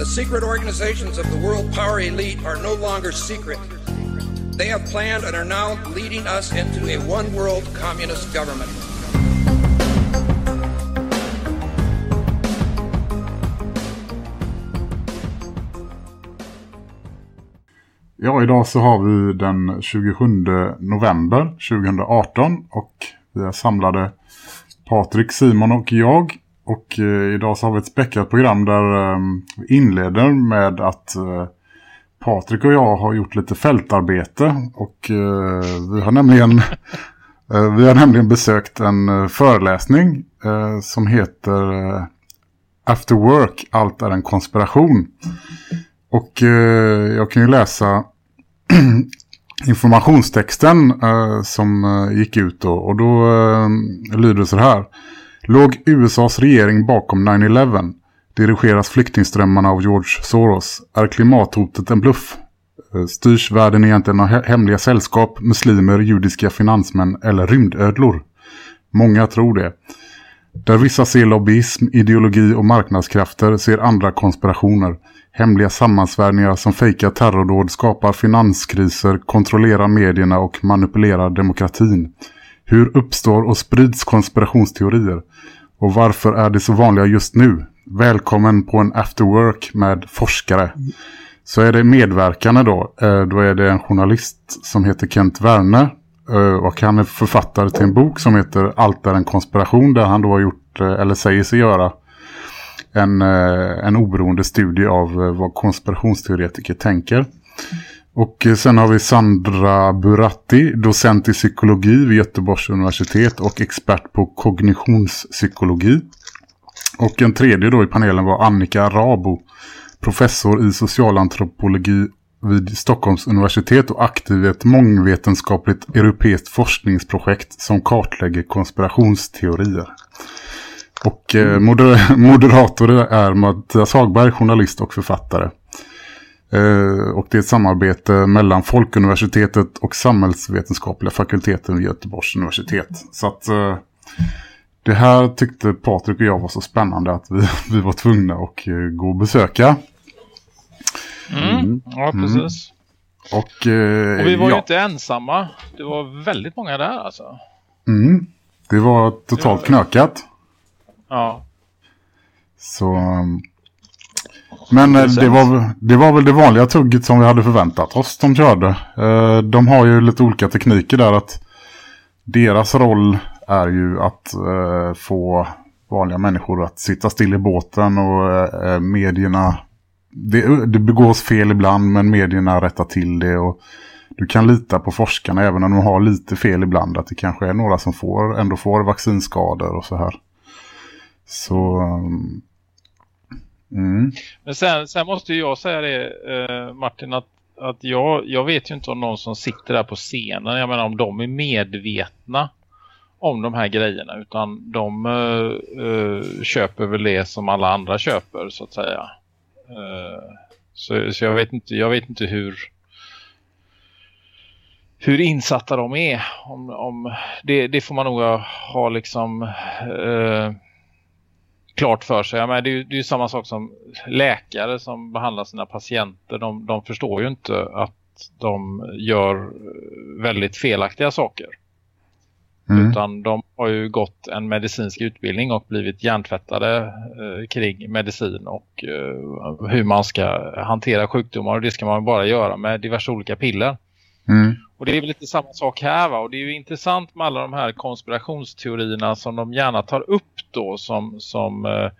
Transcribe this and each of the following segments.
The secret organizations of the world power elite are no longer secret. They have planned and are now leading us into a one world communist government. Ja, idag så har vi den 27 november 2018 och vi är samlade Patrik, Simon och jag. Och eh, idag så har vi ett späckat program där eh, vi inleder med att eh, Patrik och jag har gjort lite fältarbete och eh, vi har nämligen eh, vi har nämligen besökt en eh, föreläsning eh, som heter eh, After Work, allt är en konspiration. Och eh, jag kan ju läsa informationstexten eh, som eh, gick ut då. Och då eh, lyder det så här. Låg USAs regering bakom 9-11? Dirigeras flyktingströmmarna av George Soros? Är klimathotet en bluff? Eh, styrs världen egentligen av hemliga sällskap, muslimer, judiska finansmän eller rymdödlor? Många tror det. Där vissa ser lobbyism, ideologi och marknadskrafter ser andra konspirationer. Hemliga sammansvärjningar som fejkar terrordåd skapar finanskriser, kontrollerar medierna och manipulerar demokratin. Hur uppstår och sprids konspirationsteorier? Och varför är det så vanliga just nu? Välkommen på en afterwork med forskare. Så är det medverkande då. Eh, då är det en journalist som heter Kent Werner. Eh, och han är författare till en bok som heter Allt är en konspiration. Där han då har gjort, eh, eller säger sig göra, en, en oberoende studie av vad konspirationsteoretiker tänker. Och eh, sen har vi Sandra Buratti, docent i psykologi vid Göteborgs universitet och expert på kognitionspsykologi. Och en tredje då i panelen var Annika Rabo, professor i socialantropologi vid Stockholms universitet och aktiv i ett mångvetenskapligt europeiskt forskningsprojekt som kartlägger konspirationsteorier. Och eh, moder moderator är Mattias Hagberg, journalist och författare. Eh, och det är ett samarbete mellan Folkuniversitetet och samhällsvetenskapliga fakulteten vid Göteborgs universitet. Så att eh, det här tyckte Patrik och jag var så spännande att vi, vi var tvungna att eh, gå och besöka. Mm. Ja, precis. Och, eh, Och vi var ja. ju inte ensamma. Det var väldigt många där alltså. Mm, det var totalt knökat. Ja. Så, um, men eh, det var, det var väl det vanliga tugget som vi hade förväntat oss de körde. Eh, De har ju lite olika tekniker där att deras roll är ju att eh, få vanliga människor att sitta still i båten och medierna det, det begås fel ibland men medierna rättar till det och du kan lita på forskarna även om de har lite fel ibland att det kanske är några som får, ändå får vaccinskador och så här. Så um, mm, Men sen, sen måste jag säga det eh, Martin att, att jag, jag vet ju inte om någon som sitter där på scenen. Jag menar om de är medvetna om de här grejerna utan de eh, eh, köper väl det som alla andra köper så att säga. Eh, så, så jag vet inte, jag vet inte hur hur insatta de är. Om, om det, det får man nog ha liksom eh, klart för sig. Ja, men det, är ju, det är ju samma sak som läkare som behandlar sina patienter. De, de förstår ju inte att de gör väldigt felaktiga saker. mm, Utan de har ju gått en medicinsk utbildning och blivit hjärntvättade eh, kring medicin och eh, hur man ska hantera sjukdomar. Och det ska man bara göra med diverse olika piller mm, Och det är väl lite samma sak här va? Och det är ju intressant med alla de här konspirationsteorierna som de gärna tar upp då som, som eh,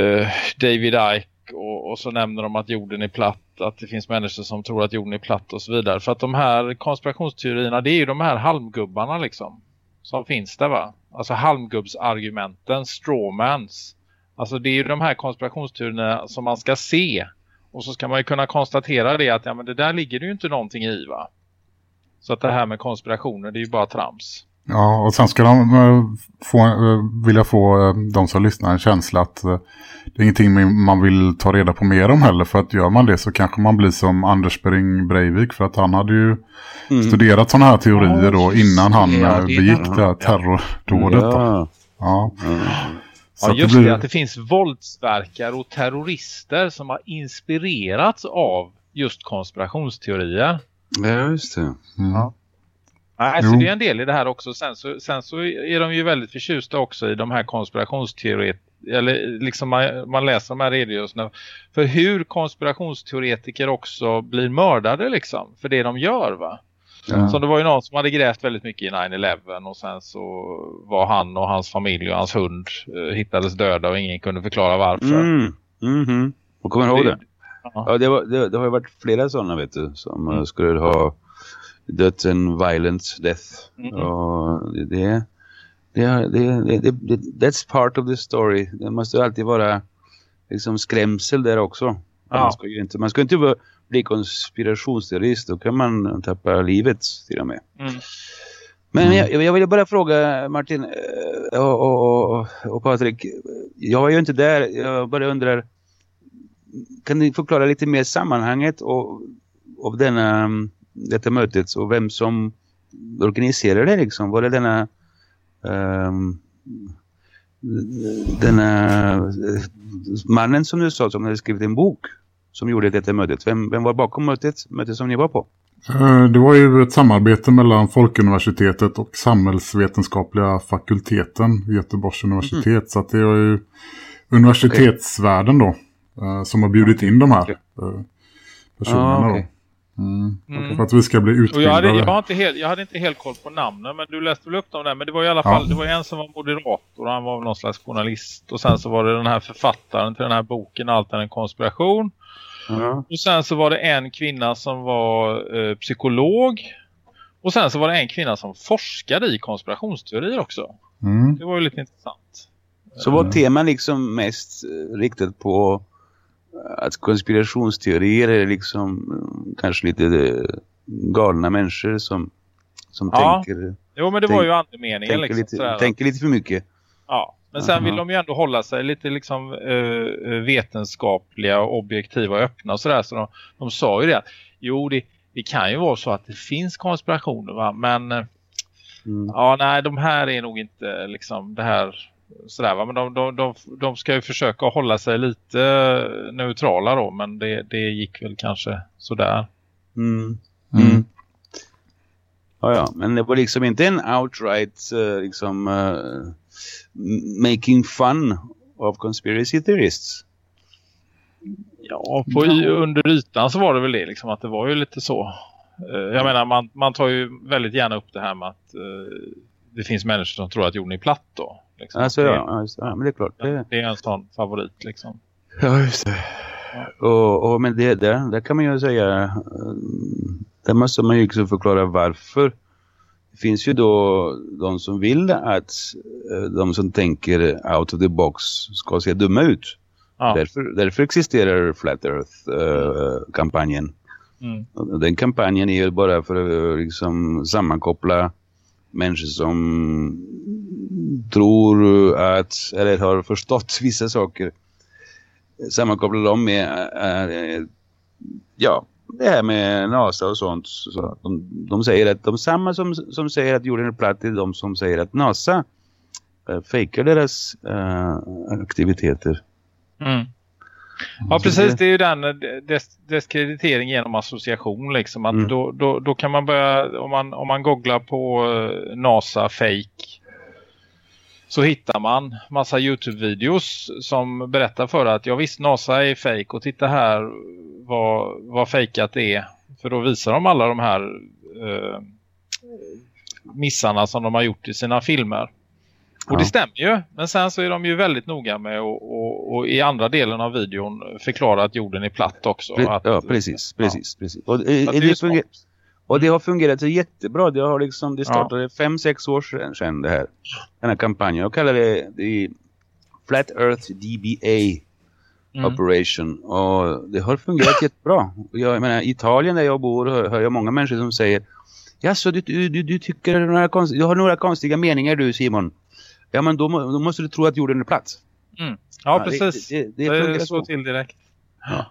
eh, David Icke och, och så nämner de att jorden är platt, att det finns människor som tror att jorden är platt och så vidare. För att de här konspirationsteorierna det är ju de här halmgubbarna liksom som finns där va? Alltså halmgubbsargumenten, strawmans. Alltså det är ju de här konspirationsteorierna som man ska se. Och så ska man ju kunna konstatera det att ja, men det där ligger det ju inte någonting i va. Så att det här med konspirationer det är ju bara trams. Ja, och sen ska de uh, få, uh, vilja få uh, de som lyssnar en känsla att det är ingenting man vill ta reda på mer om heller. För att gör man det så kanske man blir som Anders Bering Breivik. För att han hade ju mm. studerat sådana här teorier då innan han begick det här terrordådet. Ja. Ja. Mm. Så ja, just det, blir... det, att det finns våldsverkare och terrorister som har inspirerats av just konspirationsteorier. Ja, just det. Mm. Ja. Nej, så det är en del i det här också. Sen så, sen så är de ju väldigt förtjusta också i de här konspirationsteorier. Eller liksom man, man läser de här redogörelserna. För hur konspirationsteoretiker också blir mördade liksom. För det de gör va. Ja. Så det var ju någon som hade grävt väldigt mycket i 9-11 och sen så var han och hans familj och hans hund eh, hittades döda och ingen kunde förklara varför. Mm. Mm -hmm. Och kommer ihåg det? Ja, ja det, var, det, det, har ju varit flera sådana vet du som mm. skulle ha dött en violent death. Mm. Och det, det, det, det, that's part of the story. Det måste alltid vara liksom skrämsel där också. Ja. Man ska ju inte, man ska inte bli konspirationsteorist. Då kan man tappa livet till och med. Mm. Men mm. jag, jag vill bara fråga Martin eh, och, och, och, och Patrik. Jag var ju inte där. Jag bara undrar. Kan ni förklara lite mer sammanhanget och, av denna detta mötet och vem som organiserar det liksom. Var det denna um, denna uh, mannen som du sa som hade skrivit en bok som gjorde detta mötet. Vem, vem var bakom mötet, mötet som ni var på? Eh, det var ju ett samarbete mellan Folkuniversitetet och samhällsvetenskapliga fakulteten vid Göteborgs universitet. Mm. Så att det är ju universitetsvärlden då eh, som har bjudit in de här personerna. Ah, okay. då. Mm. Mm. För att vi ska bli utbildade. jag, hade, jag, har inte helt, jag hade inte helt koll på namnen men du läste väl upp dem där. Men det var i alla fall, ja. det var en som var moderator han var någon slags journalist. Och sen så var det den här författaren till den här boken Allt är en konspiration. Mm. Och sen så var det en kvinna som var eh, psykolog. Och sen så var det en kvinna som forskade i konspirationsteorier också. Mm. Det var ju lite intressant. Så var teman liksom mest eh, riktat på att konspirationsteorier är liksom eh, kanske lite eh, galna människor som, som ja. tänker... Jo, men det tänk, var ju andemeningen. Tänker, liksom, lite, tänker lite för mycket. Ja, men sen Aha. vill de ju ändå hålla sig lite liksom uh, vetenskapliga, objektiva och öppna och sådär. Så de, de sa ju det att jo, det, det kan ju vara så att det finns konspirationer va, men mm. ja, nej, de här är nog inte liksom det här sådär va? Men de, de, de, de ska ju försöka hålla sig lite neutrala då. Men det, det gick väl kanske sådär. Mm. Mm. mm. Ja, ja, men det var liksom inte en outright uh, liksom uh, making fun of conspiracy theorists. Ja, på, under ytan så var det väl det liksom att det var ju lite så. Uh, jag menar, man, man tar ju väldigt gärna upp det här med att det finns människor som tror att jorden är platt då. Liksom. Alltså, det, ja, ja, men det är klart. Det, det är en sån favorit liksom. Ja, just det. Ja. Och, och men det där, där kan man ju säga, eh, där måste man ju också förklara varför. Det finns ju då de som vill att eh, de som tänker out of the box ska se dumma ut. Ja. Därför, därför existerar Flat Earth-kampanjen. Uh, mm. Den kampanjen är ju bara för att liksom sammankoppla människor som tror att, eller har förstått vissa saker sammankoppla dem med ja, det här med NASA och sånt. Så de, de säger att de samma som, som säger att jorden är platt är de som säger att NASA äh, fejkar deras äh, aktiviteter. Mm. Ja, precis. Det är ju den des, deskreditering genom association. Liksom. Att mm. då, då, då kan man börja, om man, om man googlar på NASA fake så hittar man massa Youtube-videos som berättar för att jag visst NASA är fake och titta här vad, vad fejkat är. För då visar de alla de här eh, missarna som de har gjort i sina filmer. Och ja. det stämmer ju. Men sen så är de ju väldigt noga med att och, och i andra delen av videon förklara att jorden är platt också. Pre att, ja, precis. precis, ja. precis. Och, är, är det, det och det har fungerat så jättebra. Det, har liksom, det startade ja. fem, sex år sedan det här. Den här kampanjen. Jag kallar det, det Flat Earth DBA mm. Operation. Och det har fungerat jättebra. Jag menar, I Italien där jag bor hör jag många människor som säger Ja, så du, du, du tycker några konst, du har några konstiga meningar du Simon. Ja, men då, då måste du tro att jorden är plats. Mm. Ja, ja, precis. Det, det, det, det så till direkt. Ja.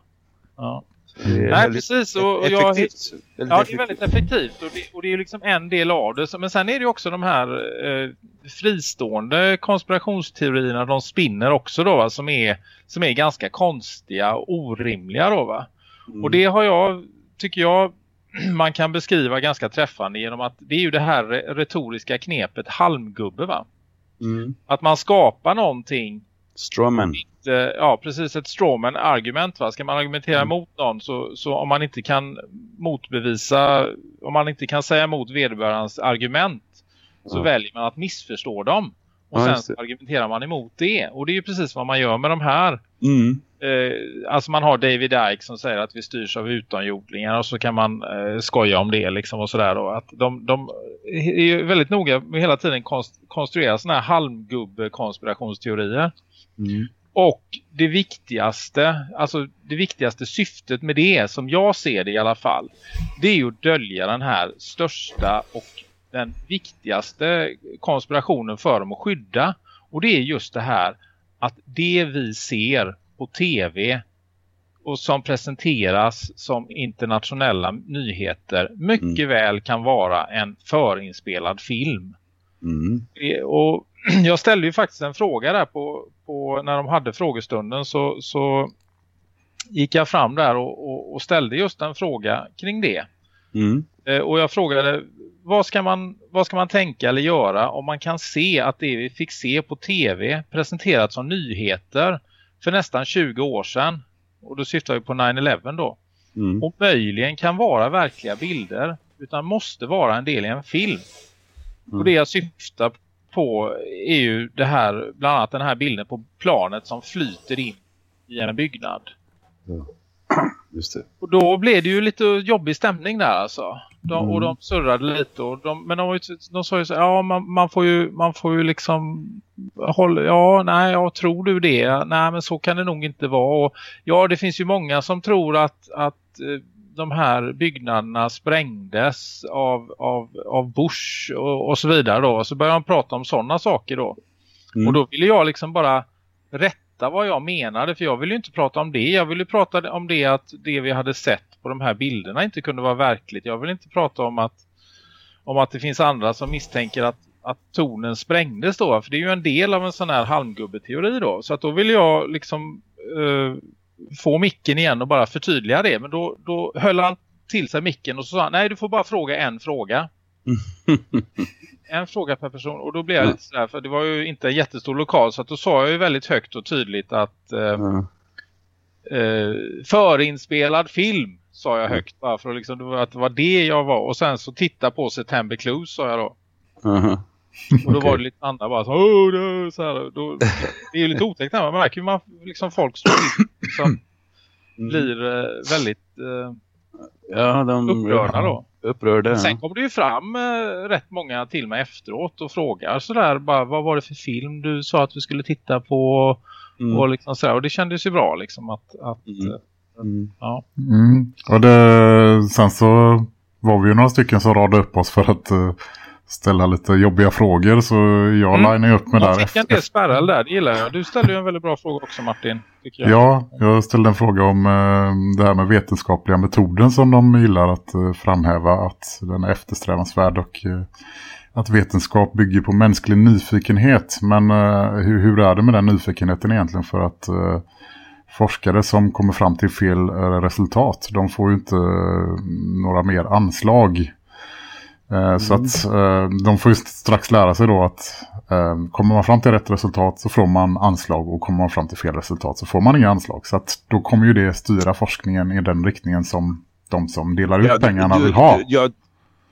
ja. Nej, precis. Och, och jag, effektivt. ja, det är väldigt effektivt. Och det, och det är liksom en del av det. Men sen är det också de här eh, fristående konspirationsteorierna de spinner också då, va, som, är, som är ganska konstiga och orimliga. Då, va? Mm. Och det har jag, tycker jag, man kan beskriva ganska träffande genom att det är ju det här retoriska knepet halmgubbe va? Mm. Att man skapar någonting Strawman. Ja, precis ett strawman argument va. Ska man argumentera mm. mot någon så, så om man inte kan motbevisa, om man inte kan säga emot vederbörans argument så ja. väljer man att missförstå dem. Och ja, sen argumenterar man emot det. Och det är ju precis vad man gör med de här. Mm. Eh, alltså man har David Icke som säger att vi styrs av utomjordingar och så kan man eh, skoja om det liksom och sådär då. Att de, de är ju väldigt noga med hela tiden konst, konstruera sådana här halmgubbe-konspirationsteorier. Mm. Och det viktigaste, alltså det viktigaste syftet med det som jag ser det i alla fall, det är ju att dölja den här största och den viktigaste konspirationen för dem att skydda. Och det är just det här att det vi ser på tv och som presenteras som internationella nyheter mycket mm. väl kan vara en förinspelad film. Mm. Och jag ställde ju faktiskt en fråga där på, på när de hade frågestunden så, så gick jag fram där och, och, och ställde just en fråga kring det. Mm. Eh, och jag frågade vad ska, man, vad ska man tänka eller göra om man kan se att det vi fick se på tv presenterat som nyheter för nästan 20 år sedan. Och då syftar vi på 9-11 då. Mm. Och möjligen kan vara verkliga bilder utan måste vara en del i en film. Mm. Och det jag syftar på är ju det här, bland annat den här bilden på planet som flyter in i en byggnad. Ja. Just det. Och då blev det ju lite jobbig stämning där alltså. De, mm. Och de surrade lite. Och de, men de, de sa ju så ja man, man, får ju, man får ju liksom hålla, ja nej ja, tror du det? Nej men så kan det nog inte vara. Och, ja det finns ju många som tror att, att eh, de här byggnaderna sprängdes av, av, av Bush och, och så vidare då. Så började man prata om sådana saker då. Mm. Och då ville jag liksom bara rätta vad jag menade. För jag ville ju inte prata om det. Jag ville prata om det att det vi hade sett på de här bilderna inte kunde vara verkligt. Jag vill inte prata om att, om att det finns andra som misstänker att, att tonen sprängdes då. För det är ju en del av en sån här halmgubbeteori då. Så att då vill jag liksom... Uh, få micken igen och bara förtydliga det. Men då, då höll han till sig micken och så sa han, nej du får bara fråga en fråga. en fråga per person. Och då blev jag lite sådär, för det var ju inte en jättestor lokal. Så att då sa jag ju väldigt högt och tydligt att eh, mm. eh, förinspelad film sa jag högt. Bara för att, liksom, att det var det jag var. Och sen så titta på September Clues sa jag då. Mm. Och då okay. var det lite andra bara så, oh, så här, då, det är ju lite otäckt här. Man märker ju man liksom folk som mm. blir eh, väldigt eh, ja, de, upprörda då. Upprörda. Sen kommer det ju fram eh, rätt många till mig efteråt och frågar sådär bara vad var det för film du sa att vi skulle titta på mm. och liksom sådär. Och det kändes ju bra liksom att, att mm. Eh, mm. ja. Mm. Och det, sen så var vi ju några stycken som radade upp oss för att uh, ställa lite jobbiga frågor så jag mm. linar upp med där. Jag fick en del spärrar där, det gillar jag. Du ställde ju en väldigt bra fråga också Martin. Jag. Ja, jag ställde en fråga om eh, det här med vetenskapliga metoden som de gillar att eh, framhäva att den är eftersträvansvärd och eh, att vetenskap bygger på mänsklig nyfikenhet. Men eh, hur, hur, är det med den nyfikenheten egentligen för att eh, forskare som kommer fram till fel eh, resultat, de får ju inte några mer anslag Mm. Så att eh, de får ju strax lära sig då att eh, kommer man fram till rätt resultat så får man anslag och kommer man fram till fel resultat så får man inga anslag. Så att då kommer ju det styra forskningen i den riktningen som de som delar ut ja, pengarna du, vill ha. Du, ja,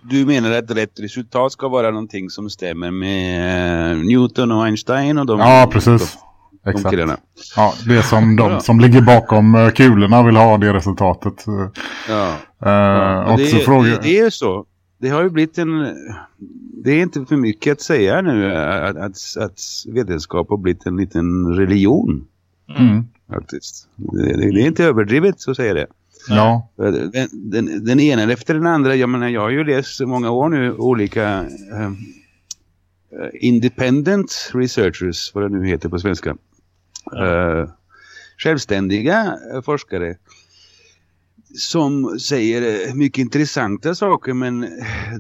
du menar att rätt resultat ska vara någonting som stämmer med Newton och Einstein och de... Ja, precis. De, Exakt. De ja, det som de som ligger bakom kulorna vill ha det resultatet. Ja, ja. Uh, det, det, det är ju så det har ju blivit en... Det är inte för mycket att säga nu att, att, att vetenskap har blivit en liten religion. Mm. Faktiskt. Det, det, det, är inte överdrivet så säger det. Ja. Den, den, den, ena efter den andra, jag menar jag har ju läst många år nu olika uh, independent researchers, vad det nu heter på svenska. Uh, självständiga forskare som säger mycket intressanta saker men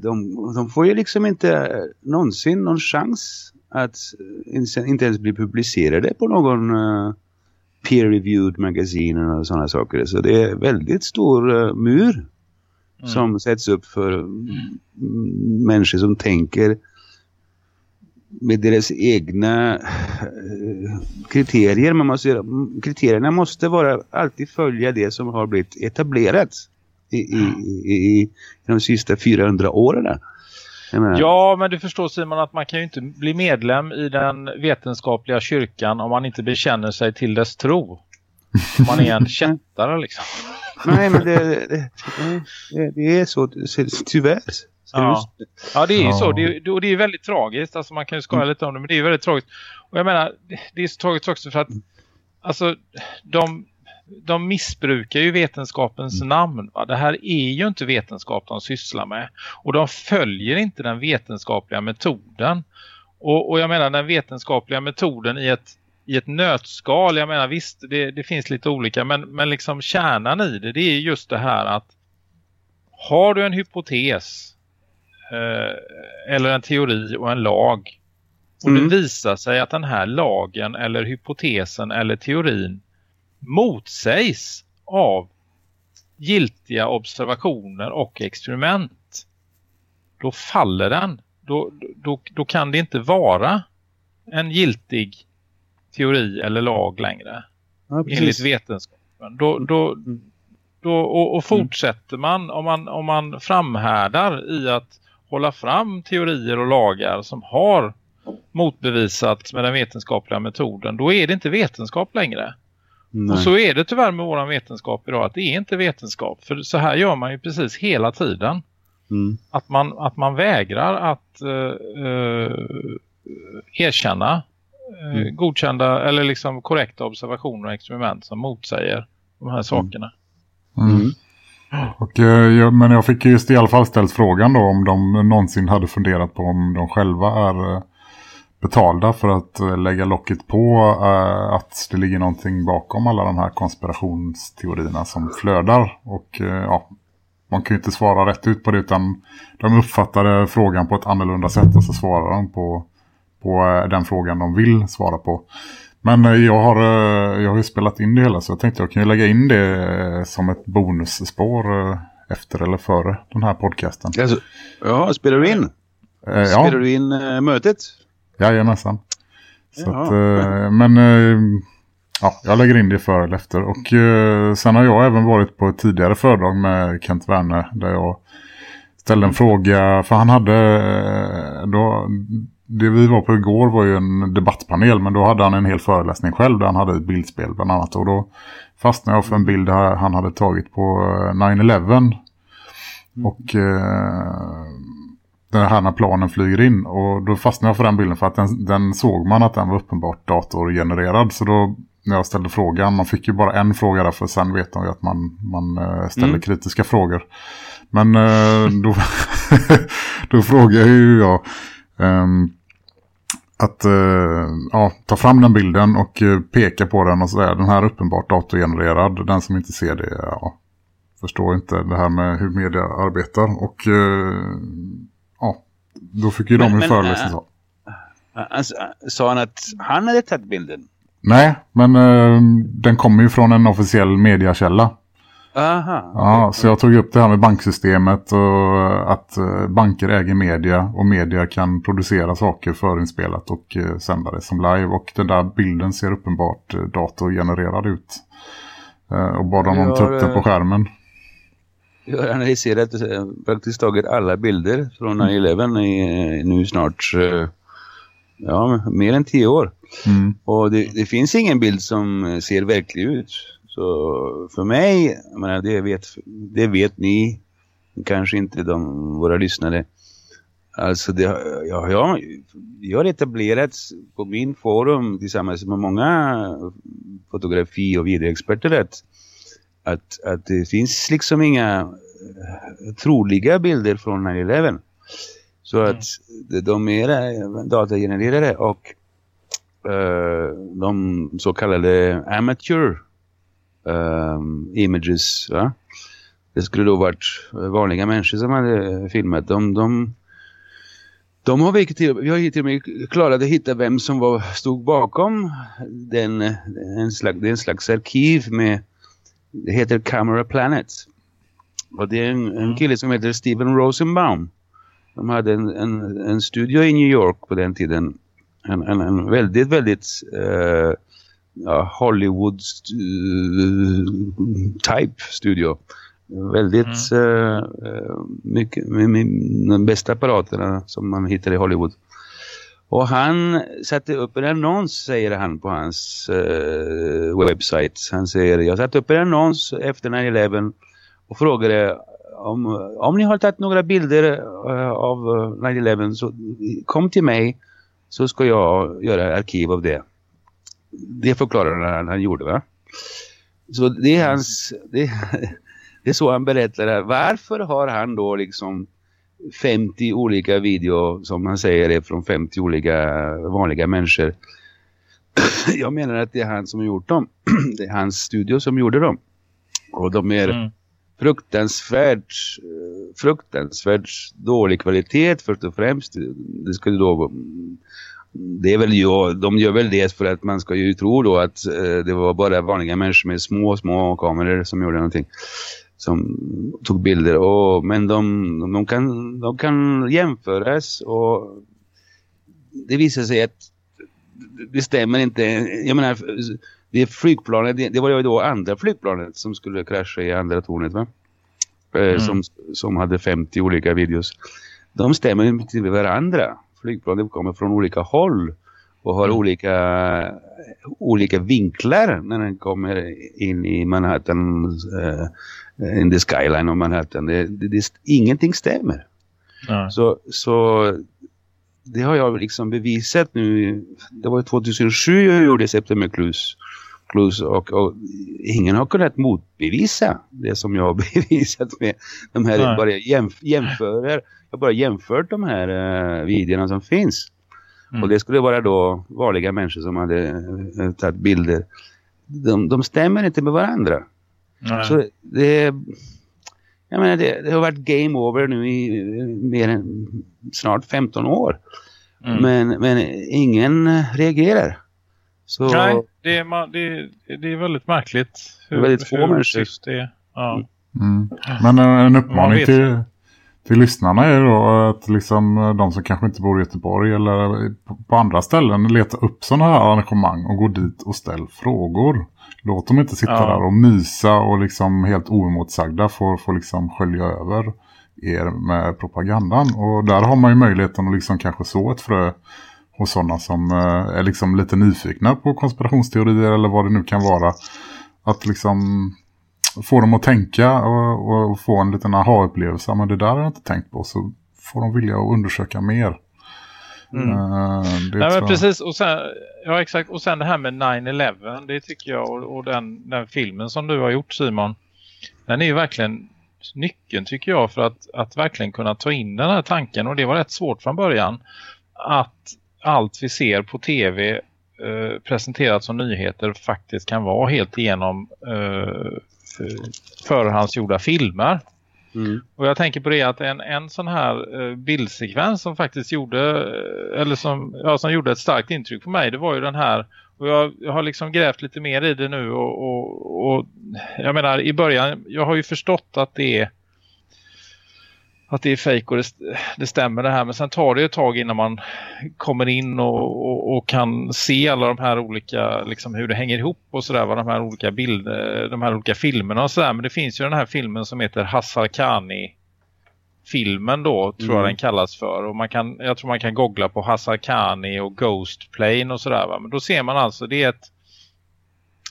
de, de får ju liksom inte någonsin någon chans att inte ens bli publicerade på någon uh, peer-reviewed magasin och sådana saker. Så det är väldigt stor uh, mur mm. som sätts upp för mm, människor som tänker med deras egna uh, kriterier. Man måste, kriterierna måste vara alltid följa det som har blivit etablerat i, i, i, i de sista 400 åren. Ja, men du förstår Simon att man kan ju inte bli medlem i den vetenskapliga kyrkan om man inte bekänner sig till dess tro. Om man är en kättare liksom. Nej, men det, det, det, det är så tyvärr. Ja. ja, det är ju så. Det, och det är väldigt tragiskt. Alltså man kan ju skoja mm. lite om det, men det är väldigt tragiskt. Och jag menar, det är så tragiskt också för att alltså, de, de missbrukar ju vetenskapens mm. namn. Va? Det här är ju inte vetenskap de sysslar med. Och de följer inte den vetenskapliga metoden. Och, och jag menar den vetenskapliga metoden i ett, i ett nötskal. Jag menar visst, det, det finns lite olika. Men, men liksom kärnan i det, det är just det här att har du en hypotes eh, eller en teori och en lag och mm. det visar sig att den här lagen eller hypotesen eller teorin motsägs av giltiga observationer och experiment då faller den. Då, då, då kan det inte vara en giltig teori eller lag längre. Ja, enligt vetenskapen. Då, då, då, och, och fortsätter man om, man om man framhärdar i att hålla fram teorier och lagar som har motbevisats med den vetenskapliga metoden, då är det inte vetenskap längre. Nej. Och så är det tyvärr med våran vetenskap idag att det är inte vetenskap. För så här gör man ju precis hela tiden. Mm. Att, man, att man vägrar att uh, uh, erkänna mm. godkända eller liksom korrekta observationer och experiment som motsäger de här mm. sakerna. Mm. mm. Och, jag, men jag fick just i alla fall ställt frågan då om de någonsin hade funderat på om de själva är betalda för att eh, lägga locket på att det ligger någonting bakom alla de här konspirationsteorierna som flödar. Och ja, man kan ju inte svara rätt ut på det utan de uppfattade frågan på ett annorlunda sätt och så svarar de på, på uh, den frågan de vill svara på. Men jag har, jag har ju spelat in det hela så jag tänkte jag kan ju lägga in det som ett bonusspår efter eller före den här podcasten. Alltså, ja, spelar du in? Spelar ja. du in mötet? Jajamensan. Så att, eh, men eh, ja, jag lägger in det före eller efter. Och eh, sen har jag även varit på ett tidigare föredrag med Kent Werner där jag ställde en fråga. För han hade, då, det vi var på igår var ju en debattpanel men då hade han en hel föreläsning själv där han hade ett bildspel bland annat. Och då fastnade jag för en bild han hade tagit på 9-11. Mm. Och den här när planen flyger in. Och då fastnade jag för den bilden för att den, den såg man att den var uppenbart datorgenererad. Så då när jag ställde frågan, man fick ju bara en fråga där för sen vet de ju att man, man eh, ställer mm. kritiska frågor. Men eh, då, då frågar ju jag um, att uh, ja, ta fram den bilden och uh, peka på den och sådär. Den här är uppenbart datorgenererad. Den som inte ser det ja, förstår inte det här med hur media arbetar. Och uh, då fick ju men, de en föreläsning. Äh, alltså, sa han att han hade tagit bilden? Nej, men den kommer ju från en officiell mediakälla. Aha. Ja, så jag tog upp det här med banksystemet och att uh, banker äger media och media kan producera saker förinspelat och uh, sända det som live. Och den där bilden ser uppenbart datorgenererad ut. och bad honom ta upp den på skärmen. Jag har analyserat eh, praktiskt taget alla bilder från 9-11 mm. i nu snart eh, ja, mer än tio år. Mm. Och det, det, finns ingen bild som ser verklig ut. Så för mig, menar, det, vet, det vet ni kanske inte de, våra lyssnare. Alltså det, ja, ja, jag har etablerat på min forum tillsammans med många fotografi- och videoexperter att, att, att det finns liksom inga eh, troliga bilder från 9-11. Så mm. att de är datagenererade och uh, de så kallade amateur images va? det skulle då varit vanliga människor som hade filmat de, de, de har vi, till, vi har till och med klarat att hitta vem som var, stod bakom den, en slags, det är en slags arkiv med det heter Camera Planet och det är en, en mm. kille som heter Steven Rosenbaum de hade en, en, en studio i New York på den tiden en, en, en väldigt, väldigt uh, ja, Hollywood uh, type studio. Väldigt mm. uh, mycket med, med de bästa apparaterna som man hittar i Hollywood. Och han satte upp en annons, säger han på hans uh, webbsite. Han säger, jag satte upp en annons efter 9-11 och frågade om, om ni har tagit några bilder uh, av 9-11 så kom till mig så ska jag göra arkiv av det det förklarar han, han gjorde va? Så det är hans, det, det är så han berättar Varför har han då liksom 50 olika video som han säger är från 50 olika vanliga människor. Jag menar att det är han som har gjort dem. Det är hans studio som gjorde dem. Och de är mm. fruktansvärt fruktansvärt dålig kvalitet först och främst. Det skulle då det är väl ju, de gör väl det för att man ska ju tro då att eh, det var bara vanliga människor med små, små kameror som gjorde någonting. Som tog bilder. Och, men de, de, kan, de kan jämföras och det visar sig att det stämmer inte. Jag menar, det flygplanet, det, det var ju då andra flygplanet som skulle krascha i andra tornet va? Eh, mm. Som, som hade 50 olika videos. De stämmer inte med varandra flygplanen kommer från olika håll och har mm. olika, olika vinklar när den kommer in i Manhattan, uh, in the skyline av Manhattan. Det, det, det, ingenting stämmer. Mm. Så, så det har jag liksom bevisat nu. Det var 2007 jag gjorde September Clues. Och, och, ingen har kunnat motbevisa det som jag har bevisat med de här mm. bara jämf jämförer jag bara jämfört de här uh, videorna som finns. Mm. Och det skulle vara då vanliga människor som hade uh, tagit bilder. De, de stämmer inte med varandra. Nej. Så det, jag menar det, det, har varit game over nu i mer än snart 15 år. Mm. Men, men ingen reagerar. Så, Nej, det är, det, det är väldigt märkligt. Hur, väldigt få människor. Det, ja. Mm. Men en uppmaning till, till lyssnarna är då att liksom eh, de som kanske inte bor i Göteborg eller på andra ställen leta upp sådana här arrangemang och gå dit och ställ frågor. Låt dem inte sitta ja. där och mysa och liksom helt oemotsagda får, får liksom skölja över er med propagandan. Och där har man ju möjligheten att liksom kanske så ett frö hos sådana som eh, är liksom lite nyfikna på konspirationsteorier eller vad det nu kan vara. Att liksom få dem att tänka och, och få en liten aha-upplevelse. Men det där har jag inte tänkt på. Så får de vilja att undersöka mer. Mm. Uh, Nej, men precis. Och sen, ja, exakt. Och sen det här med 9-11. Det tycker jag. Och, och den, den, filmen som du har gjort Simon. Den är ju verkligen nyckeln tycker jag. För att, att verkligen kunna ta in den här tanken. Och det var rätt svårt från början. Att allt vi ser på tv eh, presenterat som nyheter faktiskt kan vara helt igenom eh, förhandsgjorda filmer. Mm. Och jag tänker på det att en, en sån här eh, bildsekvens som faktiskt gjorde eh, eller som, ja, som gjorde ett starkt intryck på mig det var ju den här och jag, jag har liksom grävt lite mer i det nu och, och, och jag menar i början jag har ju förstått att det är att det är fejk och det, det, stämmer det här. Men sen tar det ett tag innan man kommer in och, och, och kan se alla de här olika, liksom hur det hänger ihop och sådär. Vad de här olika bilder, de här olika filmerna och sådär. Men det finns ju den här filmen som heter Hassarkani filmen då tror mm. jag den kallas för och man kan, jag tror man kan googla på Hassarkani och Ghost Plane och sådär men då ser man alltså det är ett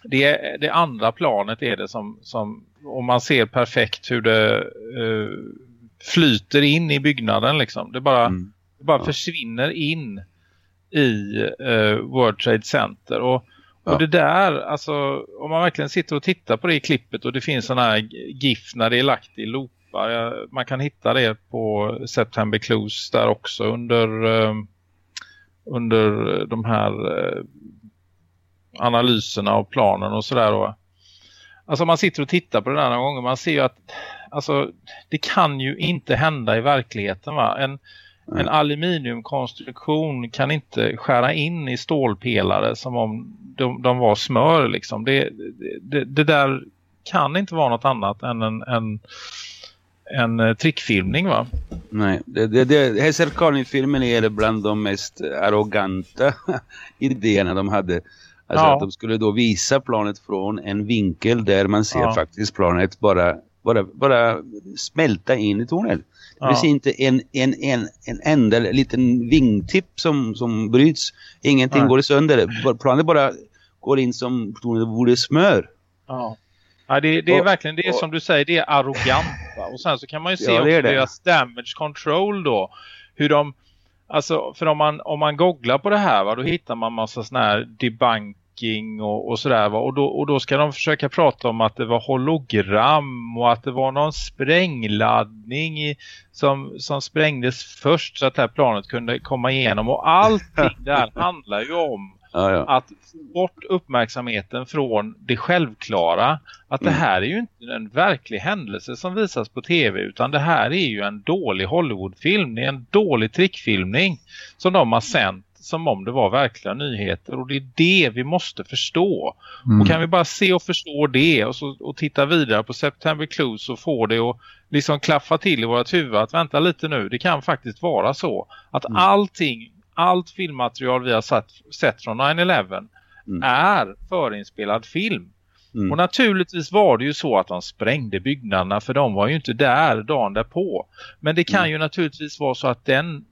det, det andra planet är det som, som om man ser perfekt hur det uh, flyter in i byggnaden liksom. Det bara, mm. det bara ja. försvinner in i uh, World Trade Center och, och ja. det där, alltså om man verkligen sitter och tittar på det i klippet och det finns sådana här GIF när det är lagt i loopar. Man kan hitta det på September Clues där också under, uh, under de här uh, analyserna och planen och sådär. Alltså man sitter och tittar på det där några gånger. Man ser ju att alltså, det kan ju inte hända i verkligheten va? En, en aluminiumkonstruktion kan inte skära in i stålpelare som om de, de var smör liksom. Det, det, det, där kan inte vara något annat än en, en, en eh, trickfilmning va? Nej, det, det, det, Hesarkani-filmen är bland de mest arroganta idéerna de hade. Alltså ja. att de skulle då visa planet från en vinkel där man ser ja. faktiskt planet bara, bara, bara smälta in i tornet. Det finns inte en, en, en, en enda liten vingtipp som, som bryts. Ingenting Nej. går sönder. Planet bara går in som tornet vore smör. Ja. Ja, det, det är och, verkligen det och, som du säger, det är arrogant. Va? Och sen så kan man ju se ja, också deras damage control då. Hur de, alltså för om man, om man googlar på det här va, då hittar man massa sådana här debunk hacking och, och sådär. Och då, och då ska de försöka prata om att det var hologram och att det var någon sprängladdning i, som, som sprängdes först så att det här planet kunde komma igenom. Och allting där handlar ju om Ja, ja. Att få bort uppmärksamheten från det självklara. Att mm. det här är ju inte en verklig händelse som visas på tv utan det här är ju en dålig Hollywoodfilm. Det är en dålig trickfilmning som de har sänt som om det var verkliga nyheter och det är det vi måste förstå. Mm. Och kan vi bara se och förstå det och, så, och titta vidare på September Clues och få det och liksom klaffa till i vårt huvud att vänta lite nu, det kan faktiskt vara så att mm. allting, allt filmmaterial vi har sett, sett från 9-11 mm. är förinspelad film. Mm. Och naturligtvis var det ju så att de sprängde byggnaderna för de var ju inte där dagen därpå. Men det kan mm. ju naturligtvis vara så att den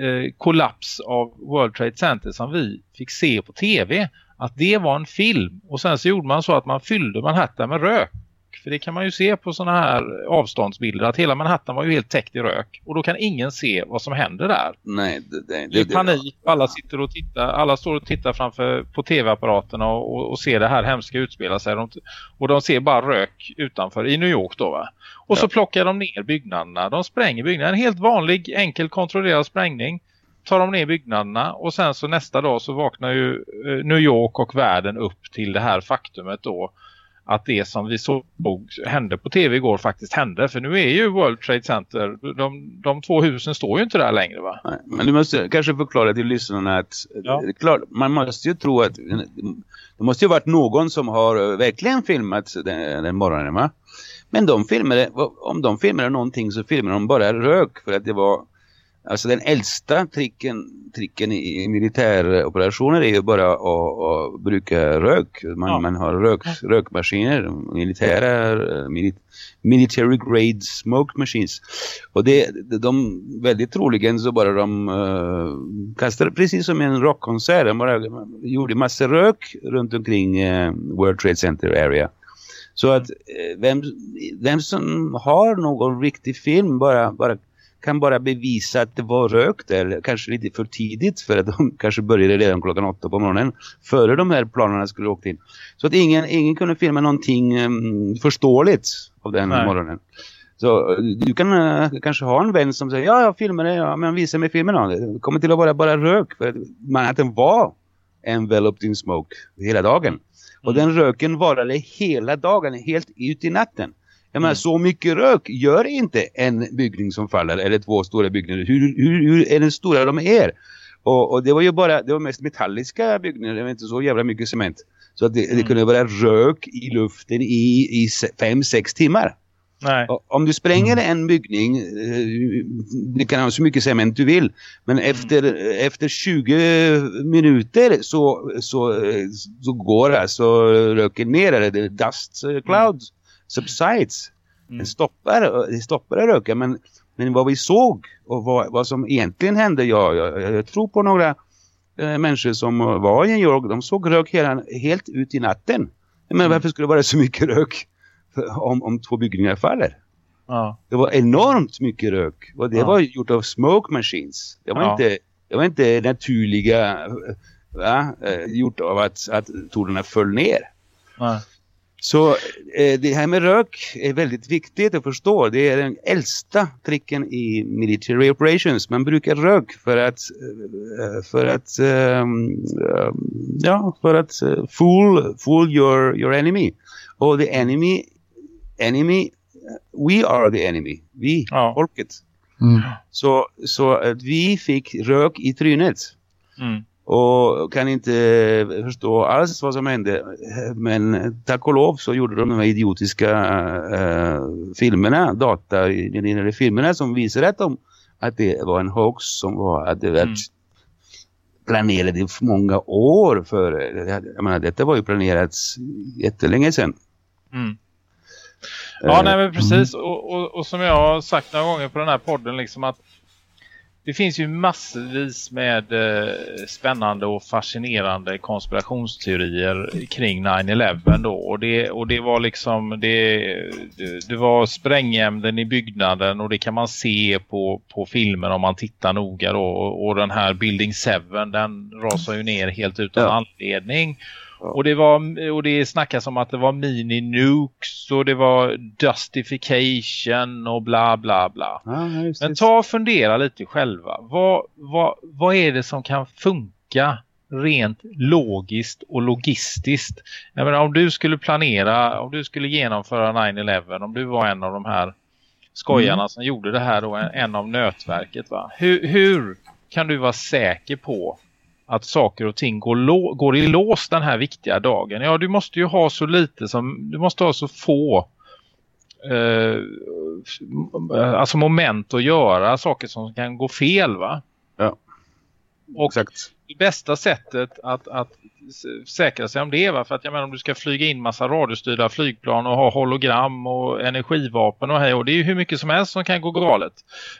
eh, kollaps av World Trade Center som vi fick se på tv att det var en film och sen så gjorde man så att man fyllde Manhattan med rök för det kan man ju se på sådana här avståndsbilder att hela Manhattan var ju helt täckt i rök och då kan ingen se vad som händer där. Nej, det, det, det, det panik. Alla sitter och tittar, alla står och tittar framför på tv-apparaterna och, och, och, ser det här hemska utspela sig och de ser bara rök utanför i New York då va. Och ja. så plockar de ner byggnaderna. De spränger byggnaderna. En helt vanlig, enkel, kontrollerad sprängning. Tar de ner byggnaderna och sen så nästa dag så vaknar ju eh, New York och världen upp till det här faktumet då. Att det som vi såg hände på tv igår faktiskt hände. För nu är ju World Trade Center, de, de två husen står ju inte där längre va? Nej, men du måste kanske förklara till lyssnarna att ja. klart, man måste ju tro att det måste ju varit någon som har verkligen filmat den, den morgonen va? Men de filmade, om de filmade någonting så filmade de bara rök för att det var Alltså den äldsta tricken, tricken i militäroperationer är ju bara att, att bruka rök. Man, ja. man har rök, rökmaskiner, militära, eh, milit, military grade smoke machines. Och det, de väldigt troligen så bara de uh, kastade, precis som en rockkonsert, de bara gjorde massa rök runt omkring uh, World Trade Center area. Så att eh, vem, vem som har någon riktig film bara, bara kan bara bevisa att det var rökt eller kanske lite för tidigt för att de kanske började redan klockan åtta på morgonen före de här planerna skulle åka in. Så att ingen, ingen kunde filma någonting um, förståeligt av den Nej. morgonen. Så du kan uh, kanske ha en vän som säger ja, jag filmar det, ja, men visa mig filmen då. Det kommer till att vara bara rök för att, man, att den var enveloped in smoke hela dagen. Och mm. den röken varade hela dagen, helt ut i natten. Jag menar, mm. så mycket rök gör inte en byggning som faller, eller två stora byggnader. Hur, hur, hur är den stora de är? Och, och, det var ju bara, det var mest metalliska byggnader, det var inte så jävla mycket cement. Så att det, mm. det kunde vara rök i luften i, i fem, sex timmar. Nej. Om du spränger en byggning, eh, det kan ha så mycket cement du vill, men mm. efter, efter 20 minuter så, så, så går alltså röken ner, eller det dust eh, clouds mm. subsides. Mm. Den stoppar, det stoppar röken, men, men vad vi såg och vad, vad som egentligen hände, jag, jag, jag tror på några äh, människor som var i New York, de såg rök hela, helt ut i natten. Men varför skulle det vara så mycket rök? Om, om två byggningar faller. Ja. Det var enormt mycket rök. Och det ja. var gjort av smoke machines. Det var, ja. inte, det var inte naturliga va, eh, gjort av att, att tornen föll ner. Så eh, det här med rök är väldigt viktigt att förstå. Det är den äldsta tricken i military operations. Man brukar rök för att eh, för att um, ja, för att fool fool your your enemy. Och the enemy enemy we are the enemy. Vi, ja. folket. Mm. Så, så att vi fick rök i trynet. Mm och kan inte förstå alls vad som hände. Men tack och lov så gjorde de de här idiotiska äh, filmerna, data i filmerna som visade att, de, att det var en hoax som var att det var mm. planerad i många år före. Jag menar, detta var ju planerat jättelänge sedan. Mm. Ja, nej men precis. Och, och, och, som jag har sagt några gånger på den här podden liksom att det finns ju massvis med eh, spännande och fascinerande konspirationsteorier kring 9-11 då. Och det, och det var liksom, det, det, det, var sprängämnen i byggnaden och det kan man se på, på filmen om man tittar noga då. Och, och den här Building 7, den rasar ju ner helt utan ja. anledning. Och det var och det snackas om att det var mini nukes och det var dustification och bla bla bla. Ja, Men ta och fundera lite själva. Vad, vad, vad är det som kan funka rent logiskt och logistiskt? Jag menar, om du skulle planera, om du skulle genomföra 9-11, om du var en av de här skojarna mm. som gjorde det här då, en, en av nötverket va? Hur, hur kan du vara säker på att saker och ting går, går i lås den här viktiga dagen. Ja, du måste ju ha så lite som, du måste ha så få eh, alltså moment att göra saker som kan gå fel va? Ja, och exakt. Det bästa sättet att, att säkra sig om det va? För att jag menar om du ska flyga in massa radiostyrda flygplan och ha hologram och energivapen och hej och det är ju hur mycket som helst som kan gå galet.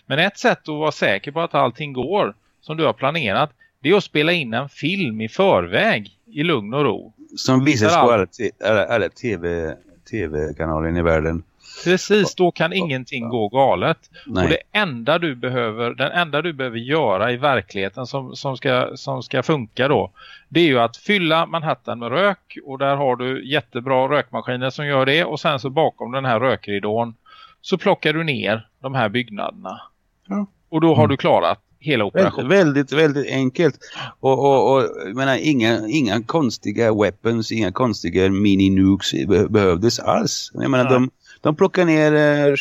Men ett sätt att vara säker på att allting går som du har planerat det är att spela in en film i förväg i lugn och ro. Som visas på alla, alla, alla TV, tv-kanaler i världen. Precis, då kan ingenting gå galet. Nej. Och det enda du behöver, den enda du behöver göra i verkligheten som, som, ska, som ska funka då, det är ju att fylla Manhattan med rök och där har du jättebra rökmaskiner som gör det och sen så bakom den här rökridån så plockar du ner de här byggnaderna. Ja. Och då har mm. du klarat hela operationen. Väldigt, väldigt enkelt. Och, och, och jag menar, inga, inga konstiga weapons, inga konstiga mini-nukes behövdes alls. Jag menar, de, de plockar ner uh,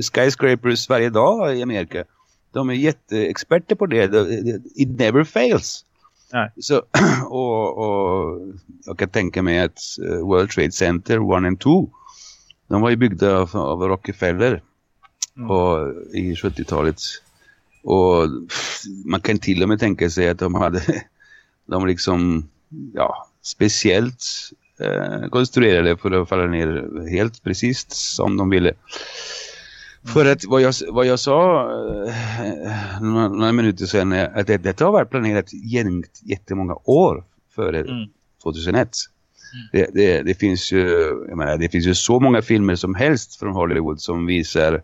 skyscrapers varje dag i Amerika. De är jätteexperter på det. It never fails. Nej. Så, och, och jag kan tänka mig att uh, World Trade Center 1 and 2 de var ju byggda av, av Rockefeller mm. och, i 70-talets och man kan till och med tänka sig att de hade de liksom ja, speciellt eh, konstruerade för att falla ner helt precis som de ville. För att vad jag, vad jag sa eh, några, några, minuter sedan är att det, detta har varit planerat jättemånga år före mm. 2001. Mm. Det, det, det, finns ju, jag menar, det finns ju så många filmer som helst från Hollywood som visar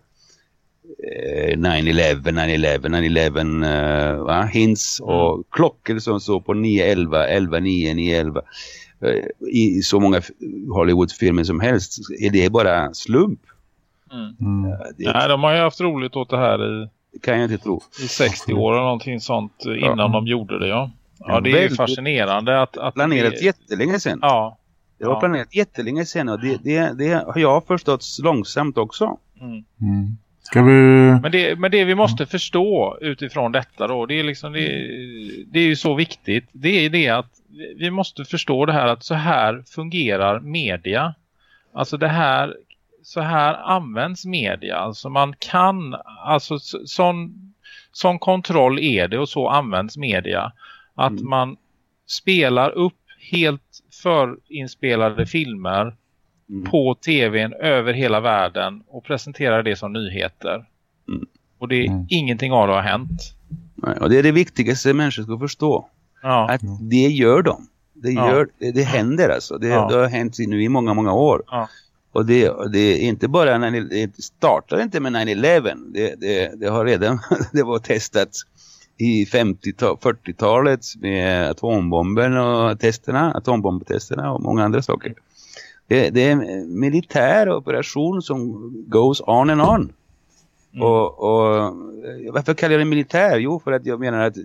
9-11, 9-11, 9-11 uh, hints och mm. klockor som så på 9-11, 11-9, 9-11 i så många Hollywood-filmer som helst är det bara slump. Mm. Mm. Det, Nej, de har ju haft roligt åt det här i, kan jag inte tro. i 60 år eller någonting sånt innan ja. de gjorde det, ja. Ja, det är ju fascinerande att... att planerat det... jättelänge sedan. Ja. Det var ja. planerat jättelänge sedan och det, det, det har jag förstått långsamt också. Mm. Mm. Ska vi... Men det, men det vi måste förstå utifrån detta då, det är liksom det, det är ju så viktigt. Det är det att vi måste förstå det här att så här fungerar media. Alltså det här, så här används media. Alltså man kan, alltså sån, sån kontroll är det och så används media. Att mm. man spelar upp helt förinspelade filmer mm. på tvn över hela världen och presenterar det som nyheter. Mm. Och det är mm. ingenting av det har hänt. Nej, och det är det viktigaste människor ska förstå. Ja. Att det gör de. Det, gör, ja. det, det händer alltså. Det, ja. det, har hänt nu i många, många år. Och det, det är inte bara, det startar inte med 9-11. Det, det, det, har redan, det var testat i 50-40-talet med atombomben och testerna, atombombtesterna och många andra saker. Det, det, är en militär operation som goes on and on. Mm. Och, och, varför kallar jag det militär? Jo, för att jag menar att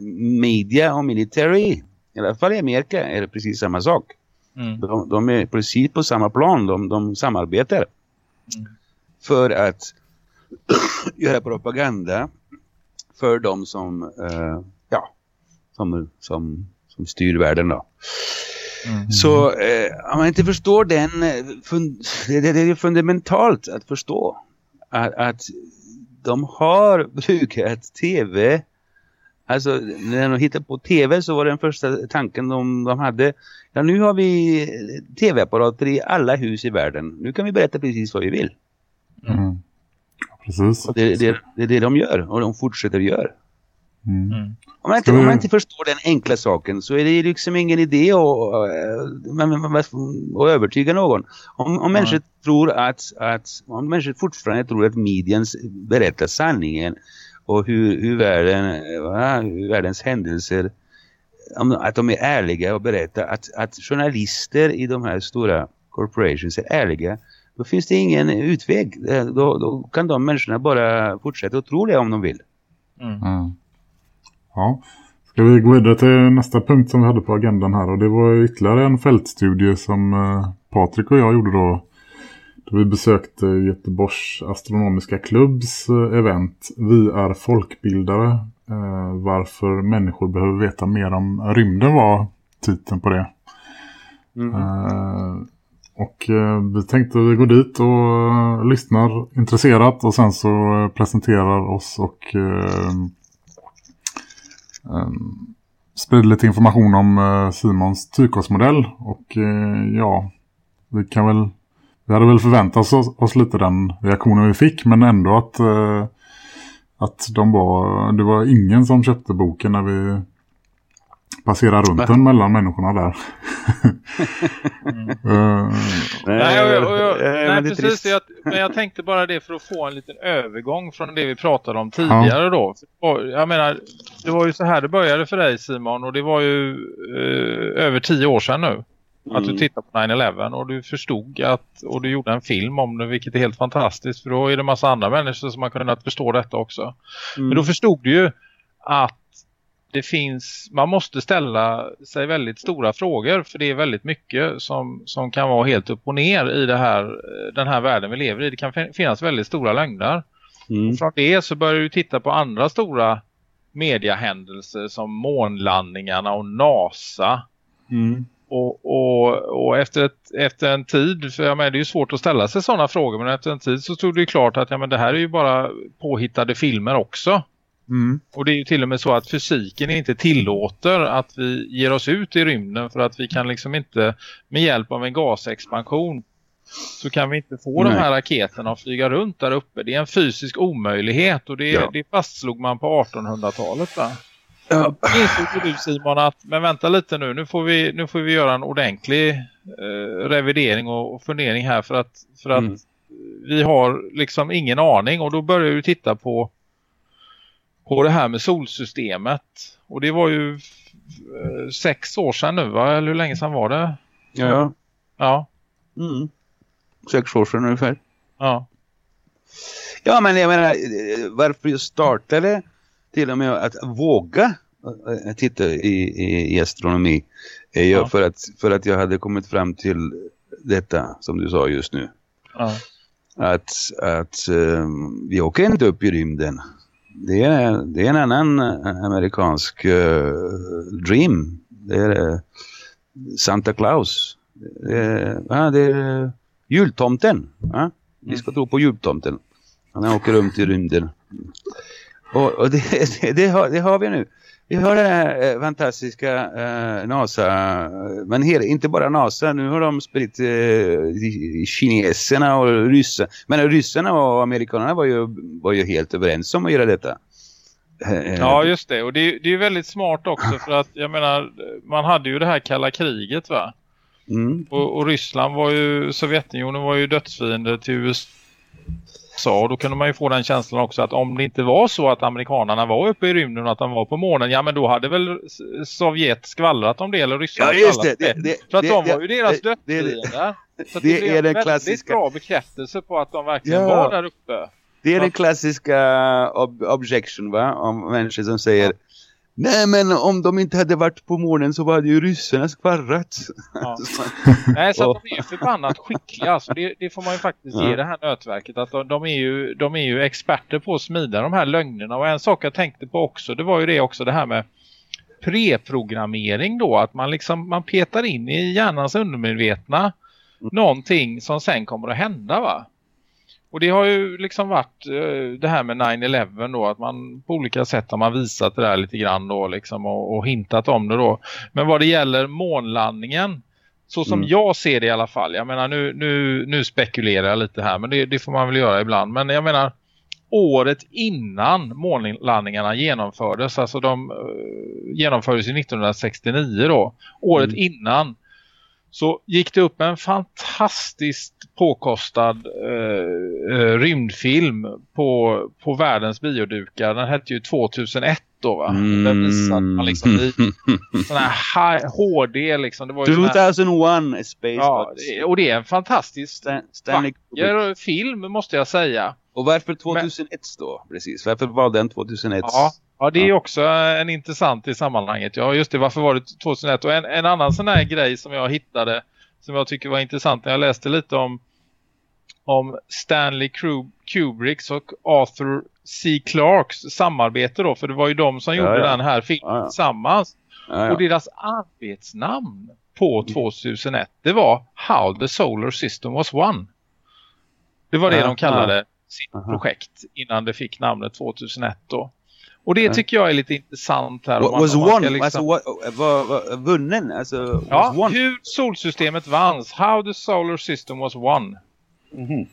media och military, i alla fall i Amerika, är precis samma sak. Mm. De, de, är precis på samma plan, de, de samarbetar. Mm. För att göra propaganda för de som, uh, ja, som, som, som styr världen då. Mm. Så eh, om man inte förstår den, eh, det, det, är fundamentalt att förstå att, att de har brukat tv Alltså när de hittade på tv så var den första tanken de, de hade Ja nu har vi tv-apparater i alla hus i världen. Nu kan vi berätta precis vad vi vill. Mm. Precis. Det, det, det är det de gör och de fortsätter att göra. Mm. mm. Om, man inte, om man inte förstår den enkla saken så är det liksom ingen idé att, att, övertyga någon. Om, om människor mm. tror att, att om människor fortfarande tror att medien berättar sanningen och hur, hur, världen, va, hur världens händelser att de är ärliga och berättar att, att journalister i de här stora corporations är ärliga då finns det ingen utväg. Då, då kan de människorna bara fortsätta att tro det om de vill. Mm. Ja. Ska vi gå vidare till nästa punkt som vi hade på agendan här och det var ytterligare en fältstudie som eh, Patrik och jag gjorde då då vi besökte Göteborgs astronomiska klubbs eh, event Vi är folkbildare. Eh, varför människor behöver veta mer om rymden var titeln på det. Mm. och vi tänkte vi går dit och lyssnar intresserat och sen så presenterar oss och Ehm, sprider lite information om eh, Simons tykosmodell och eh, ja, vi kan väl vi hade väl förväntat oss, oss lite den reaktionen vi fick men ändå att eh, att de var, det var ingen som köpte boken när vi passera runt den mellan människorna där. mm. uh, nej, och, och, och, nej precis. Jag, men jag tänkte bara det för att få en liten övergång från det vi pratade om tidigare ja. då. Jag menar, det var ju så här det började för dig Simon och det var ju eh, över tio år sedan nu. Mm. Att du mm. tittade på 9-11 och du förstod att, och du gjorde en film om det vilket är helt fantastiskt för då är det massa andra människor som har kunnat förstå detta också. Mm. Men då förstod du ju att det finns, man måste ställa sig väldigt stora frågor för det är väldigt mycket som, som kan vara helt upp och ner i det här, den här världen vi lever i. Det kan finnas väldigt stora lögner. Mm. från det så börjar du titta på andra stora mediahändelser som månlandningarna och NASA. Mm. Och, och, och, efter, ett, efter en tid, för jag menar, det är ju svårt att ställa sig sådana frågor men efter en tid så stod det ju klart att ja, men det här är ju bara påhittade filmer också. Mm. Och det är ju till och med så att fysiken inte tillåter att vi ger oss ut i rymden för att vi kan liksom inte med hjälp av en gasexpansion så kan vi inte få Nej. de här raketerna att flyga runt där uppe. Det är en fysisk omöjlighet och det, ja. det fastslog man på 1800-talet va? Ja. Insåg du Simon att, men vänta lite nu, nu får vi, nu får vi göra en ordentlig eh, revidering och, och fundering här för att, för att mm. vi har liksom ingen aning och då börjar du titta på på det här med solsystemet. Och det var ju eh, sex år sedan nu va? Eller hur länge sedan var det? Ja. Ja. Mm. Sex år sedan ungefär. Ja. Ja men jag menar varför jag startade till och med att våga eh, titta i, i, i astronomi är ja. för, att, för att jag hade kommit fram till detta som du sa just nu. Ja. Att, att um, vi åker inte upp i rymden det är, det är en annan eh, amerikansk uh, dream. Det är uh, Santa Claus. Det är, ja, det är jultomten. Ja? Vi ska tro på jultomten. Han åker runt i rymden. Och, och det, det, har, det har vi nu. Vi har den här eh, fantastiska eh, NASA, men hela, inte bara NASA, nu har de spritt eh, kineserna och ryssarna. Men ryssarna och amerikanerna var ju, var ju helt överens om att göra detta. Eh, ja just det, och det, det är väldigt smart också för att jag menar, man hade ju det här kalla kriget va? Mm. Och, och, Ryssland var ju, Sovjetunionen var ju dödsfiender till USA. Och då kunde man ju få den känslan också att om det inte var så att amerikanerna var uppe i rymden och att de var på månen, ja men då hade väl Sovjet skvallrat om det eller Ryssland ja, just det, det, det, För att de var ju deras dödsfiender. Så det, det är en väldigt bra bekräftelse på att de verkligen ja. var där uppe. Det är den klassiska ob objection va? Om människor som säger Nej men om de inte hade varit på månen så var det ju ryssarna skvarrat. Ja. Nej så att de är förbannat skickliga. Alltså det, det får man ju faktiskt ja. ge det här nätverket. Att de, de, är ju, de är ju experter på att smida de här lögnerna. Och en sak jag tänkte på också det var ju det också det här med preprogrammering då. Att man liksom man petar in i hjärnans undermedvetna mm. någonting som sen kommer att hända va? Och det har ju liksom varit uh, det här med 9-11 då. Att man på olika sätt har man visat det där lite grann då liksom och, och hintat om det då. Men vad det gäller månlandningen så som mm. jag ser det i alla fall. Jag menar nu, nu, nu spekulerar jag lite här men det, det, får man väl göra ibland. Men jag menar året innan månlandningarna genomfördes. Alltså de uh, genomfördes 1969 då. Året mm. innan så gick det upp en fantastiskt påkostad eh, eh, rymdfilm på, på världens biodukar. Den hette ju 2001 då va? Mm. Den visade man liksom i sån här HD liksom. Det var 2001 Space ja, det, Och det är en fantastisk Stan Stanley vacker film måste jag säga. Och varför 2001 Men, då? Precis. Varför var den 2001? Ja, Ja, det är också en intressant i sammanhanget. Ja, just det. Varför var det 2001? Och en, en annan sån här grej som jag hittade som jag tycker var intressant när jag läste lite om om Stanley Kubricks och Arthur C. Clarks samarbete då. För det var ju de som gjorde ja, ja. den här filmen ja, tillsammans. Och deras arbetsnamn på 2001 det var How the Solar System Was One. Det var det de kallade sitt projekt innan det fick namnet 2001 då. Och det tycker jag är lite intressant här. What, was one, liksom... alltså, what, var, var, vunnen? Alltså, ja, one. hur solsystemet vanns. How the solar system was won. Mm -hmm.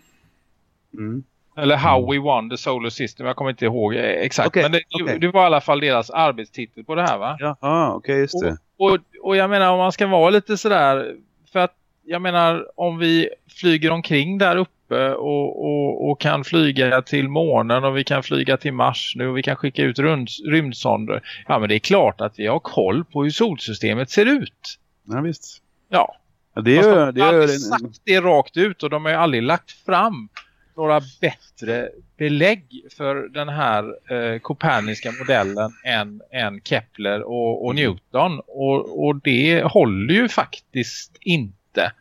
mm. Eller How We Won the Solar System. Jag kommer inte ihåg exakt. Okay, men det, okay. det, var i alla fall deras arbetstitel på det här va? Ja, okej okay, just det. Och, och, och, jag menar om man ska vara lite sådär. För att jag menar om vi flyger omkring där uppe uppe och, och, och, kan flyga till månen och vi kan flyga till Mars nu och vi kan skicka ut rymd, rymdsonder. Ja men det är klart att vi har koll på hur solsystemet ser ut. Ja visst. Ja. ja det gör, de har aldrig det. sagt det rakt ut och de har ju aldrig lagt fram några bättre belägg för den här eh, koperniska modellen än, än Kepler och, och Newton. Och, och det håller ju faktiskt inte.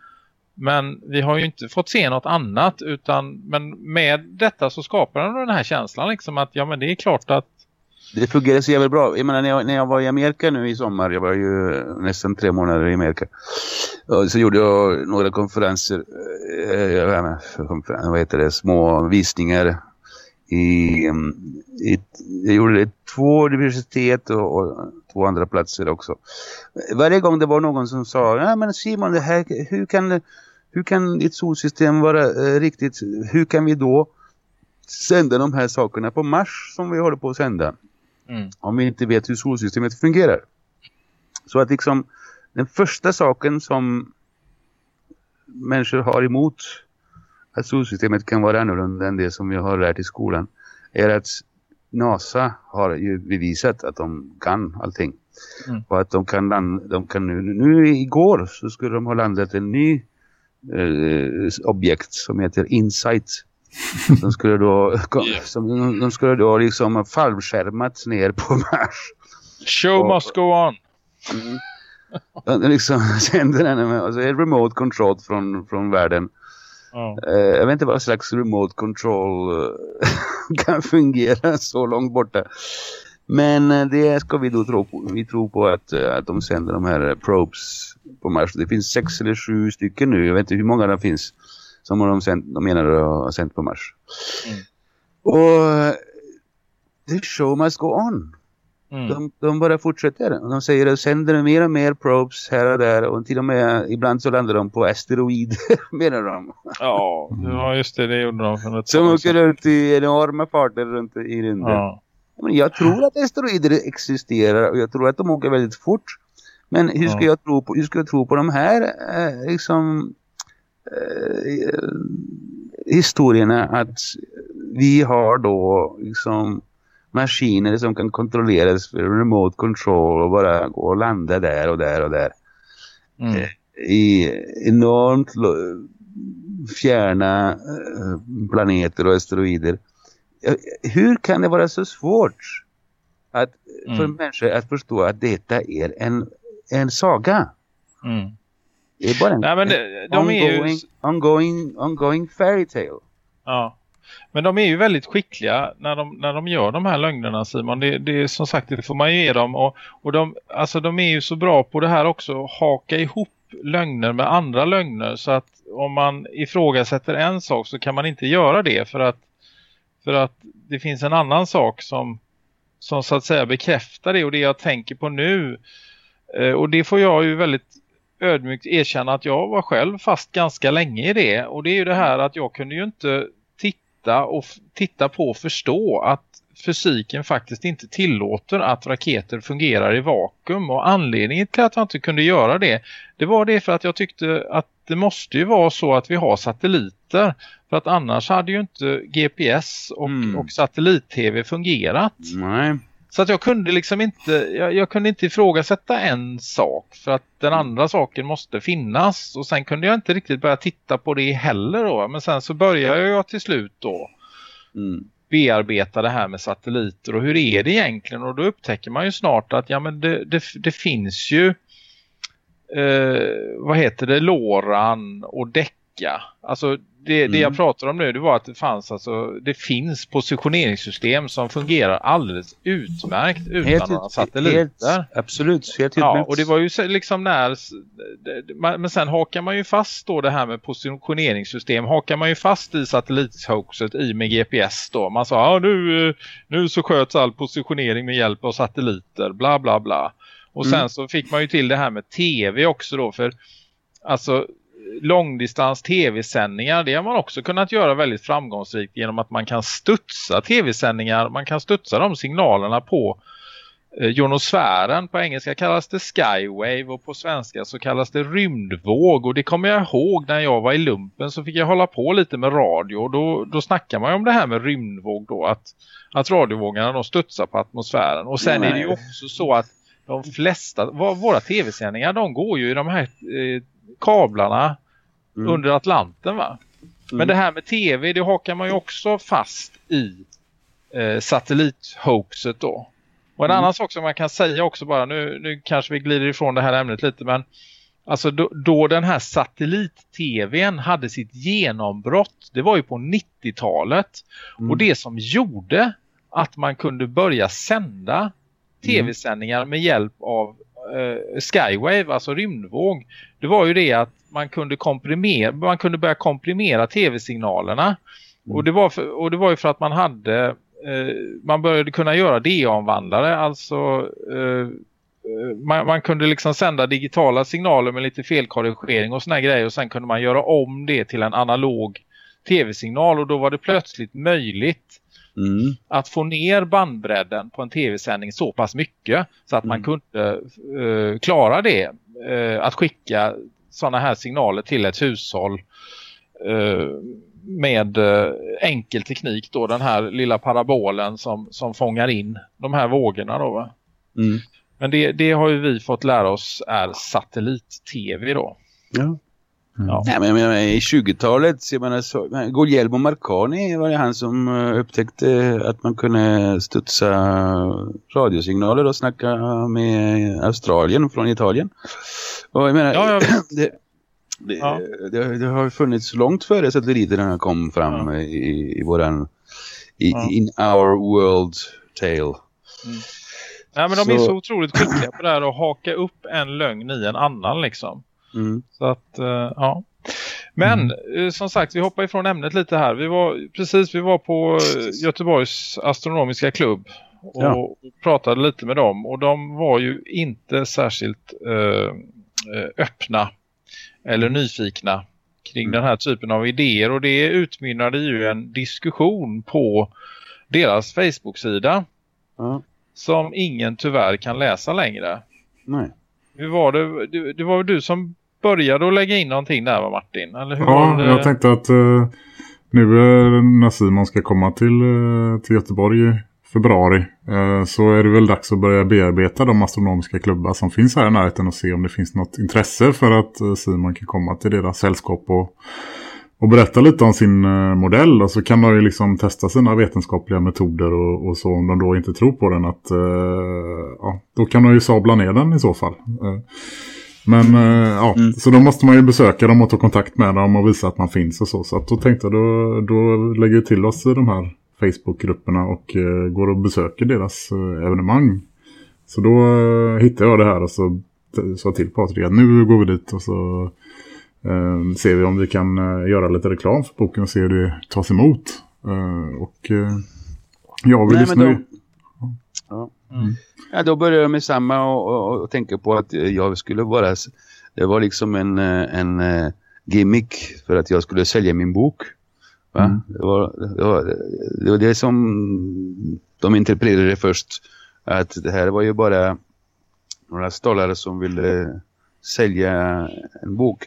Men vi har ju inte fått se något annat utan men med detta så skapar den den här känslan liksom att ja men det är klart att det fungerar så jävla bra. Jag menar, när jag, när jag var i Amerika nu i sommar, jag var ju nästan tre månader i Amerika. Så gjorde jag några konferenser, äh, vad heter det, små visningar i, mm, i jag gjorde det två universitet och, och, två andra platser också. Varje gång det var någon som sa, ja men Simon, det här, hur kan hur kan ett solsystem vara eh, riktigt? Hur kan vi då sända de här sakerna på Mars som vi håller på att sända? Mm. Om vi inte vet hur solsystemet fungerar. Så att liksom den första saken som människor har emot att solsystemet kan vara annorlunda än det som vi har lärt i skolan är att NASA har ju bevisat att de kan allting. Mm. Och att de kan, land, de kan nu, nu igår så skulle de ha landat en ny eh, objekt som heter Insight. De skulle då, som, de skulle då liksom fallskärmat ner på Mars. Show och, must go on. Mm, den liksom sänder den med, alltså är remote control från, från världen. Oh. Jag vet inte vad slags remote control uh, kan fungera så långt borta. Men uh, det ska vi då tro på. Vi tror på att, att de sänder de här probes på Mars. Det finns sex eller sju stycken nu. Jag vet inte hur många det finns som de, sänt, de menar att ha sänt på Mars. Mm. Och the show must go on. Mm. De, de, bara fortsätter. De säger att sänder mer och mer probes här och där. Och till och med ibland så landar de på asteroider, menar de. Ja, ja just det. Det gjorde de för Som åker runt i enorma farter runt i rymden. Ja. Men jag tror att asteroider existerar och jag tror att de åker väldigt fort. Men hur ska, ja. jag, tro på, hur ska jag tro på de här eh, liksom, eh, historierna att vi har då liksom maskiner som kan kontrolleras för remote control och bara gå och landa där och där och där. Mm. Eh, I enormt fjärna eh, planeter och asteroider. Hur kan det vara så svårt att, för mm. människor att förstå att detta är en, en saga? Mm. Det är bara en, Nej, men det, de ongoing, ju... ongoing, ongoing fairy tale. Ja. Men de är ju väldigt skickliga när de, när de gör de här lögnerna Simon. Det, det är som sagt, det får man ju ge dem. Och, och de, alltså, de är ju så bra på det här också. Haka ihop lögner med andra lögner. Så att om man ifrågasätter en sak så kan man inte göra det. För att, för att det finns en annan sak som, som så att säga bekräftar det. Och det jag tänker på nu. Eh, och det får jag ju väldigt ödmjukt erkänna att jag var själv fast ganska länge i det. Och det är ju det här att jag kunde ju inte titta och titta på och förstå att fysiken faktiskt inte tillåter att raketer fungerar i vakuum. Och anledningen till att jag inte kunde göra det, det var det för att jag tyckte att det måste ju vara så att vi har satelliter. För att annars hade ju inte GPS och, mm. och satellit-tv fungerat. Nej. Så att jag kunde liksom inte, jag, jag, kunde inte ifrågasätta en sak för att den andra saken måste finnas. Och sen kunde jag inte riktigt börja titta på det heller då. Men sen så började jag till slut då mm. bearbeta det här med satelliter och hur är det egentligen? Och då upptäcker man ju snart att ja men det, det, det finns ju eh, vad heter det, Loran och Decca. Alltså det, mm. det jag pratar om nu det var att det fanns alltså, det finns positioneringssystem som fungerar alldeles utmärkt utan helt, några satelliter. Helt, absolut. Helt, ja, och det var ju liksom när men sen hakar man ju fast då det här med positioneringssystem hakar man ju fast i satellithoaxet i med GPS då. Man sa, ja nu, nu så sköts all positionering med hjälp av satelliter, bla bla bla. Och sen mm. så fick man ju till det här med tv också då för alltså långdistans tv-sändningar det har man också kunnat göra väldigt framgångsrikt genom att man kan studsa tv-sändningar, man kan studsa de signalerna på eh, jonosfären. På engelska kallas det skywave och på svenska så kallas det rymdvåg och det kommer jag ihåg när jag var i lumpen så fick jag hålla på lite med radio och då, då snackar man ju om det här med rymdvåg då att, att radiovågorna de studsar på atmosfären och sen Nej. är det ju också så att de flesta, våra tv-sändningar de går ju i de här eh, kablarna mm. under Atlanten va? Mm. Men det här med tv det hakar man ju också fast i eh, satellithoaxet då. Och en mm. annan sak som man kan säga också bara, nu, nu kanske vi glider ifrån det här ämnet lite men alltså då, då den här satellit-tvn hade sitt genombrott, det var ju på 90-talet. Mm. Och det som gjorde att man kunde börja sända mm. tv-sändningar med hjälp av eh, Skywave, alltså rymdvåg, det var ju det att man kunde komprimera, man kunde börja komprimera tv-signalerna. Mm. Och, det var för, och det var ju för att man hade, eh, man började kunna göra DA-omvandlare, alltså eh, man, man, kunde liksom sända digitala signaler med lite felkorrigering och såna grejer och sen kunde man göra om det till en analog tv-signal och då var det plötsligt möjligt Mm. Att få ner bandbredden på en tv-sändning så pass mycket så att mm. man kunde uh, klara det. Uh, att skicka sådana här signaler till ett hushåll uh, med enkel teknik då. Den här lilla parabolen som, som fångar in de här vågorna då. Mm. Men det, det har ju vi fått lära oss är satellit-tv då. Ja. Mm. Ja. Nej, men, men, I 20-talet, Guglielmo Marconi var det han som uh, upptäckte att man kunde studsa radiosignaler och snacka med Australien från Italien. Och jag menar, ja, jag det, det, ja. det, det, har funnits långt före satelliterna kom fram ja. i, i våran i, in our world tale. Mm. Nej, men de så... är så otroligt skickliga på det här att haka upp en lögn i en annan liksom. Mm. Så att, uh, ja. Men mm. Eh, som sagt, vi hoppar ifrån ämnet lite här. Vi var precis vi var på eh, Göteborgs astronomiska klubb och ja. pratade lite med dem. Och de var ju inte särskilt uh, öppna eller nyfikna kring mm. den här typen av idéer. Och det utmynnade ju en diskussion på deras Facebook-sida. Mm. Som ingen tyvärr kan läsa längre. Nej. hur var det? Det, det var du som började att lägga in någonting där va Martin? Eller hur ja, jag tänkte att uh, nu när Simon ska komma till, uh, till Göteborg i februari uh, så är det väl dags att börja bearbeta de astronomiska klubbar som finns här i närheten och se om det finns något intresse för att Simon kan komma till deras sällskap och och berätta lite om sin eh, modell och så kan de ju liksom testa sina vetenskapliga metoder och, och så om de då inte tror på den att uh, ja, då kan de ju sabla ner den i så fall. Uh, men uh, ja, mm. så då måste man ju besöka dem och ta kontakt med dem och visa att man finns och så. Så att då tänkte jag, då, då lägger vi till oss i de här Facebook-grupperna och går och besöker deras evenemang. Så då hittade jag det här och så sa till Patrik att nu går vi dit och så eh, ser vi om vi kan eh, göra lite reklam för boken och se hur det tas emot. Eh, och eh, ja, vi Nej, lyssnar då, ja. Mm. ja, då börjar jag med samma och, och, och tänka på att jag skulle vara, det var liksom en, eh, en uh, gimmick för att jag skulle sälja min bok. Mm. Det, var, det, var, det var det som de interpreterade först. Att det här var ju bara några stollar som ville sälja en bok.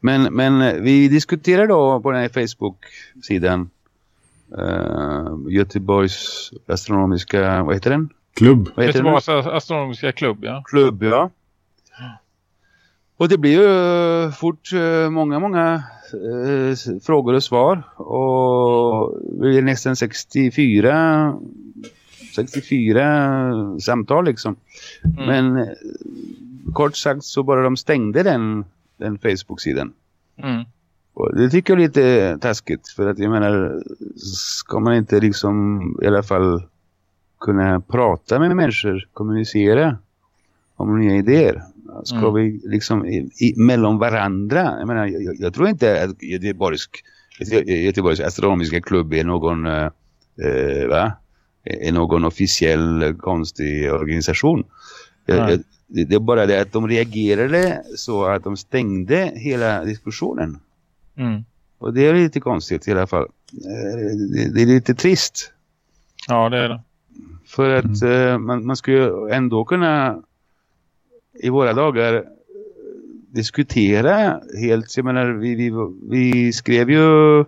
Men, men vi diskuterar då på den här Facebook-sidan uh, Göteborgs astronomiska, vad heter den? Klubb. Vad heter Göteborgs astronomiska klubb, ja. Klubb, ja. Och det blir ju fort uh, många, många uh, frågor och svar. Och vi är nästan 64 64 samtal liksom. Mm. Men kort sagt så bara de stängde den, den Facebook-sidan. Mm. Och det tycker jag är lite taskigt. För att jag menar, ska man inte liksom i alla fall kunna prata med människor, kommunicera om nya idéer. Ska mm. vi liksom i, i, mellan varandra? Jag menar, jag, jag tror inte att Göteborgs, Göteborgs astronomiska klubb är någon, uh, va? är någon officiell konstig organisation. Jag, jag, det är bara det att de reagerade så att de stängde hela diskussionen. Mm. Och det är lite konstigt i alla fall. Eh, det, är lite trist. Ja, det är det. För att mm. uh, man, man skulle ändå kunna i våra dagar diskutera helt. Jag menar, vi, vi, vi skrev ju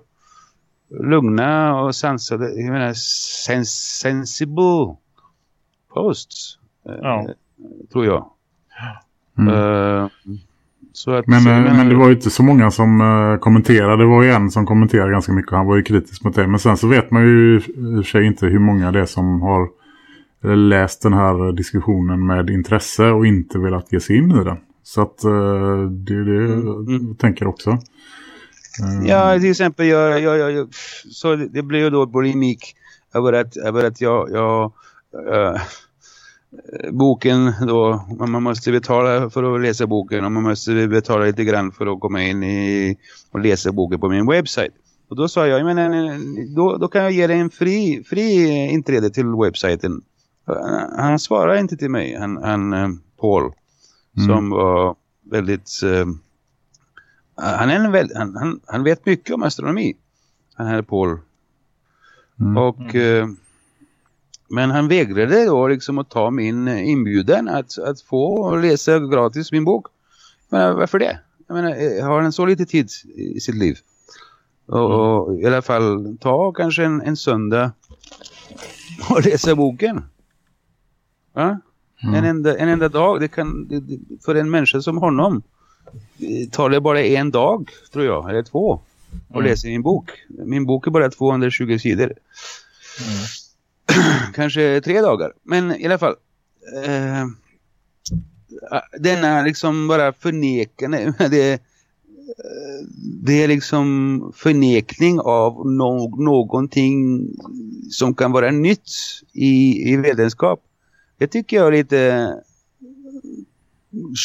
lugna och sansade, jag menar, sens sensible posts. Ja. Uh, tror jag. Mm. Uh, att, men, men, men, det var ju inte så många som uh, kommenterade. Det var ju en som kommenterade ganska mycket. Han var ju kritisk mot det. Men sen så vet man ju i och för sig inte hur många det är som har läst den här diskussionen med intresse och inte velat ge sig in i den. Så att uh, det, det mm. mm. tänker jag också. Ja, till exempel jag, jag, jag, jag, så det, blir ju då polemik över att, över att jag, jag Eh, boken då, man måste betala för att läsa boken och man måste betala lite grann för att komma in i och läsa boken på min webbsajt. Och då sa jag, jag menar, då, då kan jag ge dig en fri, fri inträde till webbsajten. Han svarade inte till mig, han, han eh, Paul, mm. som var väldigt... Uh, han, är en väl, han, han, han vet mycket om astronomi, han här Paul. Mm. Och... Uh, men han vägrade då liksom att ta min inbjudan att, att få läsa gratis min bok. Men varför det? Jag menar, eh, har han så lite tid i sitt liv? Och, mm. och i alla fall ta kanske en, en söndag och läsa boken. Ja? Mm. En, enda, en enda dag. Det kan, för en människa som honom tar det bara en dag, tror jag, eller två. Och mm. läsa min bok. Min bok är bara 220 sidor. Mm. kanske tre dagar. Men i alla fall, eh, denna liksom bara förnekande, det, det är liksom förnekning av no någonting som kan vara nytt i, i vetenskap. Det tycker jag är lite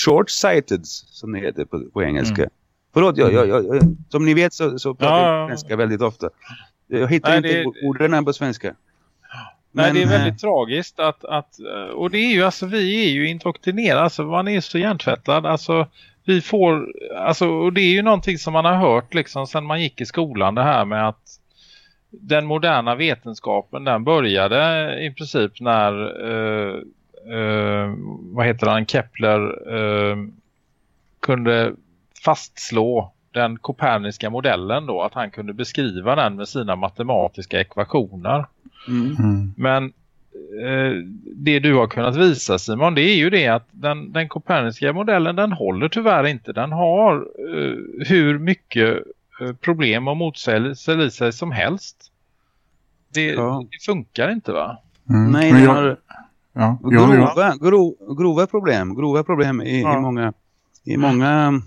short-sighted som det heter på, på engelska. Mm. Förlåt, jag, jag, jag, som ni vet så, så pratar ja. jag svenska väldigt ofta. Jag hittar Nej, inte det... orden på svenska. Nej, det är väldigt äh... tragiskt att, att, och det är ju alltså, vi är ju indoktrinerade, alltså man är så hjärntvättad, alltså vi får, alltså och det är ju någonting som man har hört liksom sedan man gick i skolan det här med att den moderna vetenskapen den började i princip när eh, eh, vad heter han, Kepler eh, kunde fastslå den koperniska modellen då, att han kunde beskriva den med sina matematiska ekvationer. Mm. Mm. Men eh, det du har kunnat visa Simon, det är ju det att den, den koperniska modellen den håller tyvärr inte. Den har eh, hur mycket problem och motsägelser i sig som helst. Det, ja. det funkar inte va? Mm. Nej, det har ja, grova, grov, grova problem. Grova problem i, ja. i många, i många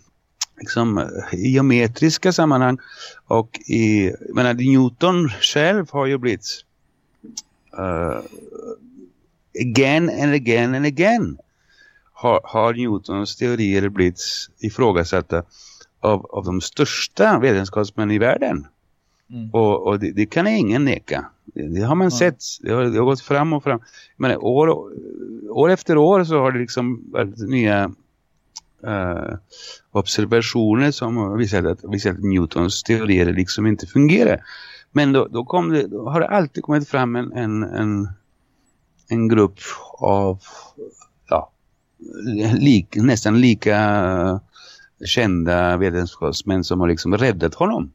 liksom, geometriska sammanhang. Och i, menar, Newton själv har ju blivit uh, again and again and again har, har Newtons teorier blivit ifrågasatta av, av de största vetenskapsmän i världen. Mm. Och, och det, det, kan ingen neka. Det, det har man mm. sett. Det har, det har, gått fram och fram. Men år, år efter år så har det liksom varit nya uh, observationer som visat att, visat att Newtons teorier liksom inte fungerar. Men då, då, kom det, då har det alltid kommit fram en, en, en, en grupp av ja, lik, nästan lika kända vetenskapsmän som har liksom räddat honom.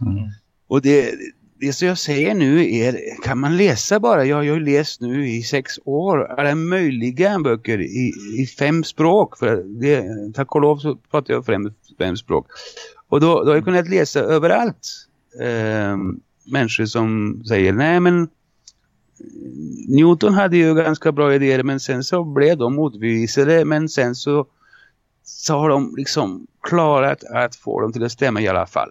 Mm. Och det, det som jag säger nu är, kan man läsa bara, jag har ju läst nu i sex år alla möjliga böcker i, i fem språk. För det, tack och lov så pratar jag fem, fem språk. Och då, då har jag kunnat läsa överallt eh, människor som säger, nej men Newton hade ju ganska bra idéer men sen så blev de motvisade men sen så, så har de liksom klarat att få dem till att stämma i alla fall.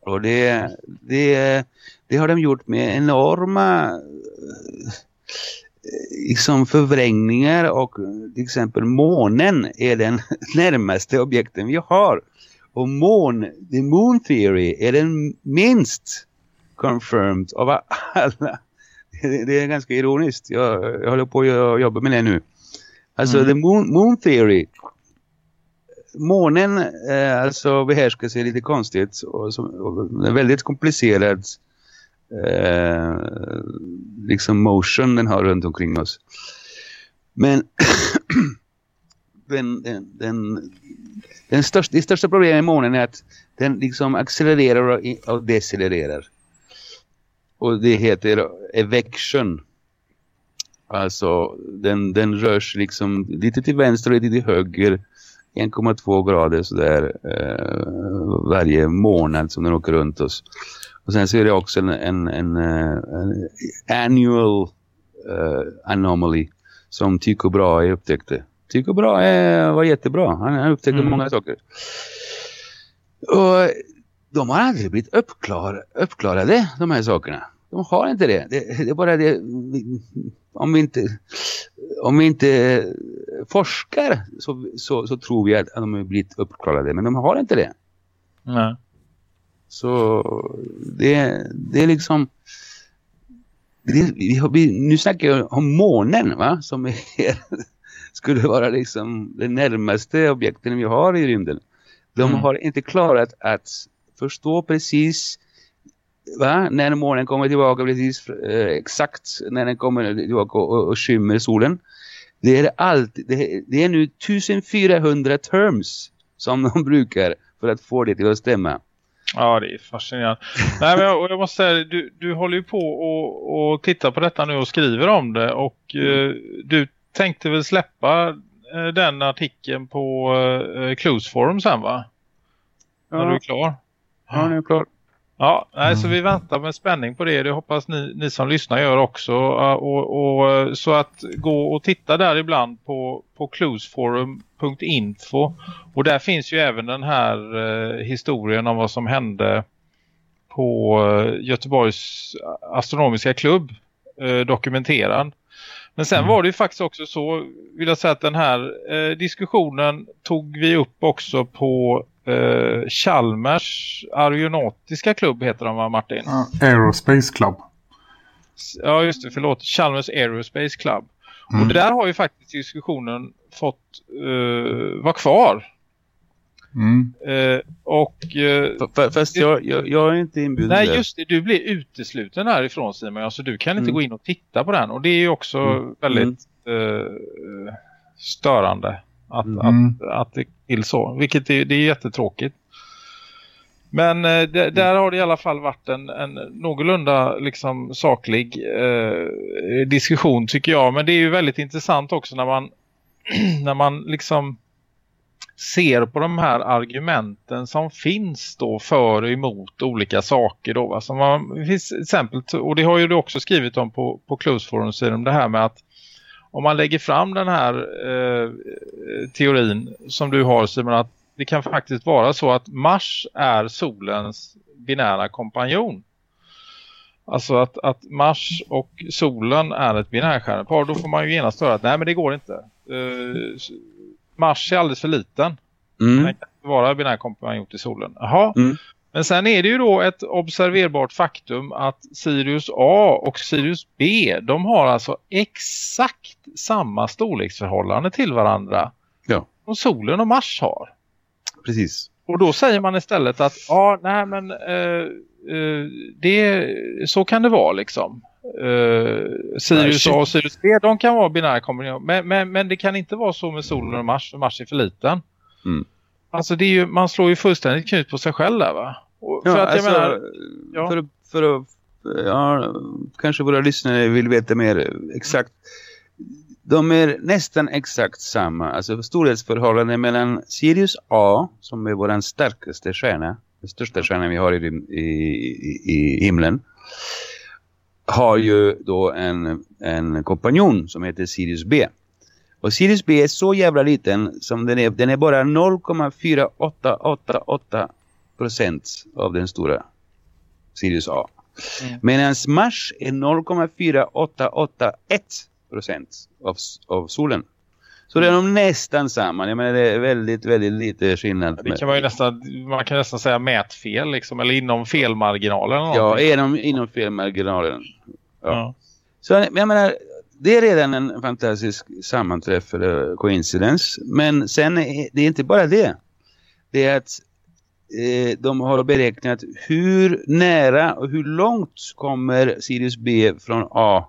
Och det, det, det har de gjort med enorma eh, liksom förvrängningar och till exempel månen är den närmaste objekten vi har. Och mån, the moon theory är den minst confirmed av alla. Det, är ganska ironiskt. Jag, jag håller på att jobba med det nu. Alltså mm. the moon, moon theory månen eh, alltså behärskar sig lite konstigt och, som, och är väldigt komplicerad eh, liksom motion den har runt omkring oss. Men den, den, den, den största, det största problemet med månen är att den liksom accelererar och, och decelererar. Och det heter evection. Alltså den, den rör sig liksom lite till vänster och lite till höger 1,2 grader sådär eh, varje månad som den åker runt oss. Och sen så är det också en, en, en, eh, en annual uh, anomaly som Tycho Brahe upptäckte. Tycho Brahe var jättebra. Han, han upptäckte mm. många saker. Och de har aldrig blivit uppklar, uppklarade, de här sakerna. De har inte det. Det, det är bara det. Om vi inte, om vi inte forskar så, så, så tror vi att de har blivit uppklarade. Men de har inte det. Nej. Så det, det är liksom... Det, vi, vi, nu snackar jag om månen va? Som är, skulle vara liksom det närmaste objekten vi har i rymden. De mm. har inte klarat att förstå precis va? när månen kommer tillbaka precis eh, exakt när den kommer tillbaka och, och skymmer solen. Det är, alltid, det, det är nu 1400 terms som de brukar för att få det till att stämma. Ja, det är fascinerande. Nej, men jag, jag måste säga, du, du håller ju på och, och tittar på detta nu och skriver om det. Och mm. eh, du tänkte väl släppa eh, den artikeln på eh, Close Forum sen va? Ja. När du är klar. Ja, nu är jag klar. Ja, nej, så mm. vi väntar med spänning på det. Det hoppas ni, ni som lyssnar gör också. Och, och, så att gå och titta där ibland på, på closeforum.info. Och där finns ju även den här eh, historien om vad som hände på eh, Göteborgs astronomiska klubb eh, dokumenterad. Men sen mm. var det ju faktiskt också så, vill jag säga att den här eh, diskussionen tog vi upp också på eh, Chalmers aeronautiska klubb heter de va Martin? Ja, Aerospace Club. Ja just det, förlåt. Chalmers Aerospace Club. Mm. Och där har ju faktiskt diskussionen fått uh, vara kvar. Mm. Eh, och... Eh, Fast jag, jag, jag, är inte inbjuden Nej, där. just det. Du blir utesluten härifrån Simon. Alltså du kan inte mm. gå in och titta på den. Och det är ju också mm. väldigt mm. störande att, mm. att, att det till så. Vilket är, det är jättetråkigt. Men eh, det, där har det i alla fall varit en, en någorlunda liksom, saklig eh, diskussion tycker jag. Men det är ju väldigt intressant också när man, när man liksom ser på de här argumenten som finns då för och emot olika saker då. Alltså man, det finns exempel, och det har ju du också skrivit om på, på Forum det här med att om man lägger fram den här eh, teorin som du har Simon att det kan faktiskt vara så att Mars är solens binära kompanjon. Alltså att, att Mars och solen är ett binärstjärnepar. Då får man ju genast höra att nej men det går inte. Uh, Mars är alldeles för liten. Mm. Den kan inte vara binärkompanjon till solen. Jaha. Mm. Men sen är det ju då ett observerbart faktum att Sirius A och Sirius B de har alltså exakt samma storleksförhållande till varandra ja. som solen och Mars har. Precis. Och då säger man istället att ja, nej men uh, uh, det, så kan det vara liksom. Uh, Sirius A och Sirius B de kan vara binära kombinationer men, men, men det kan inte vara så med solen och Mars för Mars är för liten. Mm. Alltså det är ju, man slår ju fullständigt knut på sig själv där va? Och för ja, att alltså, jag menar, ja. för, för att ja, kanske våra lyssnare vill veta mer exakt. De är nästan exakt samma. Alltså storhetsförhållande mellan Sirius A som är vår starkaste stjärna. Den största stjärnan vi har i, i, i, i himlen. Har ju då en, en kompanjon som heter Sirius B. Och Sirius B är så jävla liten som den är. Den är bara 0,4888 procent av den stora Sirius A. Mm. Medan Mars är 0,4881 procent av, av solen. Så det är de nästan samma. Jag menar det är väldigt, väldigt lite skillnad. Det kan man ju nästan, man kan nästan säga mätfel liksom. Eller inom felmarginalen. Ja, inom, inom felmarginalen. Ja. ja. Så jag menar, det är redan en fantastisk sammanträff eller coincidence. Men sen är det är inte bara det. Det är att eh, de har beräknat hur nära och hur långt kommer Sirius B från A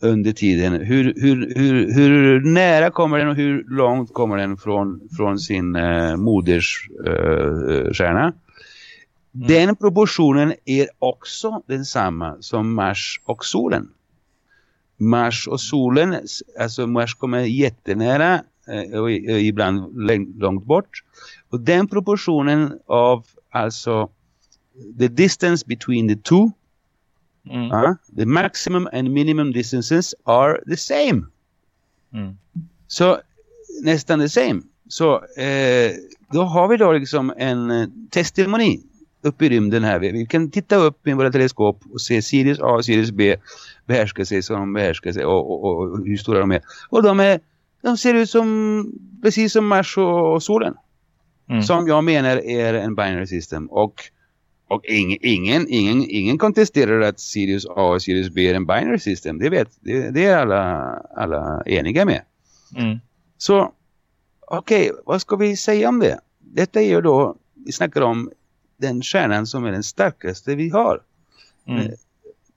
under tiden. Hur, hur, hur, hur nära kommer den och hur långt kommer den från, från sin eh, moders eh. Mm. Den proportionen är också densamma som Mars och solen. Mars och solen, alltså Mars kommer jättenära eh, och ibland långt bort. Och den proportionen av alltså the distance between the two mm. uh, the maximum and minimum distances are the same. Mm. Så nästan the same. Så eh, då har vi då liksom en eh, testimoni uppe i rymden här. Vi, kan titta upp med våra teleskop och se Sirius A och Sirius B behärskar sig som de behärskar sig och, och, och, hur stora de är. Och de, är, de ser ut som precis som Mars och, och solen. Mm. Som jag menar är en binary system. Och, och ing, ingen, ingen, ingen kontesterar att Sirius A och Sirius B är en binary system. Det, vet, det, det är alla, alla eniga med. Mm. Så okej, okay, vad ska vi säga om det? Detta är ju då, vi snackar om den kärnan som är den starkaste vi har. Mm. Eh,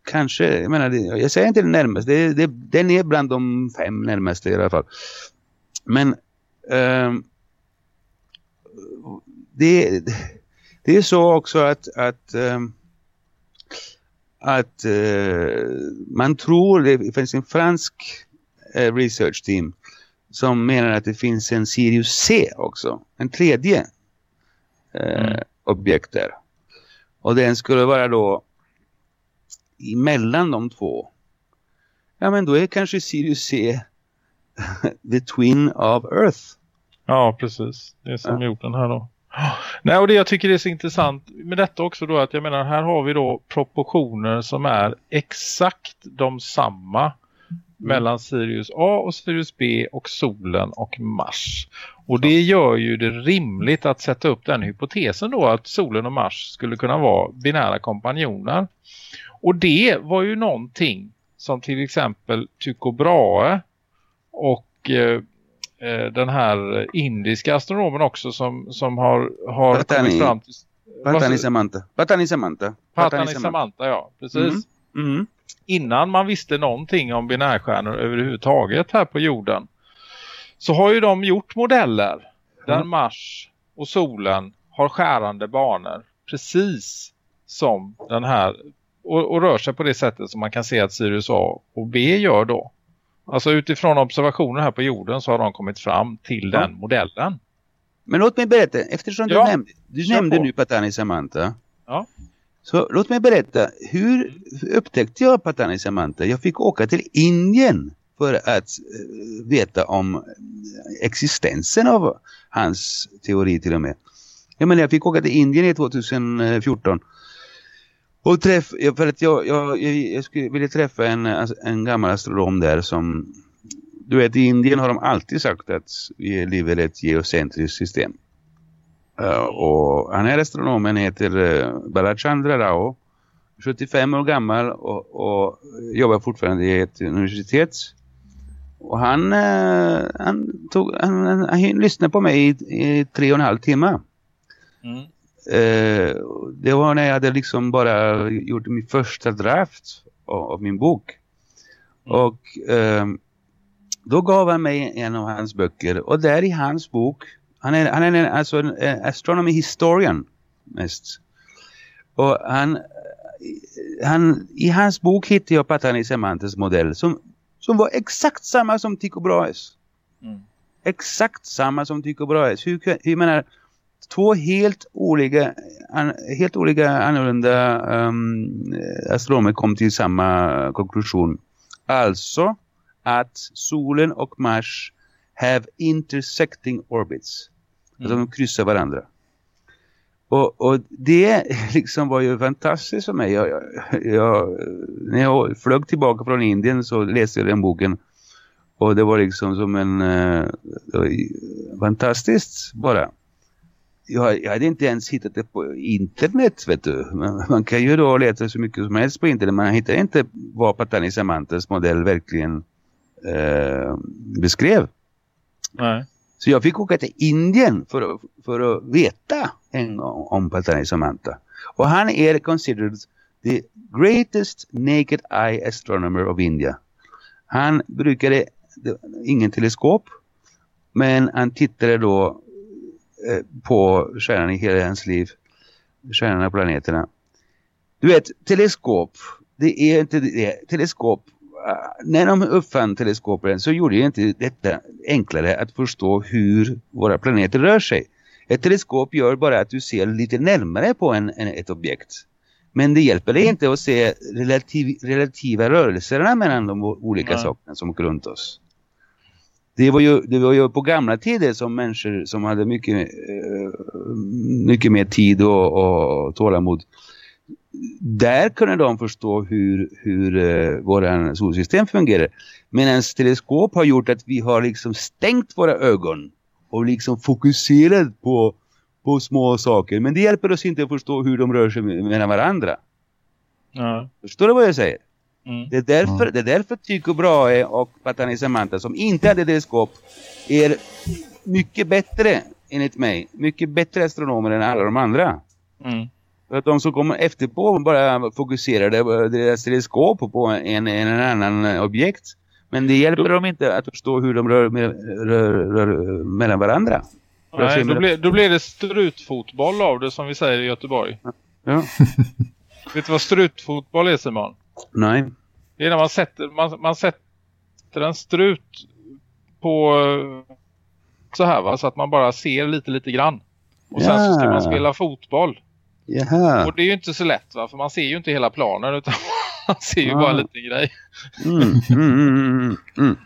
kanske, jag menar, jag säger inte den närmaste, det, det, den är bland de fem närmaste i alla fall. Men um, det, det är så också att, att, um, att uh, man tror, det finns en fransk uh, research team som menar att det finns en Sirius C också, en tredje uh, mm. Objekt där. Och den skulle vara då emellan de två. Ja men då är kanske Sirius C the twin of Earth. Ja precis, det är som ja. jorden här då. Nej och det jag tycker är så intressant med detta också då att jag menar här har vi då proportioner som är exakt de samma mm. Mellan Sirius A och Sirius B och solen och Mars. Och det gör ju det rimligt att sätta upp den hypotesen då att solen och Mars skulle kunna vara binära kompanjoner. Och det var ju någonting som till exempel Tycho Brahe och eh, eh, den här indiska astronomen också som, som har, har kommit fram till... Patani Samantha. Patani Samantha. Patani Samantha, ja. Precis. Mm. Mm. Innan man visste någonting om binärstjärnor överhuvudtaget här på jorden så har ju de gjort modeller där mm. Mars och solen har skärande banor precis som den här och, och, rör sig på det sättet som man kan se att Sirius A och B gör då. Alltså utifrån observationer här på jorden så har de kommit fram till ja. den modellen. Men låt mig berätta, eftersom ja. du nämnde, du nämnde nu Patani Samantha. Ja. Så låt mig berätta, hur upptäckte jag Patani Samantha? Jag fick åka till Indien för att uh, veta om existensen av hans teori till och med. Jag menar, jag fick åka till Indien i 2014 och träff, för att jag, jag, jag, skulle vilja träffa en, alltså, en gammal astronom där som du vet, i Indien har de alltid sagt att vi lever i ett geocentriskt system. Uh, och han är astronomen heter uh, Balachandra Rao. 75 år gammal och, och jobbar fortfarande i ett universitet. Och han, uh, han, tog, han, han, han, lyssnade på mig i, i tre och en halv timme. Mm. Eh, det var när jag hade liksom bara gjort min första draft av, av min bok. Mm. Och eh, då gav han mig en av hans böcker. Och där i hans bok, han är, han är en, alltså en, astronomy historian mest. Och han, han, i hans bok hittade jag Patani Semantes modell som, som var exakt samma som Tycho Brahes. Mm. Exakt samma som Tycho Brahes. Hur, hur menar två helt olika, an, helt olika annorlunda um, astronomer kom till samma konklusion. Alltså att solen och Mars have intersecting orbits. Mm. de kryssar varandra. Och, och, det liksom var ju fantastiskt för mig. Jag, jag, jag, när jag flög tillbaka från Indien så läste jag den boken. Och det var liksom som en uh, fantastiskt bara jag, jag hade inte ens hittat det på internet vet du. Man, man kan ju då leta så mycket som helst på internet. Man hittar inte vad Patani Samantas modell verkligen eh, beskrev. Nej. Så jag fick åka till Indien för att, för att veta en gång om Patani Samanta. Och han är considered the greatest naked eye astronomer of India. Han brukade, ingen teleskop, men han tittade då Eh, på stjärnan i hela hans liv. Stjärnorna och planeterna. Du vet, teleskop. Det är inte det. Teleskop. Uh, när de uppfann teleskopen så gjorde det inte detta enklare att förstå hur våra planeter rör sig. Ett teleskop gör bara att du ser lite närmare på en, en ett objekt. Men det hjälper dig inte att se relativ, relativa rörelserna mellan de olika ja. sakerna som går runt oss det var, ju, det var ju på gamla tider som människor som hade mycket, eh, mycket mer tid och, och tålamod. Där kunde de förstå hur, hur eh, våra solsystem fungerar. Medan teleskop har gjort att vi har liksom stängt våra ögon och liksom fokuserat på, på små saker. Men det hjälper oss inte att förstå hur de rör sig mellan varandra. Ja. Förstår du vad jag säger? Mm. Det, är därför, mm. det är därför Tycho Brahe och Patani Samantha som inte hade teleskop är mycket bättre enligt mig. Mycket bättre astronomer än alla de andra. Mm. De som kommer efterpå bara fokuserade deras teleskop på en, en, en annan objekt. Men det hjälper då, dem inte att förstå hur de rör, med, rör, rör mellan varandra. Nej, då, blir, då blir det strutfotboll av det som vi säger i Göteborg. Ja. Vet du vad strutfotboll är Simon? Nej. Det är när man sätter, man, man sätter en strut på så här va, så att man bara ser lite lite grann. Och sen så ska man spela fotboll. Jaha. Och det är ju inte så lätt va, för man ser ju inte hela planen utan man ser ju ah. bara en liten grej. Mm, mm, mm, mm, mm.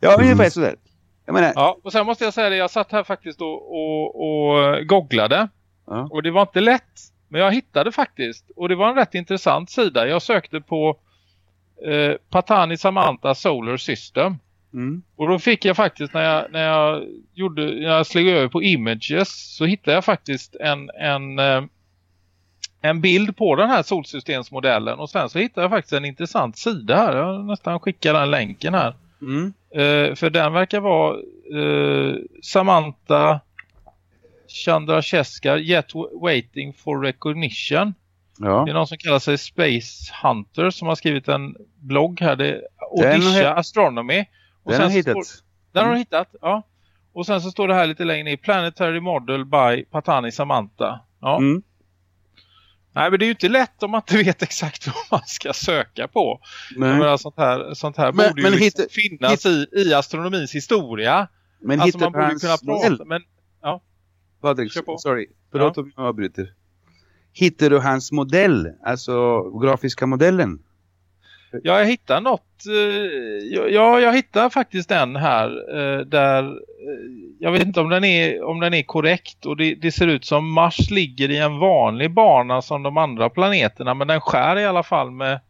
Ja, ungefär sådär. Jag menar... Ja, och sen måste jag säga det, jag satt här faktiskt och, och, och googlade. Ja. Och det var inte lätt. Men jag hittade faktiskt, och det var en rätt intressant sida. Jag sökte på eh, Patani Samantha Solar System. Mm. Och då fick jag faktiskt när jag, när jag gjorde, när jag slog över på images så hittade jag faktiskt en, en, eh, en bild på den här solsystemsmodellen och sen så hittade jag faktiskt en intressant sida här. Jag nästan skickar den länken här. Mm. Uh, för den verkar vara uh, Samantha Chandrasekhar Yet Waiting for Recognition. Ja. Det är någon som kallar sig Space Hunter som har skrivit en blogg här. Det är Odisha Astronomy. Och den har hittat. Står, den har du hittat, ja. Och sen så står det här lite längre ner. Planetary Model by Patani Samantha. Ja. Mm. Nej, men det är ju inte lätt om man inte vet exakt vad man ska söka på. Nej. Menar, sånt här, sånt här men, borde men ju liksom finnas hit, i, i astronomins historia. Men alltså man borde kunna prata. Men, ja. Patrik, sorry. Förlåt ja. om jag avbryter. Hittar du hans modell? Alltså grafiska modellen? Ja, jag hittar något. Eh, ja, jag hittar faktiskt den här eh, där eh, jag vet inte om den är, om den är korrekt och det, det, ser ut som Mars ligger i en vanlig bana som de andra planeterna men den skär i alla fall med,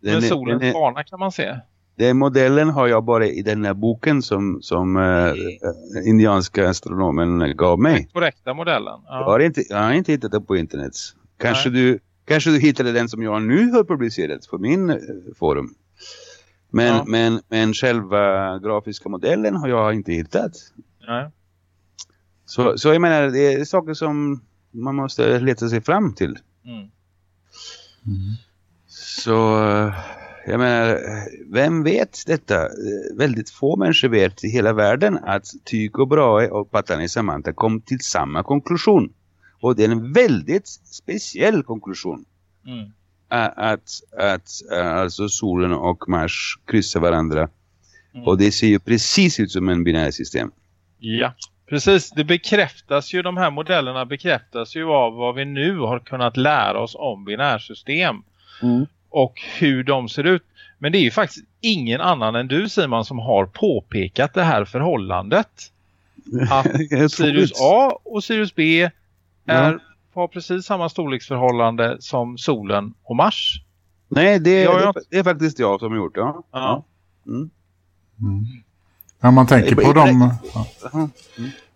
med är, solens är, bana kan man se. Den modellen har jag bara i den här boken som, som äh, indianska astronomen gav mig. Den korrekta modellen. Ja. Jag, har inte, jag har inte hittat den på internet. Kanske du Kanske du hittade den som jag nu har publicerat på min eh, forum. Men, ja. men, men själva grafiska modellen har jag inte hittat. Ja. Så, så jag menar, det är saker som man måste leta sig fram till. Mm. Mm. Så jag menar, vem vet detta? Väldigt få människor vet i hela världen att Tycho Brahe och Patani Samantha kom till samma konklusion. Och det är en väldigt speciell konklusion. Mm. Att, att alltså solen och Mars kryssar varandra. Mm. Och det ser ju precis ut som en binärsystem. Ja, precis. Det bekräftas ju, de här modellerna bekräftas ju av vad vi nu har kunnat lära oss om binärsystem. Mm. Och hur de ser ut. Men det är ju faktiskt ingen annan än du Simon som har påpekat det här förhållandet. Att Sirius A och Sirius B är, har precis samma storleksförhållande som solen och Mars. Nej, det, ja, jag... det är faktiskt jag som har gjort det. Ja. ja. Mm. Mm. Ja, man tänker på dem... Ja.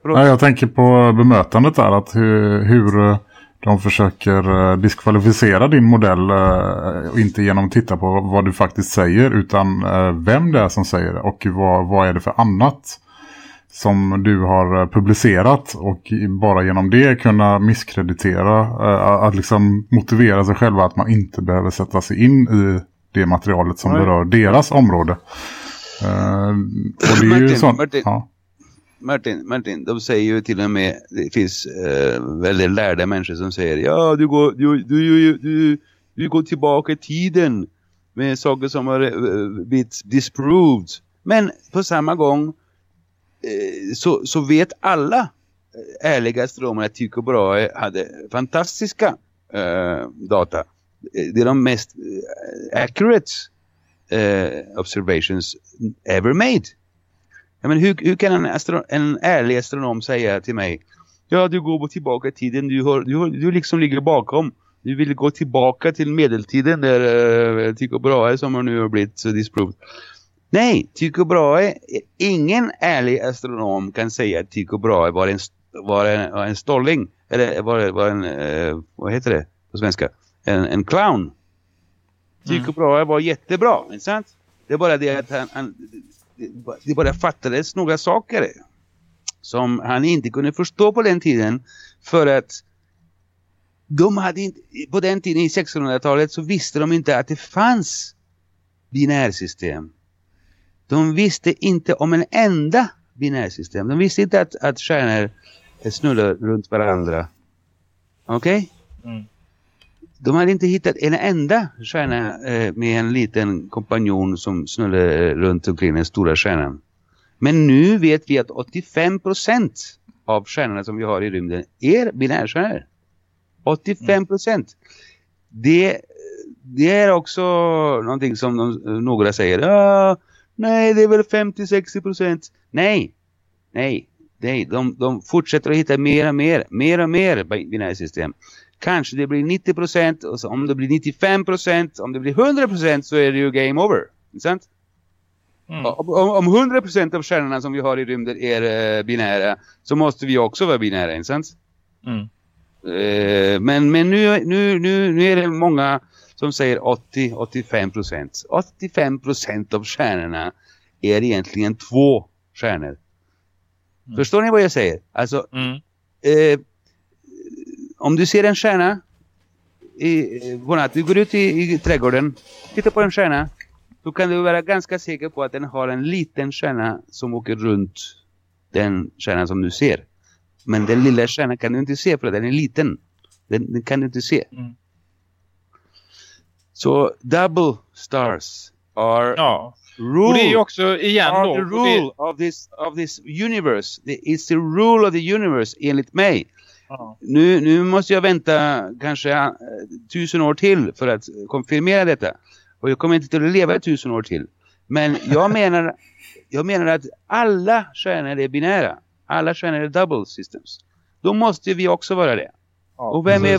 Ja, jag tänker på bemötandet där. Att hur, hur de försöker eh, diskvalificera din modell. Och eh, inte genom att titta på vad du faktiskt säger. Utan eh, vem det är som säger det. Och vad, vad är det för annat som du har eh, publicerat och bara genom det kunna misskreditera, äh, att liksom motivera sig själva att man inte behöver sätta sig in i det materialet som Nej. berör deras område. Uh, och det är Martin, ju sånt, Martin, ja. Martin, Martin, de säger ju till och med, det finns uh, väldigt lärda människor som säger ja du går, du, du, du, du går tillbaka i tiden med saker som har blivit disproved. Men på samma gång Eh, Eh, så, så vet alla eh, ärliga astronomer att Tycho Brahe hade fantastiska eh, data. Eh, det är de mest accurate eh, observations ever made. Jag menar hur, hur kan en, astro en ärlig astronom säga till mig Ja, du går tillbaka i tiden. Du, har, du, har, du liksom ligger bakom. Du vill gå tillbaka till medeltiden där uh, Tycho Brahe som har nu har blivit disproved. Nej, Tycho Brahe, ingen ärlig astronom kan säga att Tycho Brahe var en, var en, var en stolling. Eller var, var en, eh, vad heter det på svenska? En, en clown. Tycho mm. Brahe var jättebra, inte sant? Det är bara det att han, han det bara fattades några saker som han inte kunde förstå på den tiden för att de hade inte, på den tiden i 1600-talet så visste de inte att det fanns binärsystem. De visste inte om en enda binärsystem. De visste inte att, att stjärnor snurrar runt varandra. Okej? Okay? Mm. De hade inte hittat en enda stjärna eh, med en liten kompanjon som snurrar runt omkring den stora stjärnan. Men nu vet vi att 85% av stjärnorna som vi har i rymden är binärstjärnor. 85%. Mm. Det, det är också någonting som de, några säger. Ah, Nej, det är väl 50-60 procent. Nej, nej, nej. De, de fortsätter att hitta mer och mer, mer och mer binärsystem. Kanske det blir 90 procent och så om det blir 95 procent, om det blir 100 procent så är det ju game over. Sant? Mm. Om, om 100 procent av stjärnorna som vi har i rymden är uh, binära så måste vi också vara binära, inte sant? Mm. Uh, men men nu, nu, nu, nu är det många som säger 80-85 procent. 85 procent av stjärnorna är egentligen två stjärnor. Mm. Förstår ni vad jag säger? Alltså, mm. eh, om du ser en stjärna i, godnatt, du går ut i, i trädgården, tittar på en stjärna, då kan du vara ganska säker på att den har en liten stjärna som åker runt den stjärnan som du ser. Men den lilla stjärnan kan du inte se för den är liten. Den, den kan du inte se. Mm. Så double stars are ja. rule. Och det är också igen då. the rule det... of, this, of this universe. It's the rule of the universe enligt mig. Ja. Nu, nu måste jag vänta kanske uh, tusen år till för att konfirmera detta. Och jag kommer inte att leva tusen år till. Men jag menar, jag menar att alla stjärnor är binära. Alla stjärnor är double systems. Då måste vi också vara det. Ja, och vem är,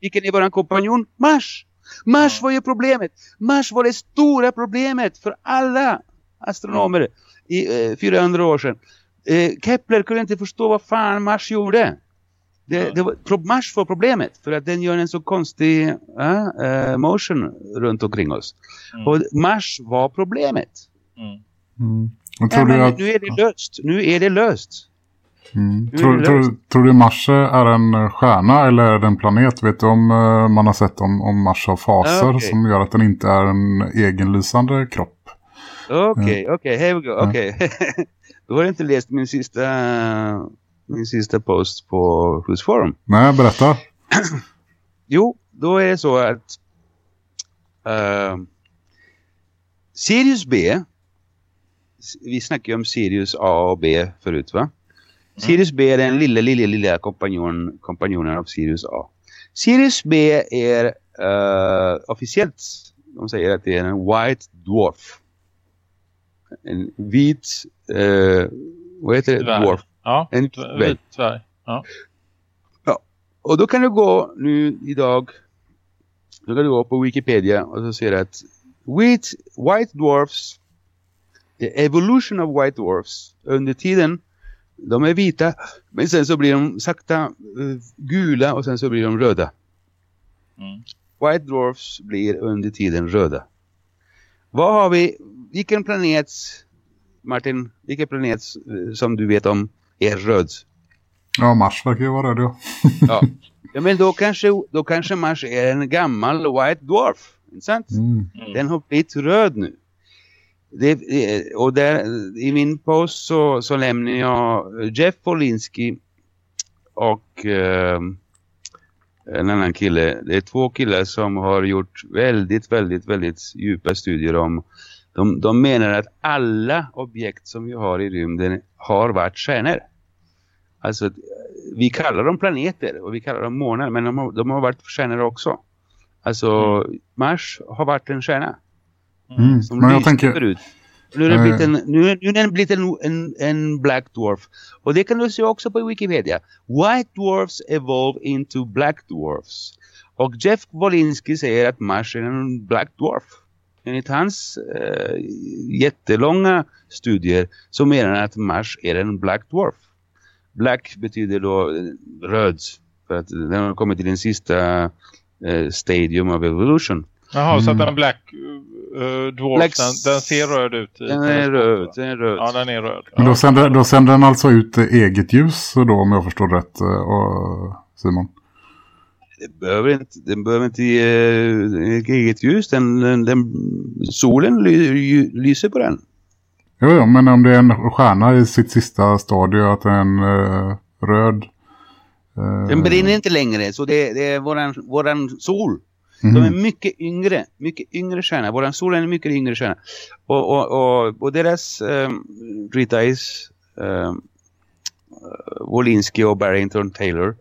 vilken är vår kompanjon? Mars! Mars var ju problemet. Mars var det stora problemet för alla astronomer i eh, 400 år sedan. Eh, Kepler kunde inte förstå vad fan Mars gjorde. Det, det var, Mars var problemet för att den gör en så konstig uh, motion runt omkring oss. Mm. Och Mars var problemet. Mm. Mm. Ja, men, att... Nu är det löst. Nu är det löst. Mm. Tror, tror, tror, du Mars är en stjärna eller är det en planet? Vet du om uh, man har sett om, om Mars har faser okay. som gör att den inte är en egenlysande kropp? Okej, okay, okej, okay, here we go. Okej. Okay. Har du inte läst min sista min sista post på Husforum. Nej, berätta. jo, då är det så att uh, Sirius B vi snackade ju om Sirius A och B förut va? Mm. Sirius B är den lilla, lilla, lilla kompanjon, kompanjonen av Sirius A. Sirius B är uh, officiellt, de säger att det är en white dwarf. En vit, uh, vad heter det? Dwarf. Ja, en vit dvärg. Ja. ja. Och då kan du gå nu idag, då kan du gå på Wikipedia och så ser du att white, white dwarfs, the evolution of white dwarfs under tiden, de är vita men sen så blir de sakta uh, gula och sen så blir de röda. Mm. White dwarfs blir under tiden röda. Vad har vi, vilken planet Martin, vilken planet uh, som du vet om är röd. Ja, Mars verkar ju vara röd, ja. ja. ja. men då kanske, då kanske Mars är en gammal White Dwarf. Inte sant? Mm. Den har blivit röd nu. Det, och där, i min post så, så lämnar jag Jeff Polinski och eh, en annan kille. Det är två killar som har gjort väldigt, väldigt, väldigt djupa studier om de, de menar att alla objekt som vi har i rymden har varit stjärnor. Alltså, vi kallar dem planeter och vi kallar dem månar, men de har, de har varit stjärnor också. Alltså, mm. Mars har varit en stjärna. Mm. Som men jag tänker... Förut. Nu är den blivit, en, nu, nu är blivit en, en, en black dwarf. Och det kan du se också på Wikipedia. White dwarfs evolve into black dwarfs. Och Jeff Wolinski säger att Mars är en black dwarf. Enligt hans eh, jättelånga studier så menar han att Mars är en black dwarf. Black betyder då eh, röd. För att den har kommit till den sista eh, stadium of evolution. Jaha, mm. så att den Black uh, Dwarf, Black... den, den, ser röd ut. I den är röd, den är röd. Ja, den är röd. Men då sänder, då sänder den alltså ut eget ljus då, om jag förstår rätt, och Simon? Den behöver inte, den behöver inte ge eget ljus. Den, den, den solen ly, lyser på den. Jo, ja, men om det är en stjärna i sitt sista stadie att det är en uh, röd... Uh... Den brinner inte längre så det, det är våran, våran sol. Mm. De är mhm. mycket yngre, mycket yngre stjärna. Våran sol är en mycket yngre stjärna. Och, och, och, och deras um, Ritais, um, Wolinski och Barrington Taylor.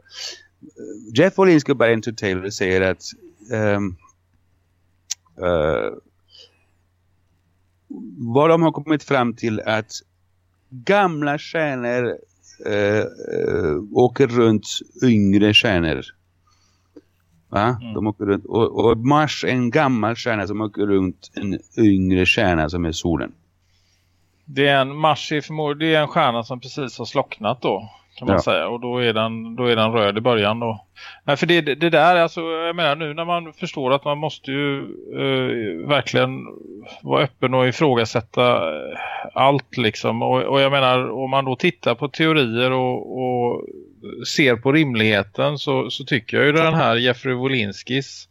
Jeff Wolinski och Barrington Taylor säger att um, uh, vad de har kommit fram till att gamla stjärnor äh, åker runt yngre stjärnor. Va? Mm. De åker runt, och, och Mars är en gammal stjärna som åker runt en yngre stjärna som är solen. Det är en Mars är förmodligen det är en stjärna som precis har slocknat då. kan man ja. säga. Och då är, den, då är den röd i början då. Nej, för det, det där, alltså, jag menar nu när man förstår att man måste ju eh, verkligen vara öppen och ifrågasätta eh, allt liksom. Och, och, jag menar, om man då tittar på teorier och, och ser på rimligheten så, så tycker jag ju den här Jeffrey Wolinskis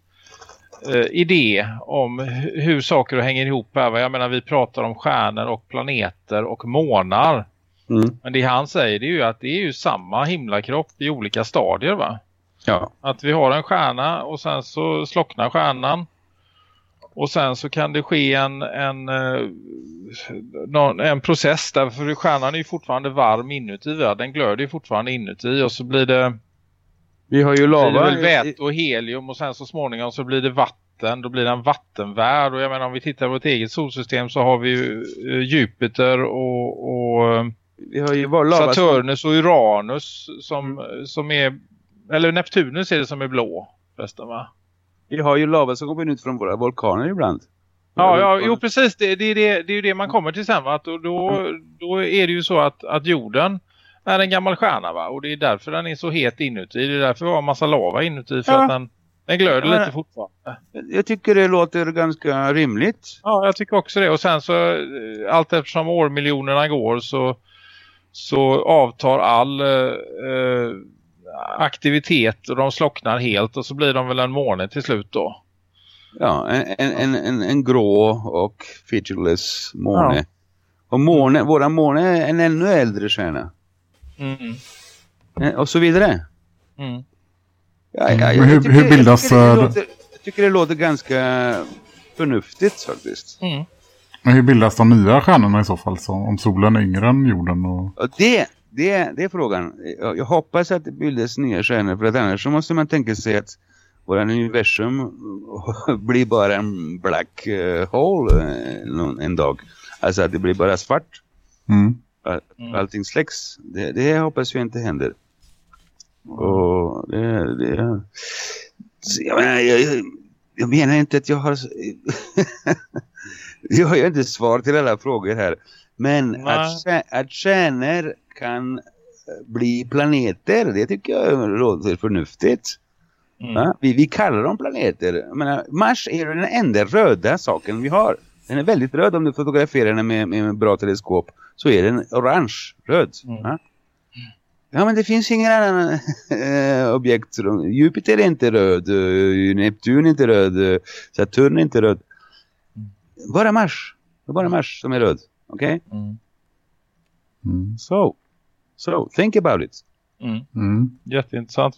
eh, idé om hur saker hänger ihop här. Jag menar, vi pratar om stjärnor och planeter och månar. Mm. Men det han säger det är ju att det är ju samma himlakropp i olika stadier va? Ja. Att vi har en stjärna och sen så slocknar stjärnan. Och sen så kan det ske en, en, eh, en process där för stjärnan är ju fortfarande varm inuti. Va? Den glöder ju fortfarande inuti och så blir det vi har ju lava. Det väte och helium och sen så småningom så blir det vatten. Då blir det en vattenvärld. Och jag menar om vi tittar på vårt eget solsystem så har vi ju eh, Jupiter och, och vi har ju lava Saturnus och Uranus som, som är... Eller Neptunus är det som är blå förresten va? Vi har ju lava som kommer ut från våra vulkaner ibland. Ja, ja jo precis. Det, det, det, det är ju det man kommer till sen va? Att då, då är det ju så att, att jorden är en gammal stjärna va? Och det är därför den är så het inuti. Det är därför vi har en massa lava inuti för ja. att den, den glöder ja, lite fortfarande. Jag tycker det låter ganska rimligt. Ja, jag tycker också det. Och sen så eh, allt eftersom årmiljonerna går så, så avtar all eh, aktivitet och de slocknar helt och så blir de väl en måne till slut då. Ja, en, en, en, en grå och featureless måne. Ja. Och måne, våra måne är en ännu äldre stjärna. Mm. Eh, och så vidare. Mm. Ja, ja, jag, hur, tycker, hur bildas... Jag tycker, det låter, jag tycker det låter ganska förnuftigt faktiskt. Mm. Men hur bildas de nya stjärnorna i så fall? Så, om solen är yngre än jorden? Och... Det, det, det är frågan. Jag, jag, hoppas att det bildas nya stjärnor. För att annars så måste man tänka sig att vår universum blir bara en black uh, hole uh, en dag. Alltså att det blir bara svart. Mm. Mm. allting släcks. Det, det hoppas jag inte händer. Och det, det jag, menar, jag, jag menar inte att jag har jag har ju inte svar till alla frågor här. Men att, att stjärnor kan eh, bli planeter, det tycker jag låter förnuftigt. Mm. Vi, vi kallar dem planeter. Jag menar, Mars är den enda röda saken vi har. Den är väldigt röd om du fotograferar den med, med, bra teleskop. Så är den orange, röd. Mm. Ja? ja men det finns ingen annan äh, objekt. Jupiter är inte röd. Uh, Neptun är inte röd. Saturn är inte röd. Bara Mars. Det är bara Mars som är röd. Okay? Mm. Mm. So. So, think about it. Mm. Mm. Jätteintressant.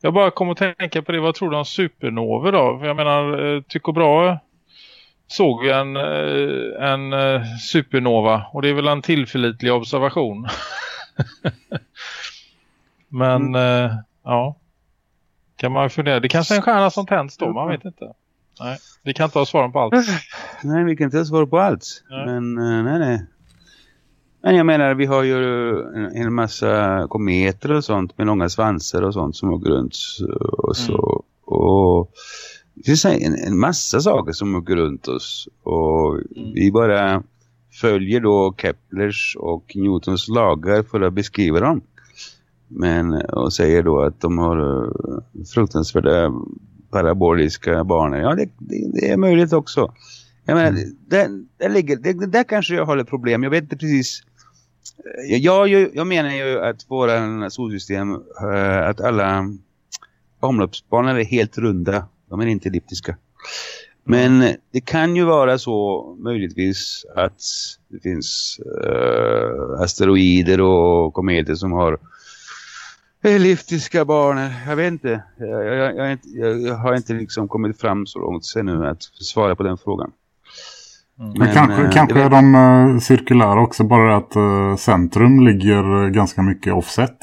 Jag bara kom att tänka på det. Vad tror du om supernover då? För jag menar, Tycho Brahe såg en, eh, en eh, supernova och det är väl en tillförlitlig observation. Men mm. Eh, ja, kan man fundera. Det kanske är en stjärna som tänds då, man vet inte. Nej, vi kan inte ha svaren på allt. Nej, vi kan inte ha svar på allt. Nej. Men nej, nej. Men jag menar, vi har ju en, massa kometer och sånt med långa svansar och sånt som åker runt. Och så. Mm. Och det finns en, en massa saker som åker runt oss och mm. vi bara följer då Keplers och Newtons lagar för att beskriva dem. Men, och säger då att de har uh, fruktansvärda paraboliska banor. Ja, det, det, det, är möjligt också. Jag menar, mm. det, det, ligger, det, där kanske jag har ett problem. Jag vet inte precis. Jag, jag, jag menar ju att våra solsystem, uh, att alla omloppsbanor är helt runda de är inte elliptiska. Men det kan ju vara så möjligtvis att det finns uh, asteroider och kometer som har elliptiska banor. Jag vet inte. Jag, jag, jag, jag, har inte liksom kommit fram så långt sen nu att svara på den frågan. Mm. Men, Men kanske, äh, kanske är de uh, cirkulära också. Bara att uh, centrum ligger ganska mycket offset.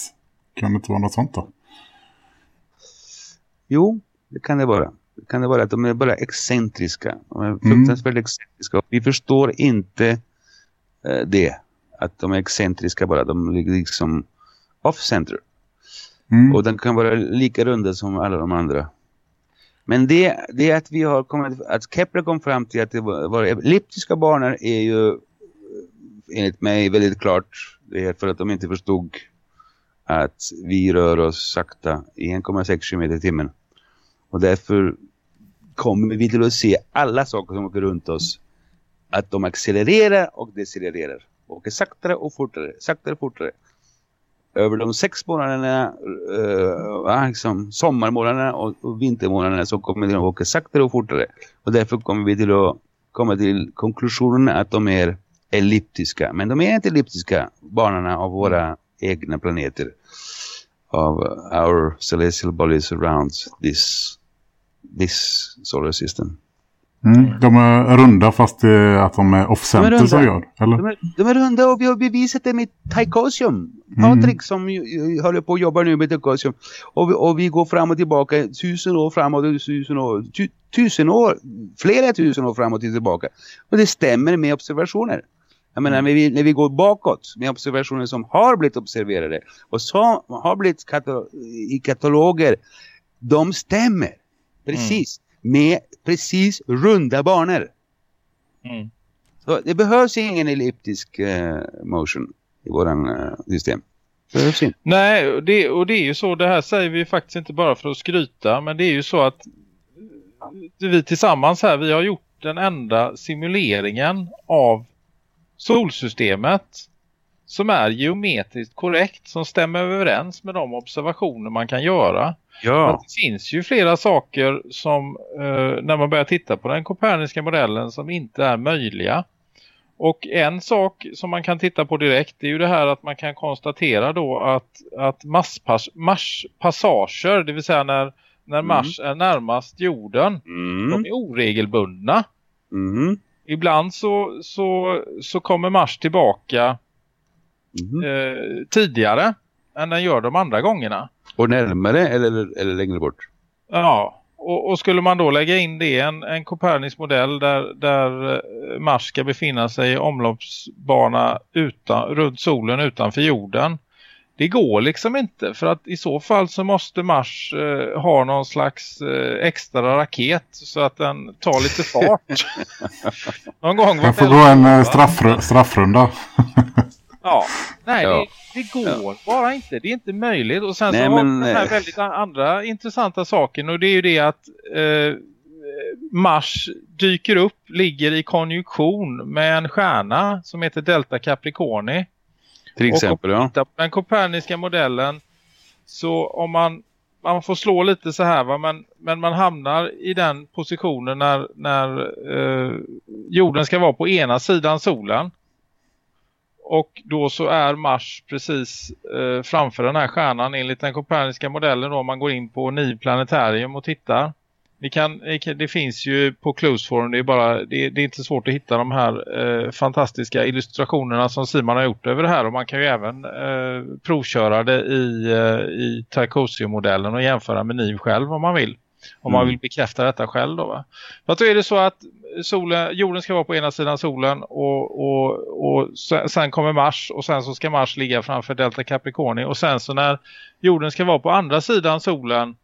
Kan det inte vara något sånt då? Jo, det kan det vara. Det kan det vara att de är bara excentriska. De är mm. fruktansvärt mm. excentriska. Vi förstår inte det. Att de är excentriska bara. De ligger liksom off-center. Mm. Och den kan vara lika runda som alla de andra. Men det, det är att vi har kommit, att Kepler kom fram till att det var, var elliptiska banor är ju enligt mig väldigt klart. Det är för att de inte förstod att vi rör oss sakta i 1,6 km i timmen. Och därför kommer vi till att se alla saker som åker runt oss att de accelererar och decelererar. Åker saktare och fortare, saktare och fortare. Över de sex månaderna, eh, liksom sommarmånaderna och, och vintermånaderna så kommer de att åka saktare och fortare. Och därför kommer vi till att komma till konklusionen att de är elliptiska. Men de är inte elliptiska, banorna av våra egna planeter. Av our celestial bodies around this, this solar system. Mm, de är runda fast att de är off-center som gör, eller? De är, de är runda och vi har bevisat det med. Patrik mm. som håller på att jobba nu med Tycosium. Och och vi går fram och tillbaka tusen år framåt och tusen år, tu, tusen år, flera tusen år framåt och tillbaka. Och det stämmer med observationer. Jag menar, när vi, när vi går bakåt med observationer som har blivit observerade och som har blivit katal i kataloger, de stämmer precis mm. Med precis runda banor. Mm. Så det behövs ingen elliptisk uh, motion i våran uh, system. Behövs inte. Nej, det, och det är ju så, det här säger vi faktiskt inte bara för att skryta, men det är ju så att vi tillsammans här, vi har gjort den enda simuleringen av solsystemet som är geometriskt korrekt som stämmer överens med de observationer man kan göra. Ja. Det finns ju flera saker som eh, när man börjar titta på den koperniska modellen som inte är möjliga. Och en sak som man kan titta på direkt är ju det här att man kan konstatera då att, att Marspassager, det vill säga när, när mm. Mars är närmast jorden, mm. de är oregelbundna. Mm. Ibland så, så, så kommer Mars tillbaka mm. eh, tidigare än den gör de andra gångerna. Och närmare eller, eller längre bort? Ja, och, och, skulle man då lägga in det en, en Copernicus modell där, där eh, Mars ska befinna sig i omloppsbana utan, runt solen utanför jorden det går liksom inte för att i så fall så måste Mars eh, ha någon slags eh, extra raket så att den tar lite fart. någon gång. Den får gå en eh, straffr straffrunda. ja, nej ja. Det, det, går ja. bara inte. Det är inte möjligt. Och sen nej, så har men, den här eh, väldigt andra intressanta saken och det är ju det att eh, Mars dyker upp, ligger i konjunktion med en stjärna som heter Delta Capricorni. Till exempel, och ja. den koperniska modellen så om man, man får slå lite så här va, men, men man hamnar i den positionen när, när eh, jorden ska vara på ena sidan solen. Och då så är Mars precis eh, framför den här stjärnan enligt den koperniska modellen då om man går in på Niv Planetarium och tittar. Ni kan, det finns ju på Close Forum, det är, bara, det det är inte svårt att hitta de här eh, fantastiska illustrationerna som Simon har gjort över det här. Och man kan ju även eh, provköra det i, eh, i Tarkovsky-modellen och jämföra med NIV själv om man vill. Om mm. man vill bekräfta detta själv då va. För att då är det så att solen, jorden ska vara på ena sidan solen och, och, och sen kommer Mars och sen så ska Mars ligga framför Delta Capricorni och sen så när jorden ska vara på andra sidan solen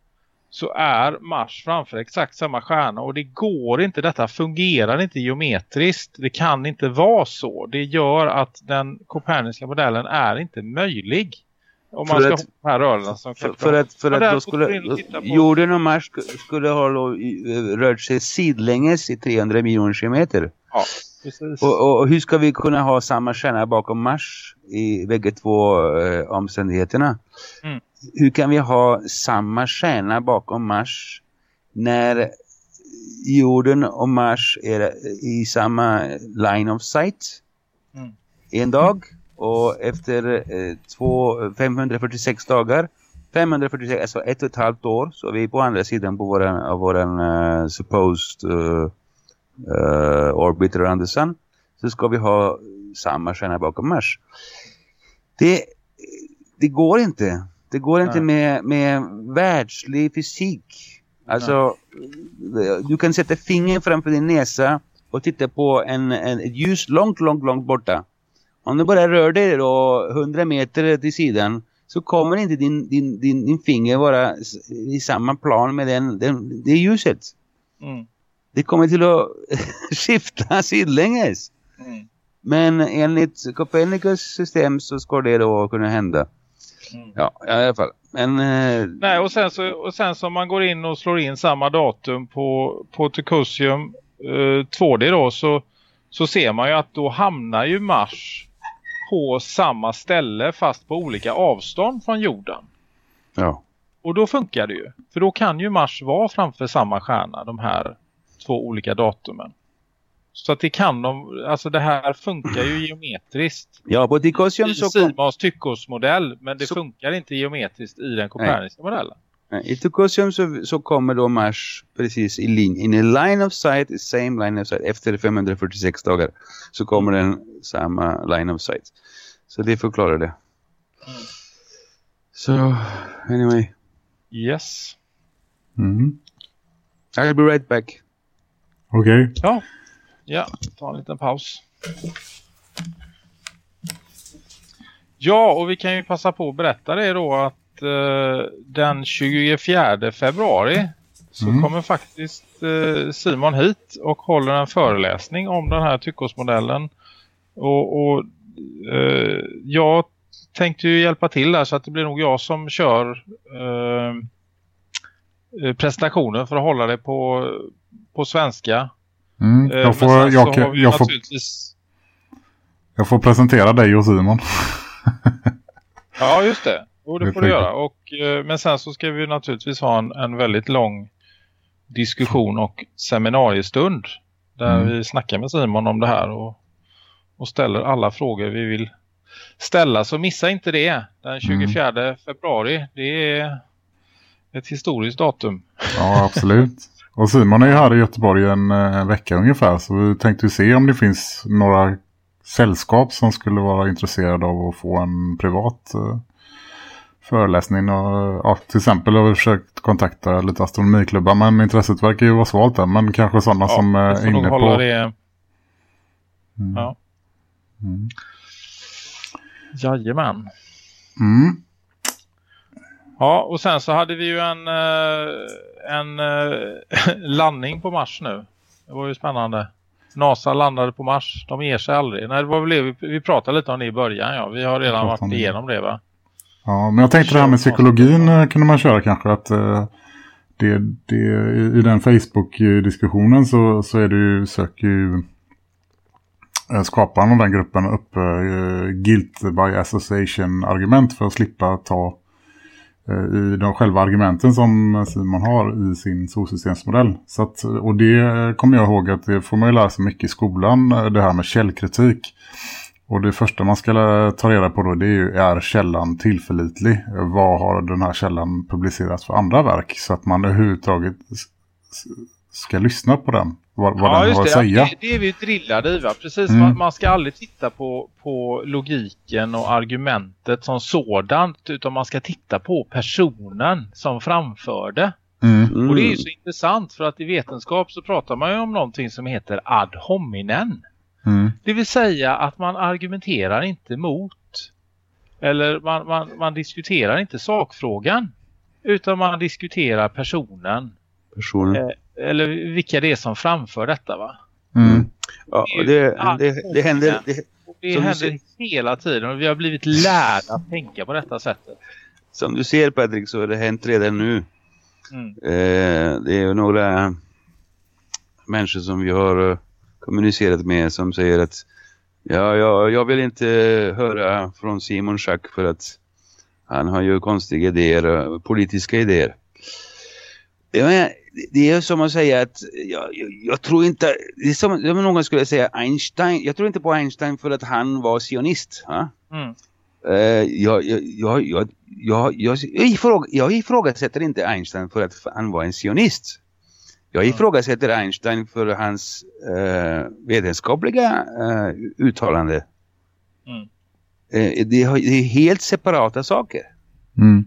så är Mars framför exakt samma stjärna och det går inte, detta fungerar inte geometriskt. Det kan inte vara så. Det gör att den koperniska modellen är inte möjlig. Om man ska att, ha de här rörelserna som för, för att, för att då skulle jorden och Mars skulle ha rört sig sidlänges i 300 miljoner kilometer. Ja, precis. Och, och, hur ska vi kunna ha samma stjärna bakom Mars i bägge två eh, omständigheterna? Mm hur kan vi ha samma stjärna bakom Mars när jorden och Mars är i samma line of sight mm. en dag och efter eh, två, 546 dagar 546, alltså ett och ett halvt år så är vi på andra sidan på våran, av våran uh, supposed uh, uh, orbit around the sun så ska vi ha samma stjärna bakom Mars. Det, det går inte. Det går inte med, med världslig fysik. Alltså, Nej. du kan sätta fingret framför din näsa och titta på en, en, ett ljus långt, långt, långt borta. Om du bara rör dig då 100 meter till sidan så kommer inte din, din, din, din finger vara i samma plan med den, den, det ljuset. Mm. Det kommer till att skifta sidlänges. Mm. Men enligt Copernicus system så ska det då kunna hända. Mm. Ja, i alla fall. Men, eh... Nej, och sen, så, och sen så man går in och slår in samma datum på, på Tucusium eh, 2D då så, så ser man ju att då hamnar ju Mars på samma ställe fast på olika avstånd från jorden. Ja. Och då funkar det ju. För då kan ju Mars vara framför samma stjärna, de här två olika datumen. Så att det kan de, alltså det här funkar ju geometriskt. Ja, på Dicosium så... Simons tyckosmodell, men det så... funkar inte geometriskt i den koperniska modellen. I Tucosium så, så kommer då Mars precis i linje, in a line of sight, same line of sight, efter 546 dagar så kommer den samma line of sight. Så det förklarar det. Mm. Så, so, anyway. Yes. Mm. I'll be right back. Okej. Okay. Ja. Ja, ta en liten paus. Ja, och vi kan ju passa på att berätta det då att eh, den 24 februari så mm. kommer faktiskt eh, Simon hit och håller en föreläsning om den här tyckosmodellen. Och, och eh, jag tänkte ju hjälpa till där så att det blir nog jag som kör eh, eh presentationen för att hålla det på, på svenska. Mm, eh, jag, får, jag, jag, jag, får, jag får presentera dig och Simon. ja, just det. Jo, det får du göra. Och, eh, men sen så ska vi naturligtvis ha en, en väldigt lång diskussion och seminariestund. Där mm. vi snackar med Simon om det här och, och ställer alla frågor vi vill ställa. Så missa inte det. Den 24 mm. februari. Det är ett historiskt datum. Ja, absolut. Och Simon är ju här i Göteborg en, eh, en vecka ungefär. Så vi tänkte se om det finns några sällskap som skulle vara intresserade av att få en privat uh, föreläsning. Och, ja, till exempel har vi försökt kontakta lite astronomiklubbar. Men intresset verkar ju vara svalt där. Men kanske sådana ja, som är inne på... Det. Mm. Ja. Mm. Jajamän. Mm. Ja, och sen så hade vi ju en, eh, en eh, landning på Mars nu. Det var ju spännande. NASA landade på Mars. De ger sig aldrig. Nej, det var väl vi, vi pratade lite om det i början. Ja. Vi har redan varit igenom det va? Ja, men jag tänkte det här med psykologin eh, kunde man köra kanske. att det, det, I den Facebook-diskussionen så, så är det ju, söker ju skaparen av den gruppen upp guilt by association argument för att slippa ta Eh, i de själva argumenten som Simon har i sin solsystemsmodell. Så att, och det kommer jag ihåg att det får man ju lära sig mycket i skolan, eh, det här med källkritik. Och det första man ska ta reda på då det är ju, är källan tillförlitlig? Vad har den här källan publicerats för andra verk? Så att man överhuvudtaget ska lyssna på den vad, vad ja, den har att säga. Det, det är vi drillade i va? Precis, mm. man, man, ska aldrig titta på, på logiken och argumentet som sådant utan man ska titta på personen som framförde. Mm. Och det är ju så intressant för att i vetenskap så pratar man ju om någonting som heter ad hominen. Mm. Det vill säga att man argumenterar inte mot eller man, man, man diskuterar inte sakfrågan utan man diskuterar personen. Personen. Eh, eller vilka det är som framför detta va? Mm. Ja, det, det, det, det händer... Det, det händer hela tiden och vi har blivit lärda att tänka på detta sättet. Som du ser Patrik så har det hänt redan nu. Mm. Eh, det är några människor som vi har eh, kommunicerat med som säger att ja, ja, jag vill inte höra från Simon Schack för att han har ju konstiga idéer, politiska idéer. Ja, det är som att säga att jag, jag, jag tror inte, det är som om någon skulle säga Einstein, jag tror inte på Einstein för att han var sionist. Ha? Mm. Uh, jag, jag, jag, jag, jag, jag, ifråg, jag ifrågasätter inte Einstein för att han var en sionist. Jag ifrågasätter Einstein för hans uh, vetenskapliga uh, uttalande. Mm. Det, det, är helt separata saker. Mm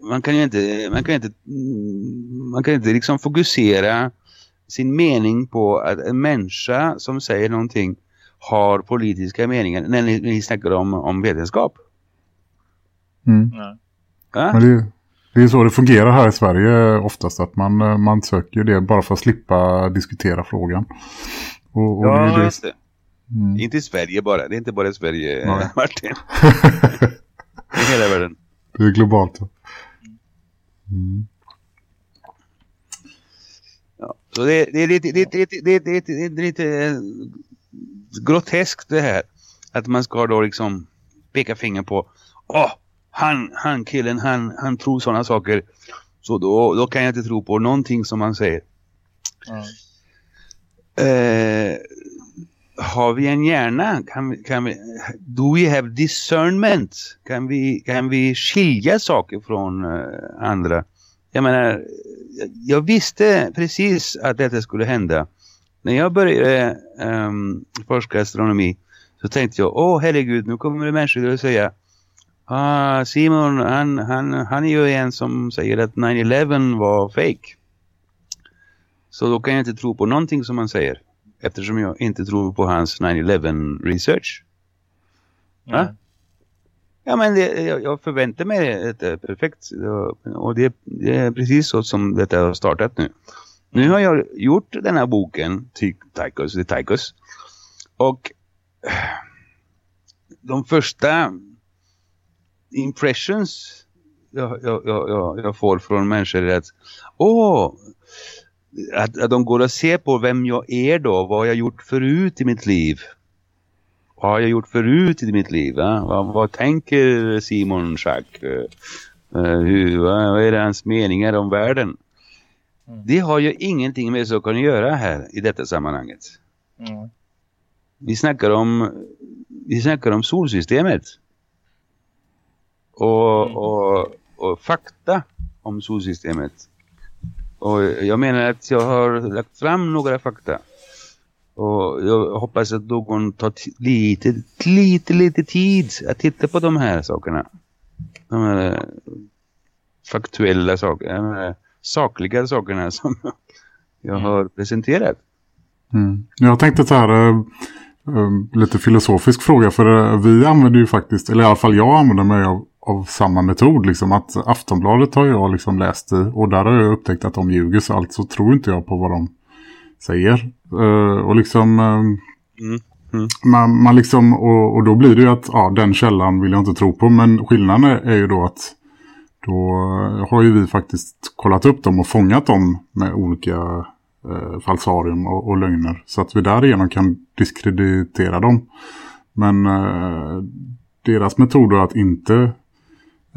man kan ju inte, man kan inte, man kan inte liksom fokusera sin mening på att en människa som säger någonting har politiska meningar när ni, när ni snackar om, om vetenskap. Mm. Ja? Men det, det är så det fungerar här i Sverige oftast att man, man söker det bara för att slippa diskutera frågan. Och, och ja, det, just det. Mm. Inte i Sverige bara, det är inte bara i Sverige, Martin. I hela världen. Det är globalt. Mm. Ja, så det, det, är lite, det, det, det, det, det är lite groteskt det här. Att man ska då liksom peka finger på Åh, han, han killen, han, han tror sådana saker. Så då, då kan jag inte tro på någonting som han säger. Mm. Eh, har vi en hjärna? Kan, kan vi, do we have discernment? Kan vi, kan vi skilja saker från uh, andra? Jag menar, jag visste precis att detta skulle hända. När jag började um, forska astronomi så tänkte jag, åh herregud, nu kommer det människor att säga ah, Simon, han, han, han är ju en som säger att 9-11 var fake. Så då kan jag inte tro på någonting som han säger. Eftersom jag inte tror på hans 9-11 research. Mm. Ja? Ja, men det, jag, jag förväntar mig ett, perfekt. Och det, det, är precis så som detta har startat nu. Nu har jag gjort den här boken, Tychus, The Tychus. Och de första impressions jag, jag, jag, jag får från människor är att åh, att, att de går och ser på vem jag är då, vad jag gjort förut i mitt liv. Vad har jag gjort förut i mitt liv? Vad, vad, tänker Simon Schack? Uh, hur, vad är det hans meningar om världen? Mm. Det har ju ingenting med saker att göra här i detta sammanhanget. Mm. Vi snackar om vi snackar om solsystemet. Och, mm. och, och fakta om solsystemet. Och jag menar att jag har lagt fram några fakta. Och jag hoppas att någon tar lite, lite, lite tid att titta på de här sakerna. De här faktuella sakerna, de här sakliga sakerna som jag mm. har presenterat. Mm. Jag tänkte så här, äh, lite filosofisk fråga. För äh, vi använder ju faktiskt, eller i alla fall jag använder mig av av samma metod. Liksom att Aftonbladet har jag liksom läst i och där har jag upptäckt att de ljuger så alltså tror inte jag på vad de säger. Uh, och liksom... Uh, mm. Mm. Man, man liksom, och, och, då blir det ju att ja, den källan vill jag inte tro på. Men skillnaden är, är ju då att då har ju vi faktiskt kollat upp dem och fångat dem med olika eh, falsarium och, och lögner. Så att vi därigenom kan diskreditera dem. Men eh, deras metod är att inte Eh,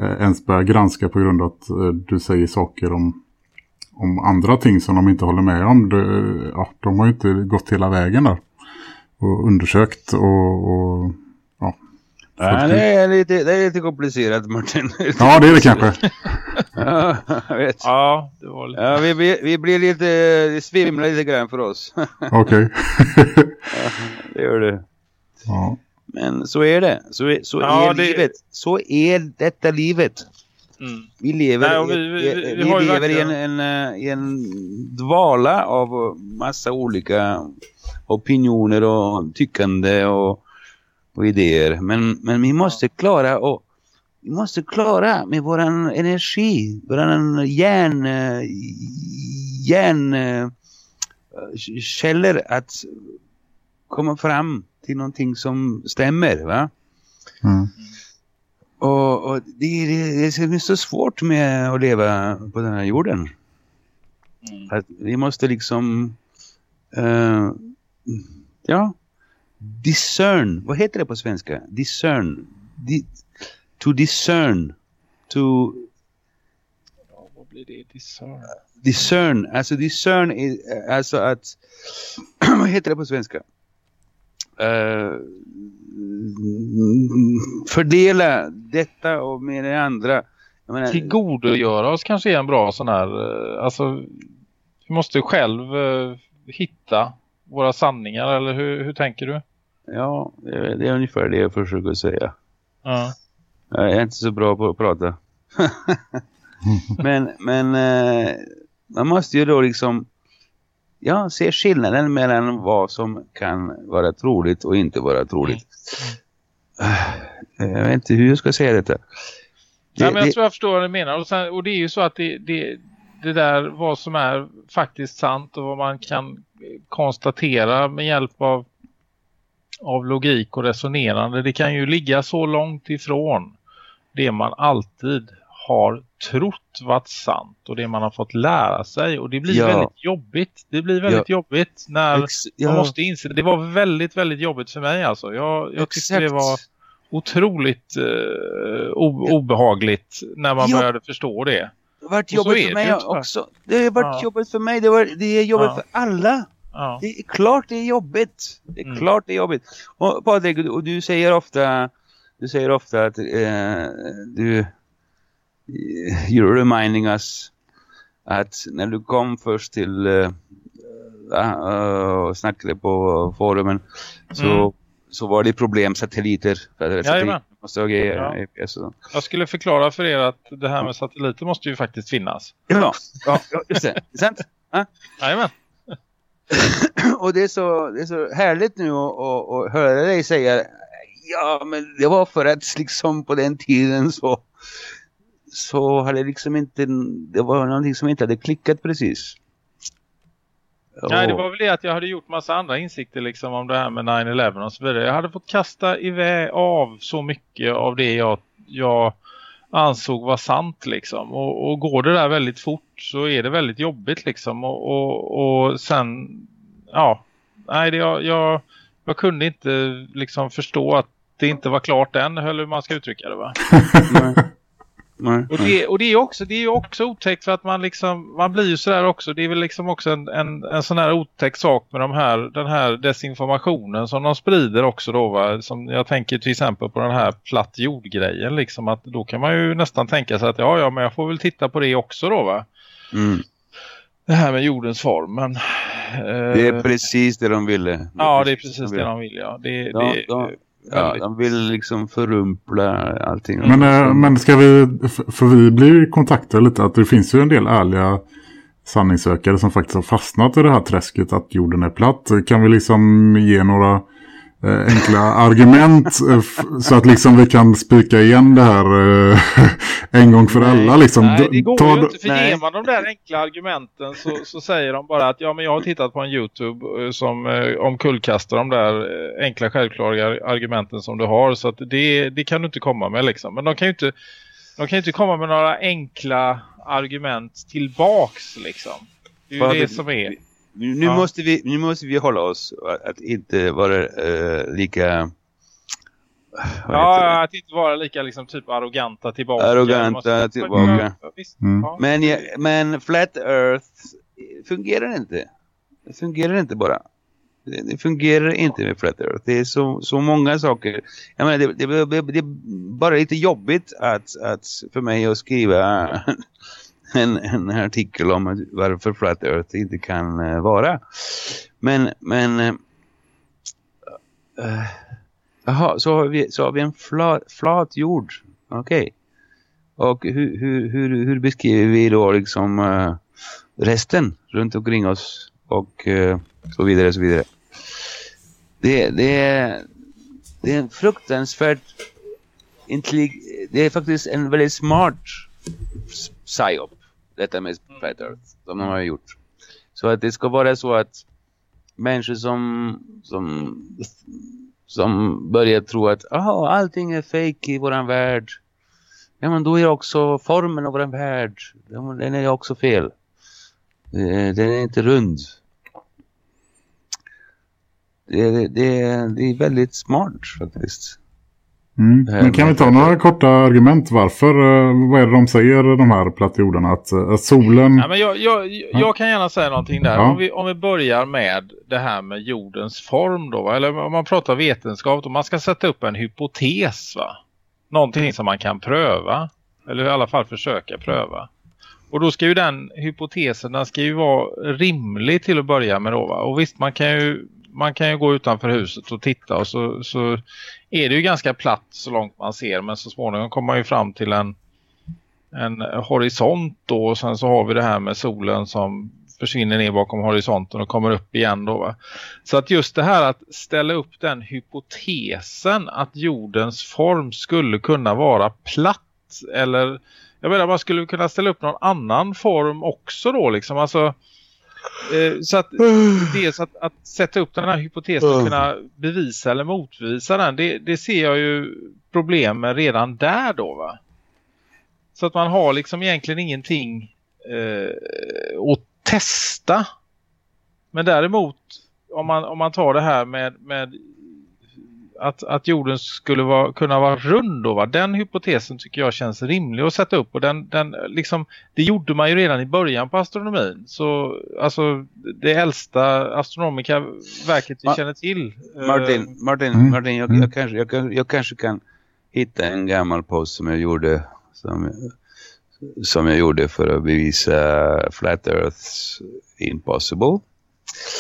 ens börja granska på grund av att eh, du säger saker om, om andra ting som de inte håller med om. Det, ja, de har ju inte gått hela vägen där och undersökt och, och ja. Nej, det är, lite, det är lite komplicerat Martin. Ja, det är det kanske. ja, jag vet. Ja, det var lite... ja vi, vi, vi blir lite, det svimlar lite grann för oss. Okej. Ja, det gör det. Ja. Men så är det. Så är, så ja, är det... livet. Så är detta livet. Mm. Vi lever, Nej, vi, vi, vi, vi lever i, en, en, i en dvala av massa olika opinioner och tyckande och, och idéer. Men, men vi måste klara och vi måste klara med våran energi, våran hjärn, hjärnkällor att komma fram till någonting som stämmer va? Mm. Och, och det, det, det, är så svårt med att leva på den här jorden. Mm. Att vi måste liksom uh, ja discern, vad heter det på svenska? Discern. Di, to discern. To ja, vad blir det? Discern. Discern, alltså discern är alltså att vad heter det på svenska? Uh, fördela detta och med det andra. Menar, Tillgodogöra oss kanske är en bra sån här, uh, alltså vi måste själv uh, hitta våra sanningar eller hur, hur tänker du? Ja, det är, det är ungefär det jag försöker säga. Ja. Jag är inte så bra på att prata. men men man måste ju då liksom ja, se skillnaden mellan vad som kan vara troligt och inte vara troligt. Mm. Jag vet inte hur jag ska säga detta. Det, Nej, men jag det... tror jag förstår vad du menar. Och, sen, och det är ju så att det, det, det där vad som är faktiskt sant och vad man kan konstatera med hjälp av, av logik och resonerande. Det kan ju ligga så långt ifrån det man alltid har trott varit sant och det man har fått lära sig och det blir ja. väldigt jobbigt. Det blir väldigt ja. jobbigt när Ex ja. man måste inse det. Var väldigt, väldigt jobbigt för mig alltså. Jag, jag tyckte det var otroligt eh, obehagligt när man började förstå det. Det har varit jobbigt för mig också. Det har varit jobbigt för mig. Det, var, det är jobbigt för alla. Det är klart det är jobbigt. Det är mm. klart det är jobbigt. Och Patrik, och du säger ofta du säger ofta att eh, du you're reminding us att när du kom först till uh, uh, snackade på forumen så, mm. så var det problem satelliter. För satelliter måste ha ja. EPS och Jag skulle förklara för er att det här med satelliter måste ju faktiskt finnas. Ja, ja just det. det sant? Ja. Jajamän. och det är, så, det är så härligt nu att höra dig säga ja men det var för att liksom på den tiden så så hade liksom inte, det var någonting som inte hade klickat precis. Nej, det var väl det att jag hade gjort massa andra insikter liksom om det här med 9-11 och så vidare. Jag hade fått kasta iväg av så mycket av det jag, jag ansåg var sant liksom. Och, och går det där väldigt fort så är det väldigt jobbigt liksom. Och, och, och sen, ja, nej det, jag, jag, jag kunde inte liksom förstå att det inte var klart än, eller hur man ska uttrycka det va? Nej, och, det, och det är också det är också otäckt för att man liksom man blir ju sådär också. Det är väl liksom också en, en, en sån här otäck sak med de här, den här desinformationen som de sprider också då va? som jag tänker till exempel på den här platt jordgrejen liksom att då kan man ju nästan tänka sig att ja ja men jag får väl titta på det också då va. Mm. det här med jordens form men eh, det är precis det de ville. Det ja det är precis det de vill ja. Det, ja, det, de, Ja, de vill liksom förrumpla allting. Men, äh, men ska vi, för vi blir kontaktade lite att det finns ju en del ärliga sanningssökare som faktiskt har fastnat i det här träsket att jorden är platt. Kan vi liksom ge några enkla argument eh, så att liksom vi kan spika igen det här eh, en gång för nej, alla. Liksom. Nej, det går Ta, ju inte. För nej. ger man de där enkla argumenten så, så säger de bara att ja, men jag har tittat på en Youtube eh, som eh, omkullkastar de där eh, enkla självklara argumenten som du har. Så att det, det kan du inte komma med liksom. Men de kan ju inte, de kan inte komma med några enkla argument tillbaks liksom. Det är ju det som är. Nu, ja. måste vi, nu måste vi hålla oss att inte vara uh, lika... Ja, att inte vara lika liksom, typ arroganta tillbaka. Arroganta tillbaka. Mm. Men, ja, men Flat Earth fungerar inte. Det fungerar inte bara. Det, det, fungerar inte med Flat Earth. Det är så, så många saker. Jag menar, det, det, det, det är bara lite jobbigt att, att för mig att skriva en, en artikel om varför Flat Earth inte kan uh, vara. Men, men eh, eh, uh, aha, så, har vi, så har vi en flat, flat jord. Okej. Okay. Och hur, hur, hur, hur, beskriver vi då liksom uh, resten runt omkring oss och uh, så vidare så vidare. Det, det, är, det är en fruktansvärt det är faktiskt en väldigt smart psyop detta med Flat Earth som de har gjort. Så att det ska vara så att människor som som, som börjar tro att oh, allting är fake i våran värld. Ja men då är också formen av våran värld. Den är också fel. Den är inte rund. Det, det, det är väldigt smart faktiskt. Mm. Men kan vi ta några korta argument varför? Eh, vad är det de säger de här plattjordarna? Att, eh, att solen... Ja, men jag, jag, jag kan gärna säga någonting där. Ja. Om, vi, om vi börjar med det här med jordens form då. Eller om man pratar vetenskap. Då man ska sätta upp en hypotes va? Någonting som man kan pröva. Eller i alla fall försöka pröva. Och då ska ju den hypotesen den ska ju vara rimlig till att börja med då va? Och visst man kan ju man kan ju gå utanför huset och titta och så, så är det ju ganska platt så långt man ser men så småningom kommer man ju fram till en, en horisont då och sen så har vi det här med solen som försvinner ner bakom horisonten och kommer upp igen då va? Så att just det här att ställa upp den hypotesen att jordens form skulle kunna vara platt eller jag menar man skulle kunna ställa upp någon annan form också då liksom alltså så att dels att, att sätta upp den här hypotesen och kunna bevisa eller motvisa den, det, det ser jag ju problem med redan där då va. Så att man har liksom egentligen ingenting eh, att testa. Men däremot om man, om man tar det här med, med att, att jorden skulle vara, kunna vara rund då, va? den hypotesen tycker jag känns rimlig att sätta upp och den, den liksom, det gjorde man ju redan i början på astronomin så alltså det äldsta astronomiska verket vi Ma känner till Martin, uh, Martin, mm. Martin jag, mm. jag, kanske, jag, jag kanske kan hitta en gammal post som jag gjorde som, som jag gjorde för att bevisa Flat Earth's Impossible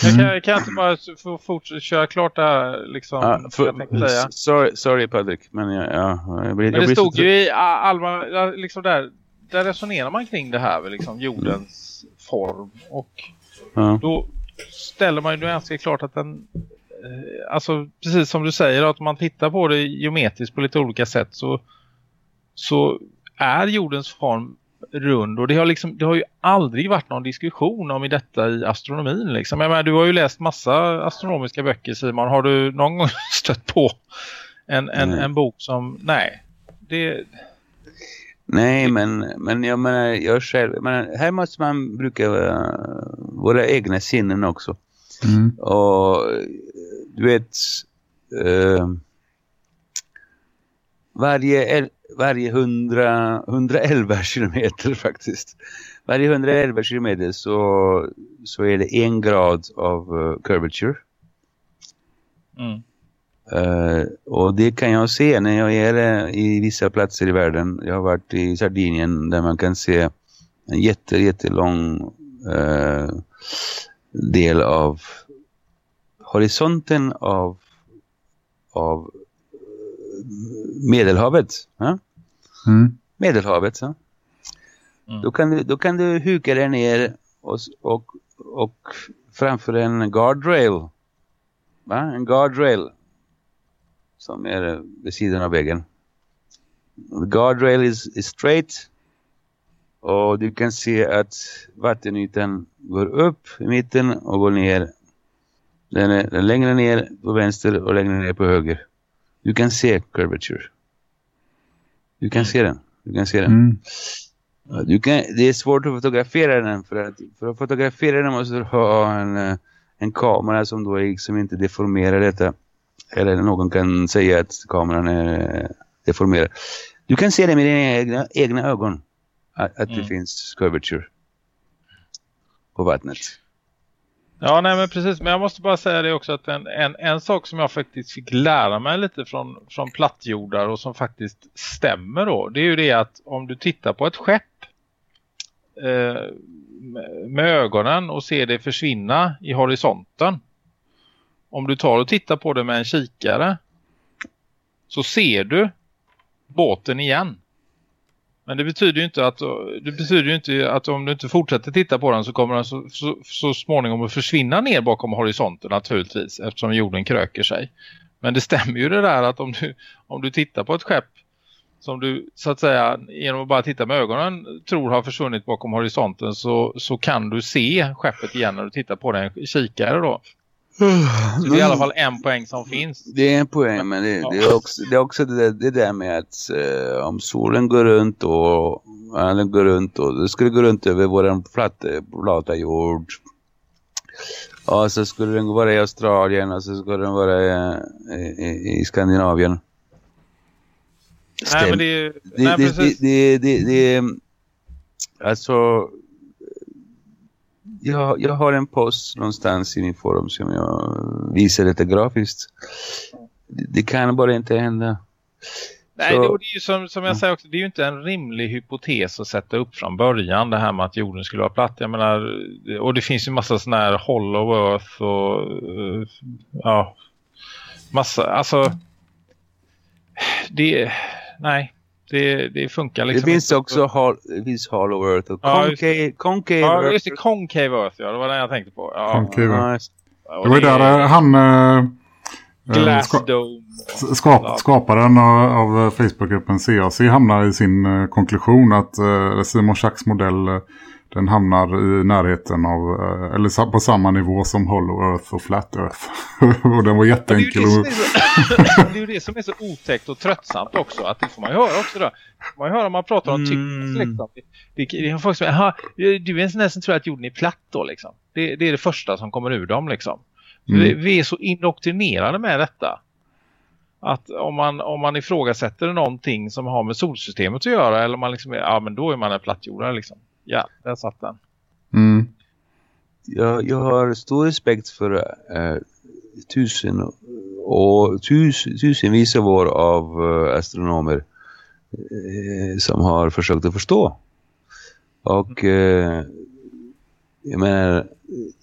Mm. Jag kan, kan jag inte bara få fortsätta köra klart det här liksom, ja, för, jag säga. Sorry, sorry Patrik, men jag, ja, jag blir, men det stod ju i Alma, liksom där, där resonerar man kring det här liksom jordens mm. form och ja. då ställer man ju ganska klart att den eh, alltså precis som du säger att om man tittar på det geometriskt på lite olika sätt så, så är jordens form rund och det har, liksom, det har ju aldrig varit någon diskussion om i detta i astronomin. Liksom. Jag menar, du har ju läst massa astronomiska böcker Simon. Har du någon gång stött på en, en, en bok som, nej, det... Nej, men, men jag menar, jag själv, men här måste man bruka uh, våra egna sinnen också. Mm. Och du vet, uh, varje varje 100, 111 kilometer faktiskt. Varje 111 kilometer så, så är det en grad av uh, curvature. Mm. Uh, och det kan jag se när jag är uh, i vissa platser i världen. Jag har varit i Sardinien där man kan se en jätte, jättelång uh, del av horisonten av, av Medelhavet. Ja? Mm. Medelhavet. Så. Mm. Då, kan du, då kan du huka dig ner och, och, och framför en guardrail. Va? En guardrail som är vid sidan av väggen. The guardrail is, is straight och du kan se att vattenytan går upp i mitten och går ner. Den är, den är längre ner på vänster och längre ner på höger. Du kan se curvature. Du kan se den. Du kan se den. Mm. Du kan, det är svårt att fotografera den för att, för att fotografera den måste du ha en, eh, en kamera som då liksom inte deformerar detta. Eller någon kan säga att kameran är deformerad. Du kan se det med dina egna, egna ögon. Att, att mm. det finns curvature på vattnet. Ja, nej men precis. Men jag måste bara säga det också att en, en, en sak som jag faktiskt fick lära mig lite från, från plattjordar och som faktiskt stämmer då. Det är ju det att om du tittar på ett skepp eh, med ögonen och ser det försvinna i horisonten. Om du tar och tittar på det med en kikare så ser du båten igen. Men det betyder ju inte att det betyder ju inte att om du inte fortsätter titta på den så kommer den så, så, så småningom att försvinna ner bakom horisonten naturligtvis eftersom jorden kröker sig. Men det stämmer ju det där att om du, om du tittar på ett skepp som du så att säga genom att bara titta med ögonen tror har försvunnit bakom horisonten så, så kan du se skeppet igen när du tittar på den kikare då. Så det är i alla fall en poäng som finns. Det är en poäng, men det, det är också det, är också det, där, det där med att uh, om solen går runt och ja, den går runt och det skulle gå runt över vår platta jord. Och så skulle den vara i Australien och så skulle den vara i, i, i Skandinavien. Nej, men det är... Det, nej, det, det, det, det, det, alltså jag, jag har en post någonstans i min forum som jag visar lite grafiskt. Det, det kan bara inte hända. Nej, så, det är ju som, som jag säger också, det är ju inte en rimlig hypotes att sätta upp från början det här med att jorden skulle vara platt. Jag menar, och det finns ju massa sådana här hollow earth och ja, massa, alltså det, nej, det, det funkar liksom Det finns också hol, det finns Hollow Earth och ja, concave, concave ja, Earth. just det, Concave Earth, ja. Det var det jag tänkte på. Ja. Concave Earth. Ja, det var ju där eh, han... Äh, Glass ska, Dome. Skap, skaparen av, av Facebookgruppen CAC hamnar i sin äh, konklusion att äh, Simon Schacks modell den hamnar i närheten av, eh, eller på samma nivå som Hollow Earth och Flat Earth. och den var jätteenkel. Det är, ju det, som är så otäckt och tröttsamt också. Att det får man ju höra också då. Man ju höra om man pratar om mm. liksom. Det, det, det folk som aha, du är en sån där som tror att jorden är platt då liksom. Det, det är det första som kommer ur dem liksom. Mm. Vi, vi är så indoktrinerade med detta att om man, om man ifrågasätter någonting som har med solsystemet att göra eller man liksom är, ja men då är man en plattjordare liksom. Ja, där satt den. Mm. Jag, jag har stor respekt för eh, tusen och tus, tusenvis av år av eh, astronomer eh, som har försökt att förstå. Och eh, jag menar,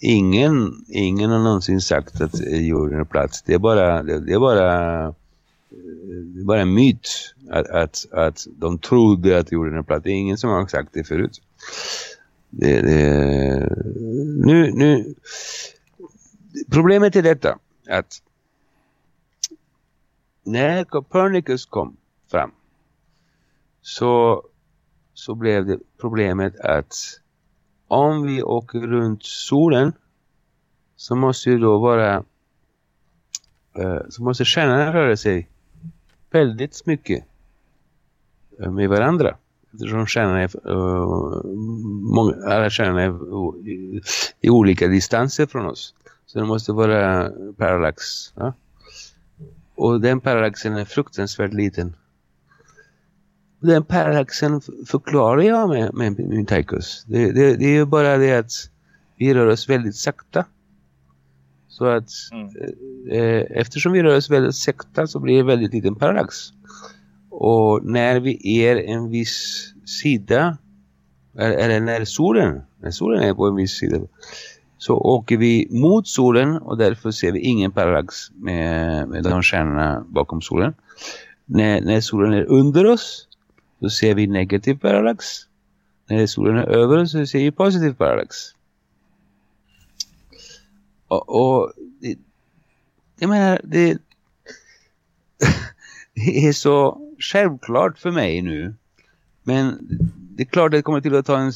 ingen, ingen har någonsin sagt att jorden är platt. Det är bara, det, det är bara det är bara en myt att, att, att de trodde att jorden är platt. Det är ingen som har sagt det förut. Det, det, nu, nu, problemet är detta att när Copernicus kom fram så, så blev det problemet att om vi åker runt solen så måste ju då vara eh, så måste stjärnorna röra sig väldigt mycket eh, med varandra. Eftersom stjärnorna är, uh, många, alla stjärnorna är i, i, olika distanser från oss. Så det måste vara parallax. Ja? Och den parallaxen är fruktansvärt liten. Den parallaxen förklarar jag med, med min Tychus. Det, det, det är ju bara det att vi rör oss väldigt sakta. Så att mm. eh, eftersom vi rör oss väldigt sakta så blir det väldigt liten parallax. Och när vi är en viss sida eller när solen, när solen är på en viss sida så åker vi mot solen och därför ser vi ingen parallax med, med de stjärnorna bakom solen. När, när solen är under oss så ser vi negativ parallax. När solen är över oss så ser vi positiv parallax. Och, och det, jag menar, det, det är så självklart för mig nu. Men det är klart att det kommer till att ta en,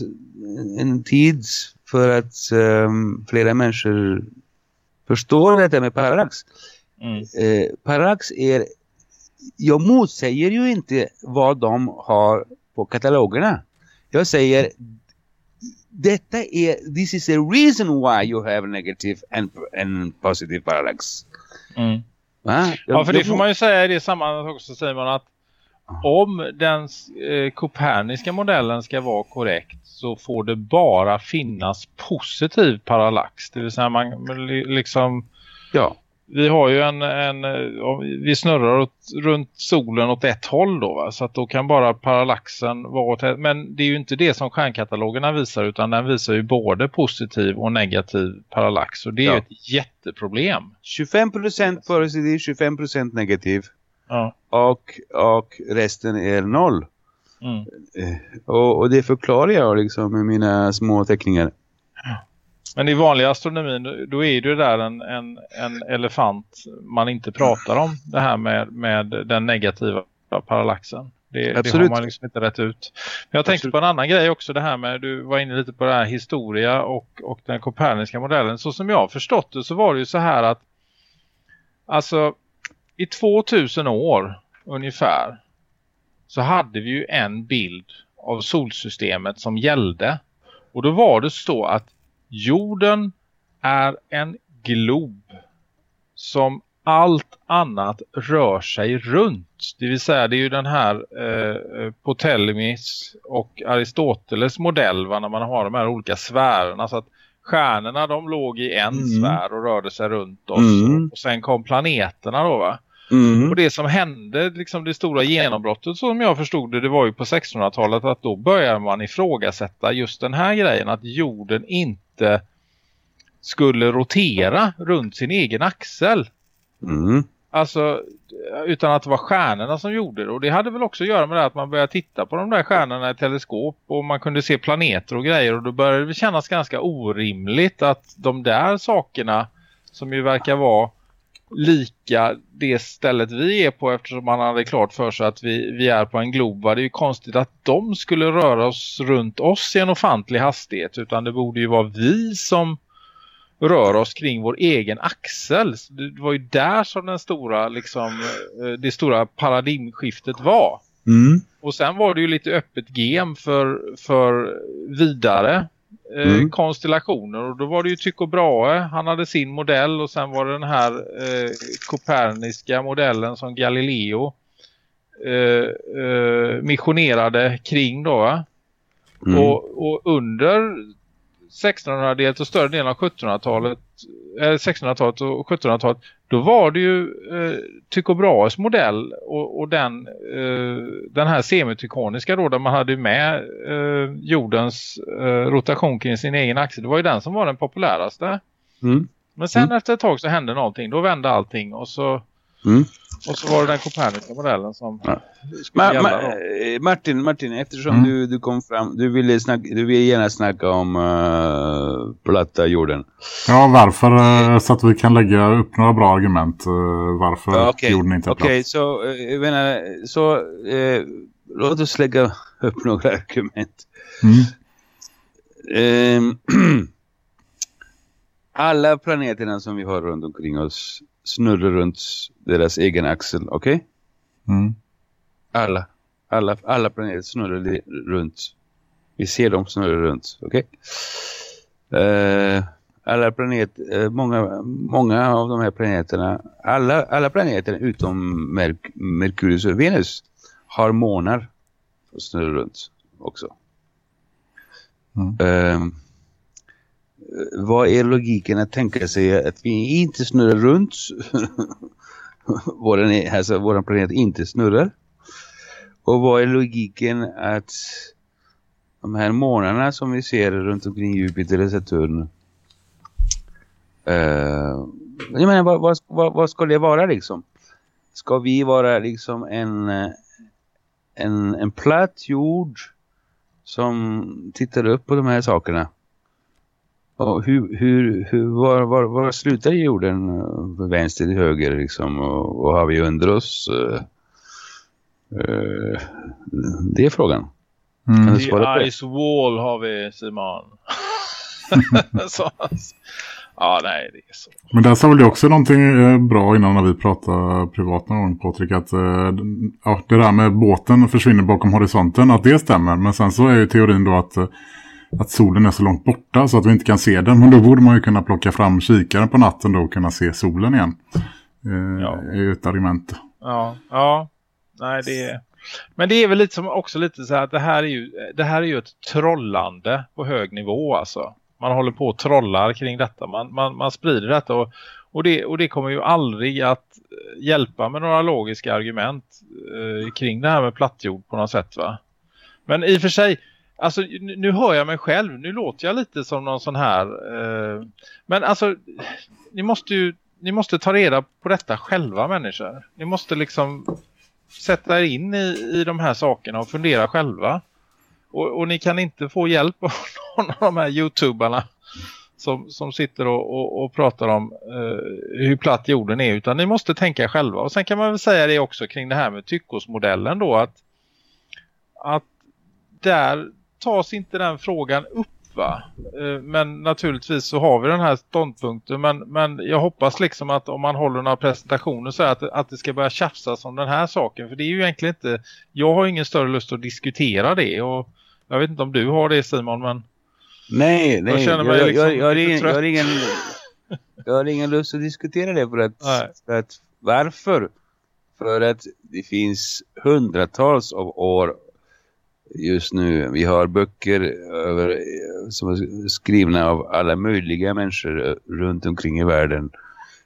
en tid för att um, flera människor förstår detta med parallax. Mm. Eh, parallax är, jag motsäger ju inte vad de har på katalogerna. Jag säger detta är, this is a reason why you have negative and, and positive parallax. Mm. Ja, för det får man ju säga i det sammanhanget också säger man att om den eh, koperniska modellen ska vara korrekt så får det bara finnas positiv parallax. Det vill säga man liksom ja vi har ju en, en vi snurrar åt, runt solen åt ett håll då va? så att då kan bara parallaxen vara åt ett, men det är ju inte det som stjärnkatalogerna visar utan den visar ju både positiv och negativ parallax och det är ja. ju ett jätteproblem. 25% positiv, 25% negativ ja. och, och resten är noll. Mm. Eh, och, och det förklarar jag liksom med mina små teckningar. Men i vanlig astronomi då är det där en, en, en elefant man inte pratar om. Det här med, med den negativa parallaxen. Det, det, har man liksom inte rätt ut. Men jag tänkte Absolut. på en annan grej också. Det här med, du var inne lite på det här historia och, och den koperniska modellen. Så som jag har förstått det så var det ju så här att alltså i 2000 år ungefär så hade vi ju en bild av solsystemet som gällde. Och då var det så att Jorden är en glob som allt annat rör sig runt. Det vill säga det är ju den här eh, Ptolemis och Aristoteles modell va, när man har de här olika sfärerna. Så att stjärnorna de låg i en mm. sfär och rörde sig runt oss. Mm. Och, och sen kom planeterna då va. Mm. Och det som hände, liksom det stora genombrottet som jag förstod det, det var ju på 1600-talet att då började man ifrågasätta just den här grejen att jorden inte skulle rotera runt sin egen axel. Mm. Alltså, utan att det var stjärnorna som gjorde det. Och det hade väl också att göra med det att man började titta på de där stjärnorna i teleskop. Och man kunde se planeter och grejer. Och då började det kännas ganska orimligt att de där sakerna som ju verkar vara lika det stället vi är på eftersom man hade klart för sig att vi, vi är på en glob. Det är ju konstigt att de skulle röra oss runt oss i en ofantlig hastighet utan det borde ju vara vi som rör oss kring vår egen axel. Det var ju där som den stora, liksom, eh, det stora paradigmskiftet var. Mm. Och sen var det ju lite öppet game för, för vidare eh, mm. konstellationer. Och då var det ju Tycho Brahe, han hade sin modell och sen var det den här eh, koperniska modellen som Galileo eh, eh, missionerade kring då. Mm. Och, och under 1600-talet och större delen av 1700-talet eh, 1600-talet och 1700-talet då var det ju eh, Tycho Brahes modell och, och den, eh, den här semitykoniska då där man hade med eh, jordens eh, rotation kring sin egen axel. Det var ju den som var den populäraste. Mm. Men sen mm. efter ett tag så hände någonting. Då vände allting och så Mm. Och så var det den koperniska modellen som ja. Ma Ma Martin, Martin, eftersom mm. du, du kom fram, du ville, snacka, du ville gärna snacka om uh, platta jorden. Ja, varför? Uh, så att vi kan lägga upp några bra argument uh, varför okay. jorden inte är platt. Okej, okay, så, uh, menar, så uh, låt oss lägga upp några argument. Mm. Uh, alla planeterna som vi har runt omkring oss snurrar runt deras egen axel, okej? Okay? Mm. Alla, alla, alla planeter snurrar runt. Vi ser dem snurra runt, okej? Okay? Uh, eh, alla planeter, uh, många, många av de här planeterna, alla, alla planeter utom Merk Merkurius och Venus har månar som snurrar runt också. Mm. Uh, vad är logiken att tänka sig att vi inte snurrar runt våran, alltså våran planet inte snurrar? Och vad är logiken att de här månaderna som vi ser runt omkring Jupiter eller Saturn uh, jag menar, vad, vad, vad, vad, ska det vara liksom? Ska vi vara liksom en en, en platt jord som tittar upp på de här sakerna? Och hur, hur, hur, var, var, var slutar jorden eh, vänster till höger liksom och vad har vi under oss? Uh, uh, det är frågan. Mm. The Ice Wall har vi Simon. så, ja, nej, det är så. Men där sa väl också någonting bra innan när vi pratade privat någon gång, Patrik, att ja, det där med båten försvinner bakom horisonten, att det stämmer. Men sen så är ju teorin då att att solen är så långt borta så att vi inte kan se den. Men då borde man ju kunna plocka fram kikaren på natten då och kunna se solen igen. Eh, ja. är ju ett argument. Ja, ja. Nej, det är... Men det är väl lite som också lite så här att det här är ju, det här är ju ett trollande på hög nivå alltså. Man håller på och trollar kring detta. Man, man, man sprider detta och, och, det, och det kommer ju aldrig att hjälpa med några logiska argument eh, kring det här med plattjord på något sätt va. Men i och för sig, Alltså nu hör jag mig själv. Nu låter jag lite som någon sån här. Eh, men alltså ni måste ju ni måste ta reda på detta själva människor. Ni måste liksom sätta er in i, i de här sakerna och fundera själva. Och, och ni kan inte få hjälp av någon av de här youtubarna som, som sitter och, och, och pratar om eh, hur platt jorden är. Utan ni måste tänka själva. Och sen kan man väl säga det också kring det här med tyckosmodellen då att, att där tas inte den frågan upp va? Eh, men naturligtvis så har vi den här ståndpunkten. Men, men jag hoppas liksom att om man håller några presentationer så att, att det ska börja tjafsas om den här saken. För det är ju egentligen inte, jag har ingen större lust att diskutera det. Och jag vet inte om du har det Simon, men... Nej, nej. Jag, jag, liksom jag, jag, har ingen, jag, har ingen, jag har ingen lust att diskutera det för att, för att varför? För att det finns hundratals av år just nu. Vi har böcker över, som är skrivna av alla möjliga människor runt omkring i världen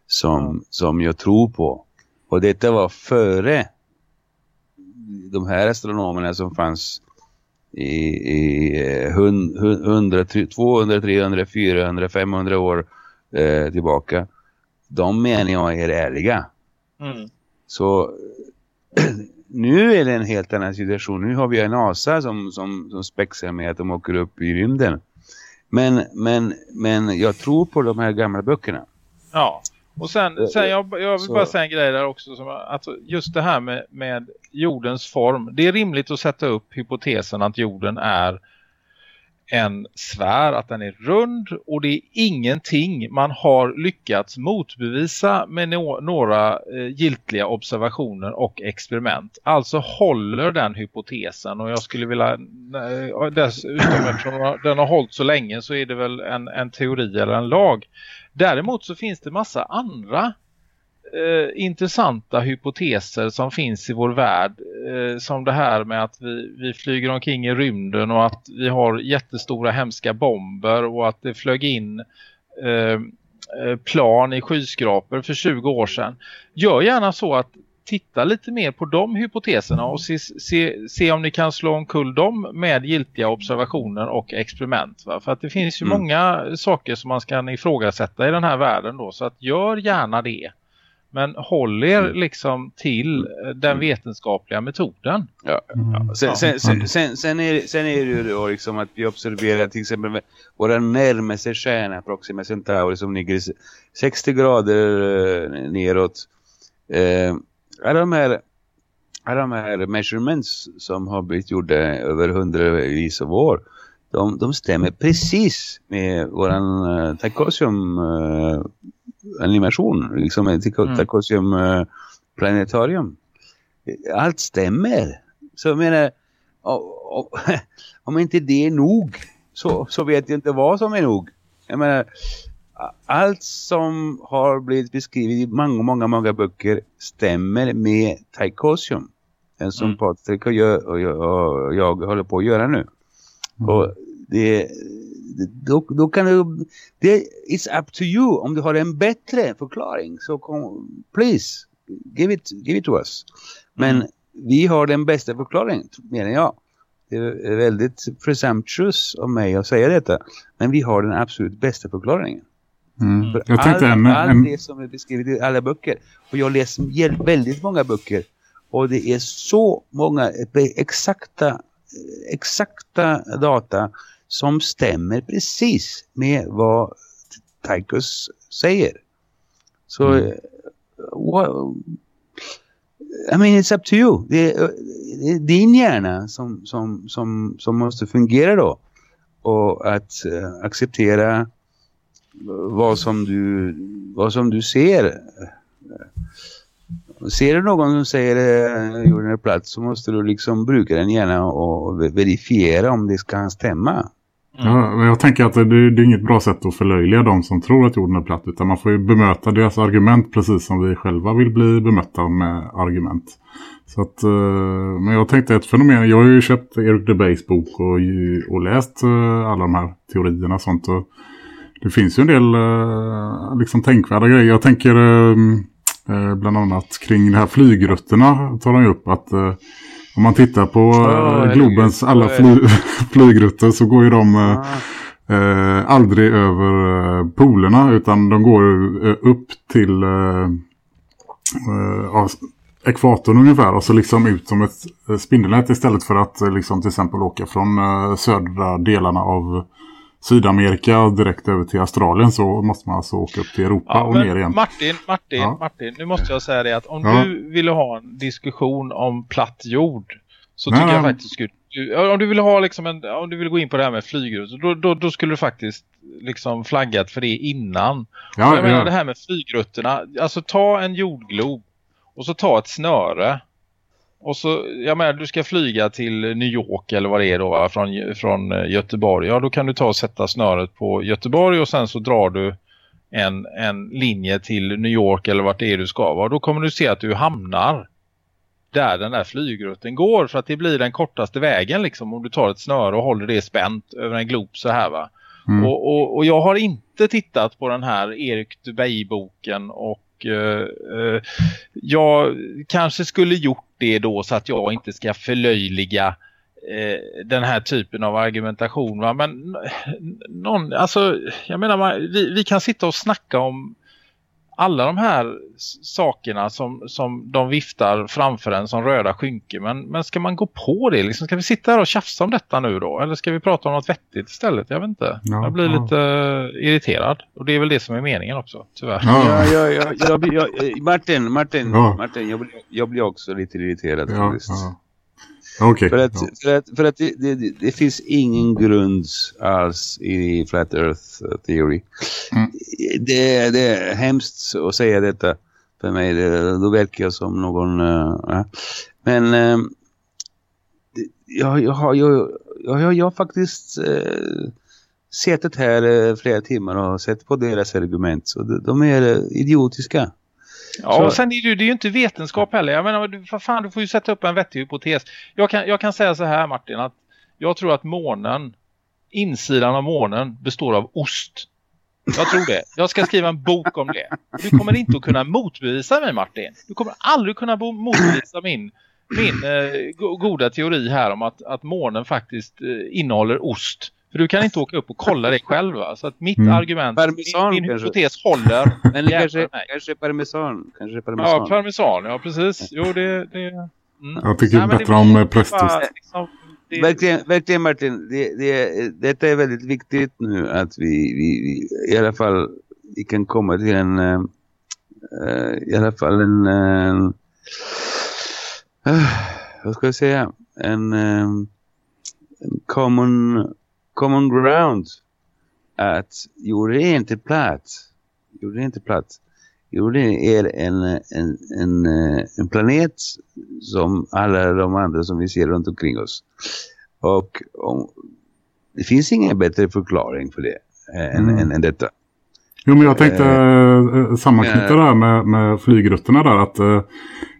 som, som jag tror på. Och detta var före de här astronomerna som fanns i, i 100, 200, 300, 400, 500 år eh, tillbaka. De menar jag är ärliga. Mm. Så nu är det en helt annan situation. Nu har vi en NASA som, som, som spexar med att de åker upp i rymden. Men, men, men jag tror på de här gamla böckerna. Ja. Och sen, sen jag, jag vill bara säga en grej där också. Som, alltså just det här med, med jordens form. Det är rimligt att sätta upp hypotesen att jorden är en sfär, att den är rund och det är ingenting man har lyckats motbevisa med no några eh, giltiga observationer och experiment. Alltså håller den hypotesen och jag skulle vilja eh, dessutom eftersom den har hållit så länge så är det väl en, en teori eller en lag. Däremot så finns det massa andra eh, intressanta hypoteser som finns i vår värld. Eh, som det här med att vi, vi flyger omkring i rymden och att vi har jättestora hemska bomber och att det flög in eh, eh plan i skyskrapor för 20 år sedan. Gör gärna så att titta lite mer på de hypoteserna och se, se, se om ni kan slå omkull dem med giltiga observationer och experiment. Va? För att det finns ju mm. många saker som man ska ifrågasätta i den här världen då. Så att gör gärna det. Men håll er mm. liksom till eh, den mm. vetenskapliga metoden. Ja, ja. Sen, sen, sen, sen, sen, är, sen är det ju då liksom att vi observerar till exempel våra närmaste stjärna Proxima Centauri som ligger 60 grader eh, neråt. Eh, alla de här alla de här measurements som har blivit gjorda över hundravis av år de, de stämmer precis med våran Tarkosium uh, animation, liksom ett Tarkosium uh, planetarium. Allt stämmer. Så jag menar, om inte det är nog så, så vet jag inte vad som är nog. Jag menar, allt som har blivit beskrivet i många, många, många böcker stämmer med Taikosium. Den som mm. Patrik och jag, och jag, och jag håller på att göra nu. Mm. Och det, då, då kan du, det is up to you. Om du har en bättre förklaring så kom, please, give it, give it to us. Men mm. vi har den bästa förklaringen, menar jag. Det är väldigt presumptuous av mig att säga detta. Men vi har den absolut bästa förklaringen. Mm. Jag tänkte all, en, en... allt det som är beskrivet i alla böcker. Och jag läser väldigt många böcker. Och det är så många exakta, exakta data som stämmer precis med vad Tychus säger. Så mm. what, I mean it's up to you. Det, det är din hjärna som, som, som, som måste fungera då. Och att uh, acceptera vad som du, vad som du ser. Ser du någon som säger att jorden är platt så måste du liksom bruka den gärna och verifiera om det ska stämma. Mm. Ja, jag tänker att det, det, är inget bra sätt att förlöjliga de som tror att jorden är platt utan man får ju bemöta deras argument precis som vi själva vill bli bemötta med argument. Så att, eh, men jag tänkte ett fenomen, jag har ju köpt Eric DeBays bok och, och läst eh, alla de här teorierna och sånt och det finns ju en del eh, liksom tänkvärda grejer. Jag tänker eh, eh bland annat kring de här flygrutterna tar de upp att eh, om man tittar på oh, Globens alla fly flygrutter så går ju de ah. eh, aldrig över polerna utan de går upp till eh, ekvatorn ungefär och så liksom ut som ett spindelnät istället för att liksom till exempel åka från södra delarna av Sydamerika direkt över till Australien så måste man alltså åka upp till Europa ja, och ner igen. Martin, Martin, ja. Martin, nu måste jag säga det att om ja. du ville ha en diskussion om platt jord så nej, tycker jag faktiskt skulle om du vill ha liksom en, om du vill gå in på det här med flygrutor då, då, då skulle du faktiskt liksom flaggat för det innan. Ja, jag menar det här med flygrutterna, alltså ta en jordglob och så ta ett snöre och så, jag menar, du ska flyga till New York eller vad det är då va? Från, från eh, Göteborg. Ja, då kan du ta och sätta snöret på Göteborg och sen så drar du en, en linje till New York eller vart det är du ska vara. Då kommer du se att du hamnar där den där flygrutten går för att det blir den kortaste vägen liksom om du tar ett snöre och håller det spänt över en glop så här va. Mm. Och, och, och, jag har inte tittat på den här Erik Dubay-boken och och uh, jag kanske skulle gjort det då så att jag inte ska förlöjliga eh, den här typen av argumentation. Va? Men någon, alltså, jag menar, vi, vi kan sitta och snacka om alla de här sakerna som, som de viftar framför en som röda skynke. Men, men ska man gå på det? Liksom, ska vi sitta här och tjafsa om detta nu då? Eller ska vi prata om något vettigt istället? Jag vet inte. Ja, jag blir ja. lite irriterad. Och det är väl det som är meningen också, tyvärr. Ja, ja, ja, jag, jag, Martin, Martin, Martin jag, blir, jag blir också lite irriterad. Ja, ja. Okay. För att, ja. för att, för att det, det, det, finns ingen grund alls i Flat Earth Theory. Mm. Det, det är hemskt att säga detta för mig. Det, då verkar jag som någon... Uh, men uh, jag, jag, har, jag, jag, jag har faktiskt uh, suttit här flera timmar och sett på deras argument. Så de, de är idiotiska. Ja, så. och sen är det, ju, det är ju inte vetenskap heller. Jag menar, för fan, du får ju sätta upp en vettig hypotes. Jag kan, jag kan säga så här Martin, att jag tror att månen, insidan av månen består av ost. Jag tror det. Jag ska skriva en bok om det. Du kommer inte att kunna motbevisa mig Martin. Du kommer aldrig kunna motbevisa min, min eh, goda teori här om att, att månen faktiskt eh, innehåller ost. För du kan inte åka upp och kolla det själv va? Så att mitt mm. argument, parmesan, min, min hypotes håller. Men kanske, kanske parmesan. Kanske parmesan. Ja, parmesan. Ja, precis. Jo, det... det mm. Jag tycker Nej, bättre om eh, prästost. Liksom, det... Verkligen, verkligen Martin, det, det, detta är väldigt viktigt nu att vi, vi, vi i alla fall vi kan komma till en uh, i alla fall en uh, uh, vad ska jag säga en, en common common ground att jorden är inte platt. Jorden är inte platt. Jorden är en, en, en, en planet som alla de andra som vi ser runt omkring oss. Och om, det finns ingen bättre förklaring för det än, mm. än, än detta. Jo men jag tänkte äh, sammanknyta äh, där med, med flygrutterna där att äh,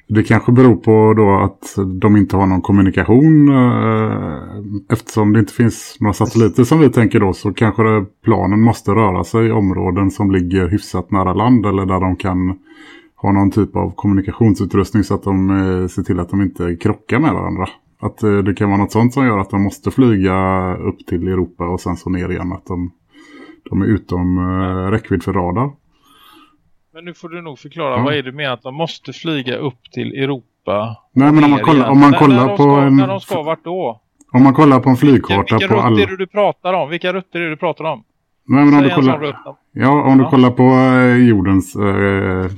det kanske beror på då att de inte har någon kommunikation. Eh, eftersom det inte finns några satelliter som vi tänker då så kanske planen måste röra sig i områden som ligger hyfsat nära land eller där de kan ha någon typ av kommunikationsutrustning så att de eh, ser till att de inte krockar med varandra. Att eh, det kan vara något sånt som gör att de måste flyga upp till Europa och sen så ner igen. Att de, de är utom räckvidd för radar. Men nu får du nog förklara, mm. vad är det med att de måste flyga upp till Europa? Nej, men om man kollar, om man kollar när, när på... Ska, en, när de ska, vart då? Om man kollar på en flygkarta vilka, vilka på alla... Vilka rutter är det du pratar om? Vilka rutter är det du pratar om? Nej, men om du kollar... Ja, om ja. du kollar på eh, jordens... Eh,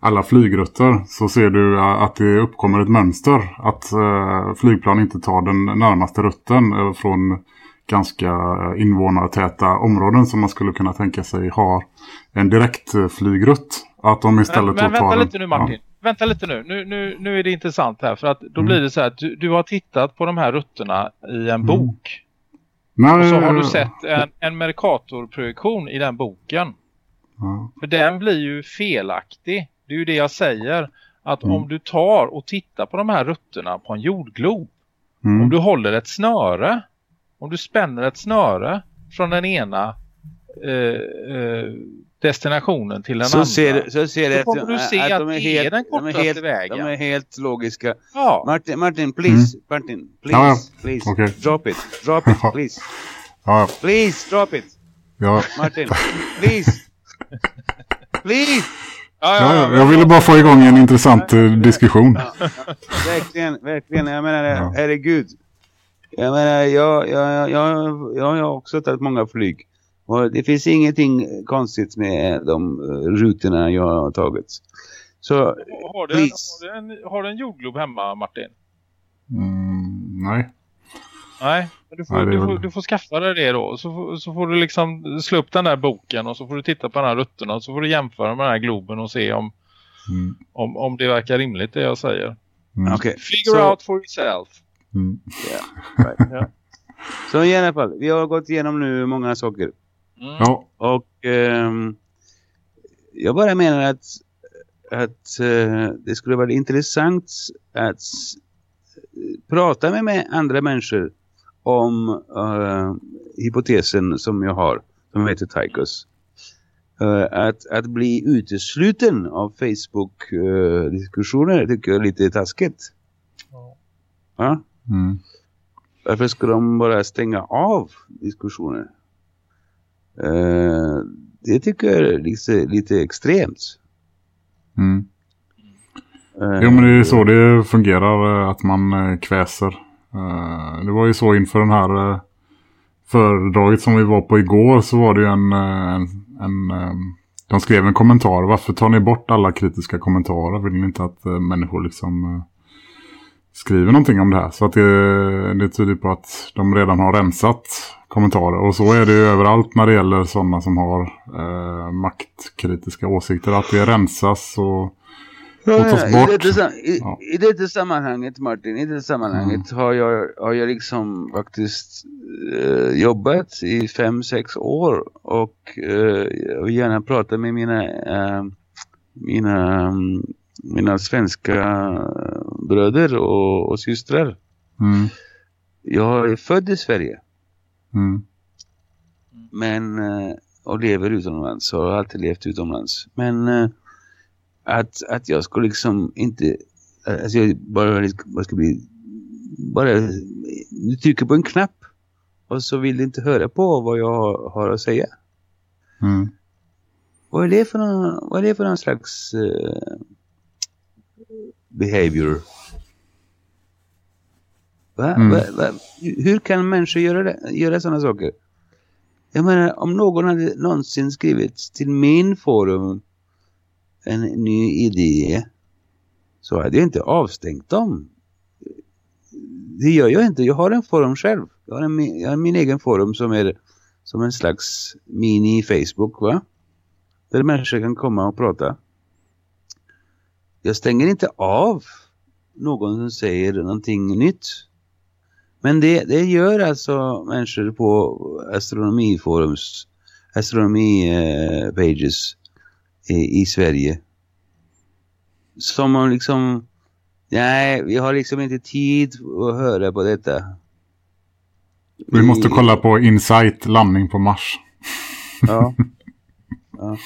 alla flygrutter så ser du att det uppkommer ett mönster. Att eh, flygplan inte tar den närmaste rutten eh, från ganska invånartäta områden som man skulle kunna tänka sig har en direktflygrutt. Att de istället men, men vänta lite nu Martin. Ja. Vänta lite nu. Nu, nu. nu är det intressant här. För att då mm. blir det så här att du, du, har tittat på de här rutterna i en mm. bok. Nej, och så har du sett en, en Mercator-projektion i den boken. Ja. För den blir ju felaktig. Det är ju det jag säger. Att mm. om du tar och tittar på de här rutterna på en jordglob. Mm. Om du håller ett snöre om du spänner ett snöre från den ena eh, eh, destinationen till den så andra. Ser, så ser det så kommer du se att, att de är helt, är den kortaste de helt, vägen. De är helt logiska. Ja. Martin, Martin please. Mm. Martin, please. Ja, please. Okay. Drop it. Drop it, please. Ja. Please, drop it. Ja. Martin, please. please. Ja, ja, ja, jag ville bara få igång en intressant uh, diskussion. Verkligen, verkligen. Jag menar, ja. herregud. Jag menar, jag, jag, jag, jag har också tagit många flyg. Och det finns ingenting konstigt med de eh, rutorna jag har tagit. Så, har, du en, har, du en, har du en jordglob hemma, Martin? Mm, nej. Nej, du får, nej, du, får, du får skaffa dig det då. Så, så får du liksom slå upp den där boken och så får du titta på den här rutterna och så får du jämföra med den här globen och se om, mm. om, om det verkar rimligt det jag säger. Mm. Okay. Figure so, out for yourself. Mm. Yeah, right. yeah. Så i alla fall, vi har gått igenom nu många saker. Mm. Ja. Och um, jag bara menar att, att uh, det skulle vara intressant att prata med, med andra människor om uh, hypotesen som jag har, som heter Tychus. Uh, att, att bli utesluten av Facebook-diskussioner tycker jag är lite taskigt. Ja. ja? Mm. Varför ska de bara stänga av diskussioner? Uh, det tycker jag är lite, lite extremt. Mm. Uh, jo men det är så det fungerar att man kväser. Uh, det var ju så inför den här uh, föredraget som vi var på igår så var det ju en, en, en de skrev en kommentar. Varför tar ni bort alla kritiska kommentarer? Vill ni inte att människor liksom skriver någonting om det här. Så att det, det tyder på att de redan har rensat kommentarer. Och så är det ju överallt när det gäller sådana som har eh, maktkritiska åsikter. Att det rensas och, och tas bort. I detta, i, ja. i detta sammanhanget Martin, i detta sammanhanget mm. har, jag, har jag liksom faktiskt eh, jobbat i fem, sex år. Och eh, jag vill gärna prata med mina, eh, mina mina svenska bröder och, och systrar. Mm. Jag är född i Sverige. Mm. Men, eh, och lever utomlands och har alltid levt utomlands. Men eh, att, att jag skulle liksom inte, alltså jag bara, bara ska bli, bara, du trycker på en knapp och så vill du inte höra på vad jag har att säga. Mm. Vad är det för någon, vad är det för någon slags uh, behavior. Va? Mm. Va? Va? Hur kan människor göra, det, göra sådana saker? Jag menar, om någon hade någonsin skrivit till min forum en ny idé så hade jag inte avstängt dem. Det gör jag inte. Jag har en forum själv. Jag har, en, jag har min egen forum som är som en slags mini-Facebook va? Där människor kan komma och prata jag stänger inte av någon som säger någonting nytt. Men det, det gör alltså människor på astronomiforums astronomi eh, i, i Sverige. Som man liksom nej, vi har liksom inte tid att höra på detta. Vi måste kolla på Insight, landning på Mars. Ja. ja.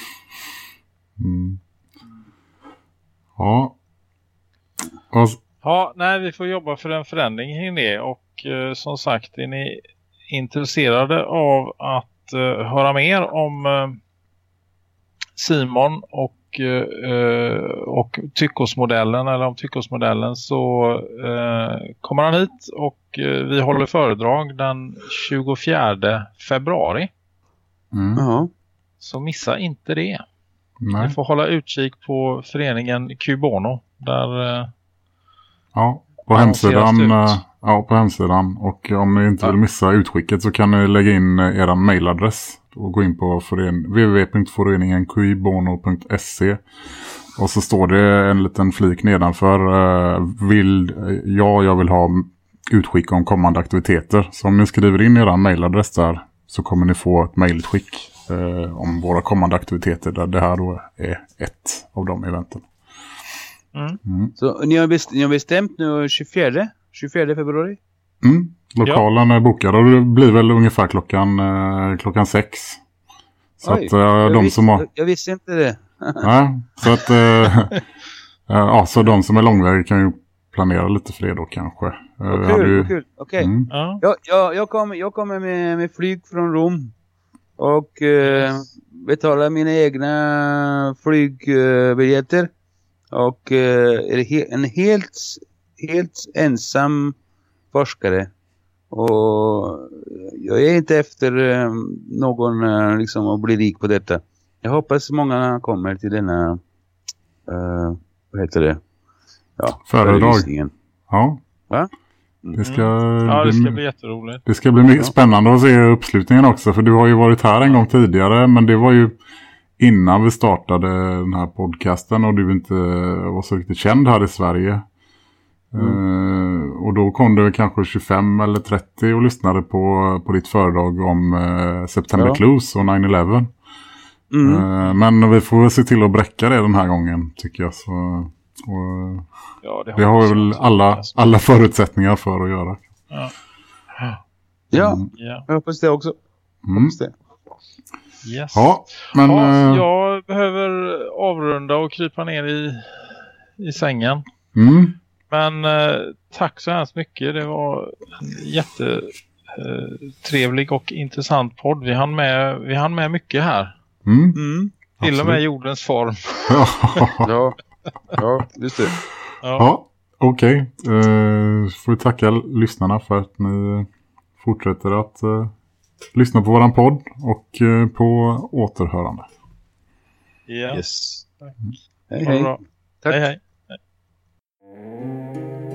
Mm. Ja. Och... Ja, nej, vi får jobba för en förändring i det. Och eh, som sagt, är ni intresserade av att eh, höra mer om eh, Simon och, eh, och tyckosmodellen eller om tyckosmodellen så eh, kommer han hit och eh, vi håller föredrag den 24 februari. Mm. Så missa inte det. Nej. Ni får hålla utkik på föreningen Cubono. Där, eh, ja, på hemsidan, ja, på hemsidan. Och om ni inte ja. vill missa utskicket så kan ni lägga in eh, er mailadress och gå in på www.föreningencubono.se och så står det en liten flik nedanför vill, ja, jag vill ha utskick om kommande aktiviteter. Så om ni skriver in er mailadress där så kommer ni få ett mailutskick eh, om våra kommande aktiviteter där det här då är ett av de eventen. Mm. Mm. Så ni har, bestämt, ni har bestämt nu 24, 24 februari? Mm. Lokalen ja. är bokad och det blir väl ungefär klockan, eh, klockan sex. Så Oj, att eh, de visste, som har... Jag visste inte det. Nej, så att eh, ja, så de som är långväga kan ju planera lite för det då kanske. Vad kul, ju... kul. Okej. Okay. Mm. Ja. Jag, jag, jag, kommer, jag kommer med, med flyg från Rom och eh, betalar mina egna flygbiljetter och eh, är he en helt, helt ensam forskare. Och jag är inte efter eh, någon eh, liksom att bli rik på detta. Jag hoppas många kommer till denna, uh, vad heter det? Ja, föredrag. Ja. Va? Det ska, mm. Ja, det ska bli jätteroligt. Det ska bli mycket spännande att se uppslutningen också. För du har ju varit här en gång tidigare. Men det var ju innan vi startade den här podcasten. Och du inte var så riktigt känd här i Sverige. Mm. Uh, och då kom det kanske 25 eller 30 och lyssnade på, på ditt föredrag om uh, September ja. Clues och 9-11. Mm. Uh, men vi får se till att bräcka det den här gången tycker jag. Så, och, Ja, det har, det har väl alla, alla förutsättningar för att göra. Ja, ja. Mm. jag hoppas det också. Mm. Hoppas det. Yes. Ja, men, ja, jag behöver avrunda och krypa ner i, i sängen. Mm. Men äh, tack så hemskt mycket. Det var en jättetrevlig äh, och intressant podd. Vi hann med, vi hann med mycket här. Mm. Mm. Till och med jordens form. ja, ja, just det. Ja, ja okej. Okay. Uh, får vi tacka lyssnarna för att ni fortsätter att uh, lyssna på våran podd och uh, på återhörande. Ja. Yes. Tack. Hej, hej. Tack. Hej, hej. うん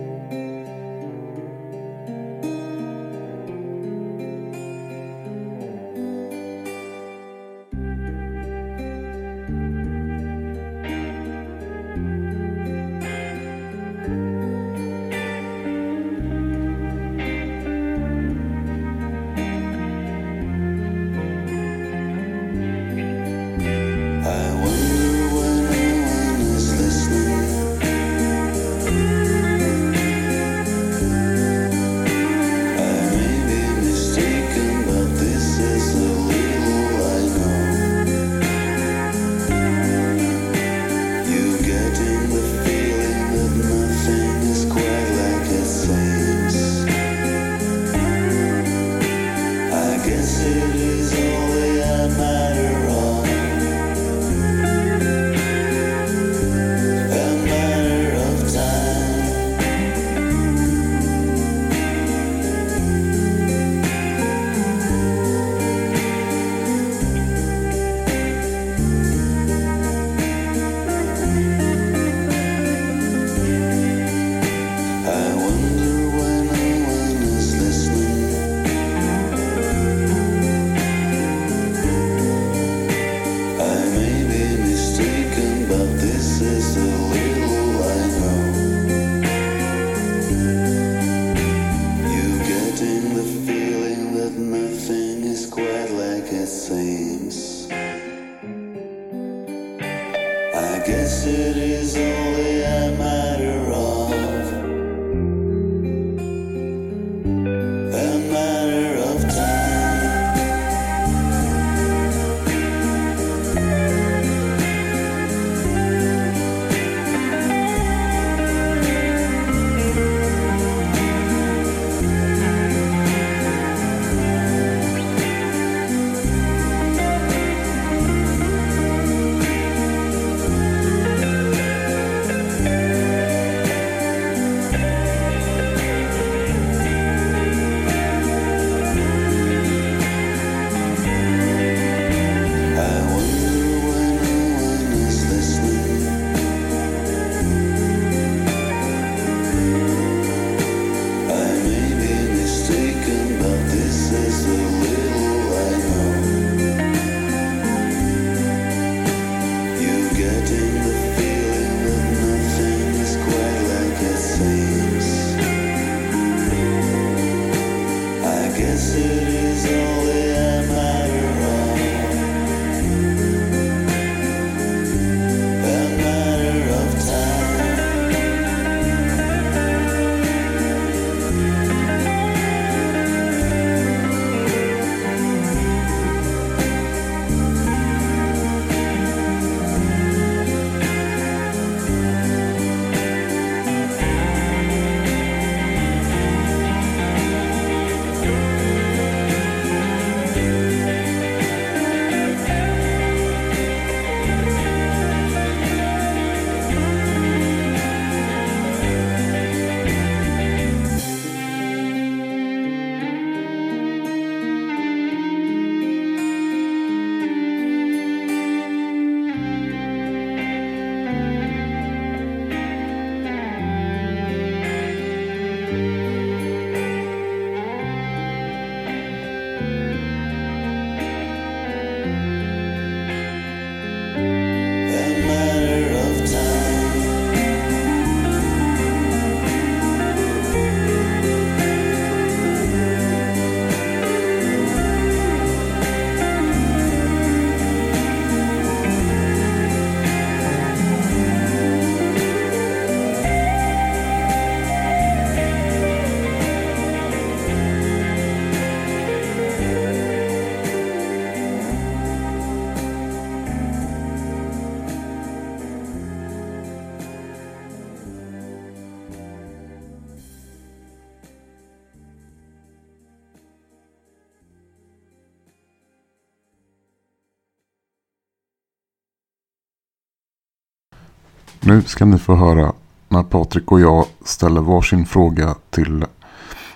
Nu ska ni få höra när Patrik och jag ställer varsin fråga till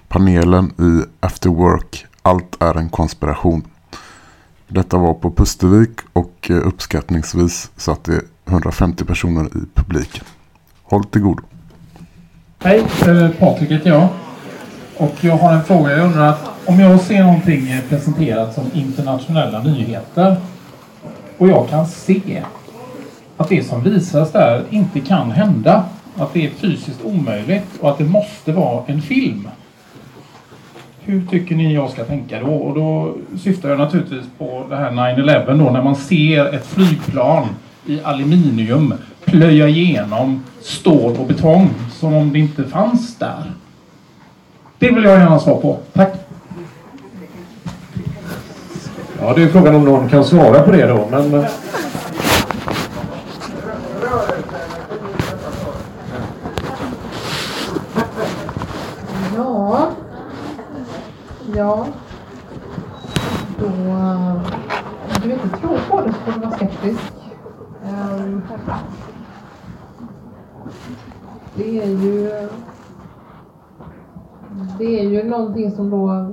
panelen i After Work Allt är en konspiration. Detta var på Pustervik och eh, uppskattningsvis satt det 150 personer i publiken. Håll till godo. Hej, eh, Patrik heter jag. Och jag har en fråga. Jag undrar att om jag ser någonting presenterat som internationella nyheter och jag kan se att det som visas där inte kan hända. Att det är fysiskt omöjligt och att det måste vara en film. Hur tycker ni jag ska tänka då? Och då syftar jag naturligtvis på det här 9-11 då när man ser ett flygplan i aluminium plöja igenom stål och betong som om det inte fanns där. Det vill jag gärna ha svar på. Tack! Ja, det är frågan om någon kan svara på det då. Men... Eh, ja. Ja. Då... Om du inte tror på det så får du vara skeptisk. Um, det är ju... Det är ju någonting som då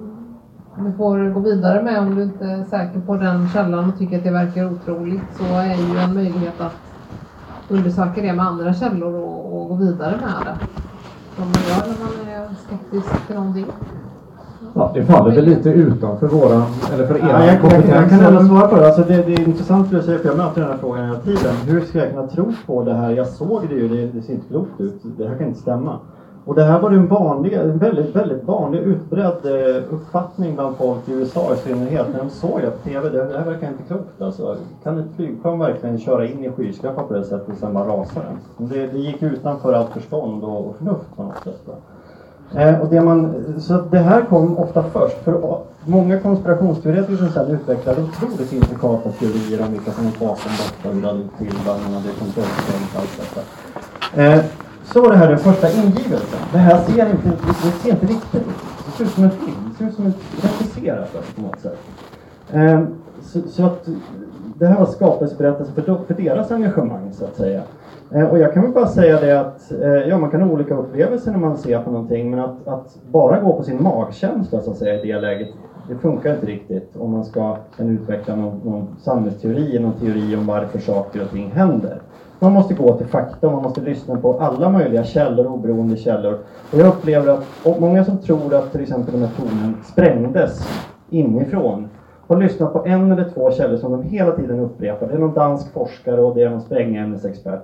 du får gå vidare med om du inte är säker på den källan och tycker att det verkar otroligt så är ju en möjlighet att undersöka det med andra källor och, och gå vidare med det. Som man gör när man är skeptisk till någonting. Ja, det faller väl lite utanför våra, eller för era ja, jag, kompetens. Jag, jag kan ändå svara på det. Alltså det, det är intressant det du säger, för jag möter den här frågan hela tiden. Hur ska jag kunna tro på det här? Jag såg det ju, det, det ser inte klokt ut. Det här kan inte stämma. Och det här var en vanlig, en väldigt, väldigt vanlig utbredd eh, uppfattning bland folk i USA i synnerhet när de såg det på TV. Det, här verkar inte klokt alltså. Kan ett flygplan verkligen köra in i skyskrapor på det sättet och sen bara rasa den? Det, det gick utanför allt förstånd och, förnuft på något sätt. Eh, och det man, så det här kom ofta först. För många konspirationsteoretiker som sedan utvecklade otroligt intrikata teorier om vilka som var bakom detta, hur det hade till, vad man hade kontrollsystem och allt detta. Eh, så var det här den första ingivelsen. Det här ser inte, det ser inte riktigt ut. Det ser ut som en film. Det ser ut som ett regisserat på något sätt. Eh, så, så, att det här var skapelseberättelsen för, för deras engagemang så att säga. Eh, och jag kan väl bara säga det att eh, ja, man kan ha olika upplevelser när man ser på någonting men att, att bara gå på sin magkänsla så att säga i det läget det funkar inte riktigt om man ska utveckla någon, någon samhällsteori, någon teori om varför saker och ting händer. Man måste gå till fakta, man måste lyssna på alla möjliga källor, oberoende källor. Och jag upplever att många som tror att till exempel den här tornen sprängdes inifrån har lyssnat på en eller två källor som de hela tiden upprepar. Det är någon dansk forskare och det är någon sprängämnesexpert.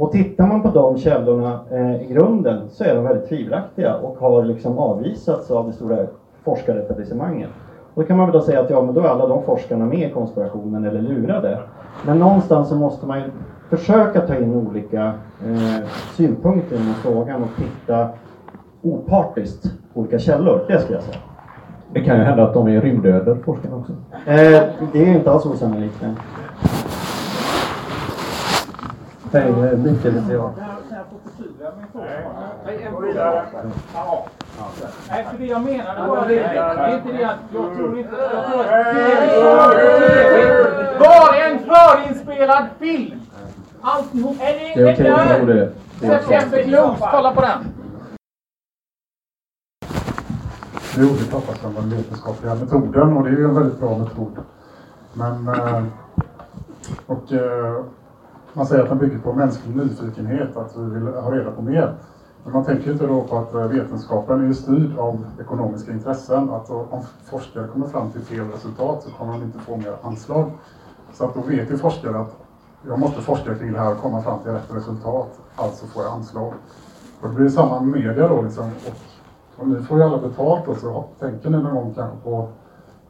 Och tittar man på de källorna eh, i grunden så är de väldigt tvivelaktiga och har liksom avvisats av det stora forskaretablissemanget. Då kan man väl då säga att ja, men då är alla de forskarna med i konspirationen eller lurade. Men någonstans så måste man ju försöka ta in olika eh, synpunkter i den här frågan och titta opartiskt på olika källor. Det skulle jag säga. Det kan ju hända att de är rymdöder, forskarna också. Eh, det är inte alls osannolikt. Eh, Mikael heter jag. Nej, för det jag menade var det. Är inte det att jag tror inte... Var en förinspelad film! Alltihop. Är det är okej att tro det. September Blues, kolla på den! Det pratas om den vetenskapliga metoden och det är ju en väldigt bra metod. Men... Eh, och eh, man säger att den bygger på mänsklig nyfikenhet, att vi vill ha reda på mer. Men man tänker inte då på att eh, vetenskapen är styrd av ekonomiska intressen. Att om forskare kommer fram till fel resultat så kommer de inte få mer anslag. Så att då vet ju forskare att jag måste forska kring det här och komma fram till rätt resultat. Alltså får jag anslag. Och det blir samma med media då liksom. Och, och ni får ju alla betalt då, så tänker ni någon gång kanske på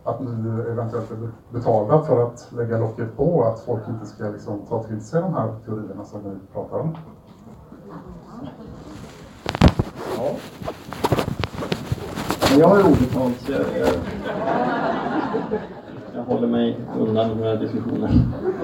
att ni eventuellt är betalda för att lägga locket på, att folk inte ska liksom ta till sig de här teorierna som ni pratar om. Ja. Jag har obetalt så jag, jag, jag håller mig undan den här diskussionen.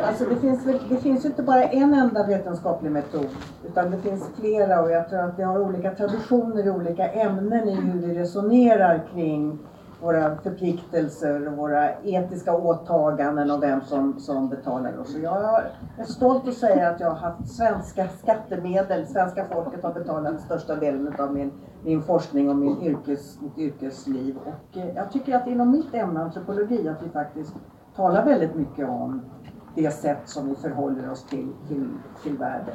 Alltså det, finns, det finns ju inte bara en enda vetenskaplig metod utan det finns flera och jag tror att vi har olika traditioner i olika ämnen i hur vi resonerar kring våra förpliktelser och våra etiska åtaganden och vem som, som betalar oss. Och jag är stolt att säga att jag har haft svenska skattemedel, svenska folket har betalat största delen av min, min forskning och min yrkes, mitt yrkesliv. Och eh, jag tycker att inom mitt ämne antropologi att vi faktiskt talar väldigt mycket om det sätt som vi förhåller oss till, till, till världen.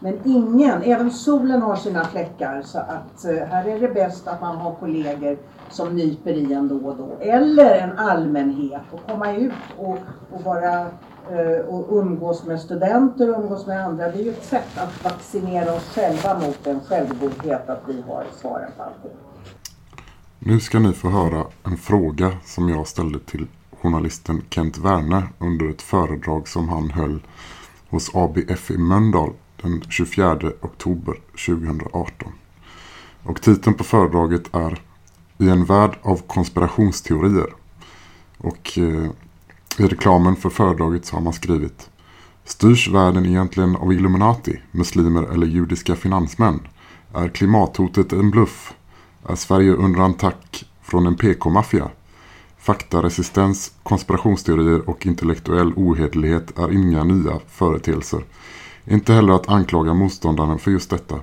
Men ingen, även solen har sina fläckar så att eh, här är det bäst att man har kollegor som nyper i en då och då. Eller en allmänhet och komma ut och, och vara eh, och umgås med studenter och umgås med andra. Det är ju ett sätt att vaccinera oss själva mot en självgodhet att vi har svaren på allting. Nu ska ni få höra en fråga som jag ställde till journalisten Kent Werner under ett föredrag som han höll hos ABF i Mölndal den 24 oktober 2018. Och titeln på föredraget är i en värld av konspirationsteorier. Och eh, i reklamen för föredraget så har man skrivit Styrs världen egentligen av Illuminati, muslimer eller judiska finansmän? Är klimathotet en bluff? Är Sverige under attack från en PK-maffia? Faktaresistens, konspirationsteorier och intellektuell ohederlighet är inga nya företeelser. Inte heller att anklaga motståndaren för just detta.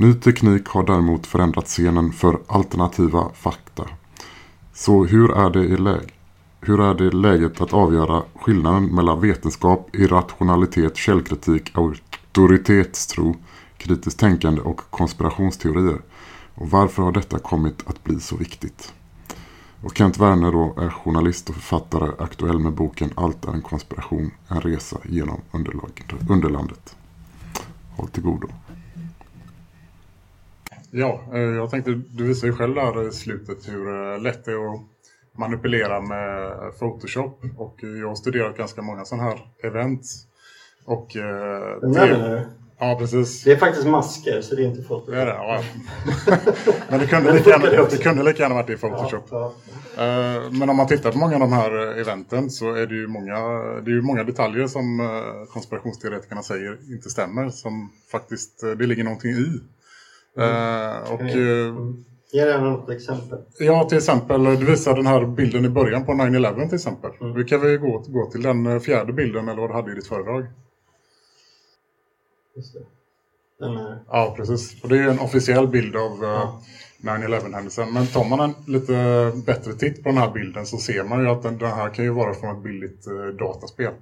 Ny teknik har däremot förändrat scenen för alternativa fakta. Så hur är det i läge? Hur är det läget att avgöra skillnaden mellan vetenskap, irrationalitet, källkritik, auktoritetstro, kritiskt tänkande och konspirationsteorier? Och varför har detta kommit att bli så viktigt? Och Kent Werner då är journalist och författare aktuell med boken Allt är en konspiration, en resa genom underlandet. Håll till godo. Ja, eh, jag tänkte, du visar ju själv där i slutet hur eh, lätt det är att manipulera med Photoshop. Och jag har studerat ganska många sådana här event. Och, eh, det, Ja, precis. Det är faktiskt masker, så det är inte Photoshop. Det är det, ja. Men det kunde, lika gärna, det kunde lika gärna varit i Photoshop. Ja, ja. Eh, men om man tittar på många av de här eventen så är det ju många, det är ju många detaljer som konspirationsteoretikerna säger inte stämmer. Som faktiskt det ligger någonting i. Mm. Och, mm. Ge gärna något exempel. Ja, till exempel, du visar den här bilden i början på 9-11 till exempel. Mm. Vi kan vi gå, gå till den fjärde bilden eller vad du hade i ditt föredrag. Just det. Den är... Ja, precis. Och det är en officiell bild av ja. 9-11-händelsen. Men tar man en lite bättre titt på den här bilden så ser man ju att den, den här kan ju vara från ett billigt dataspel.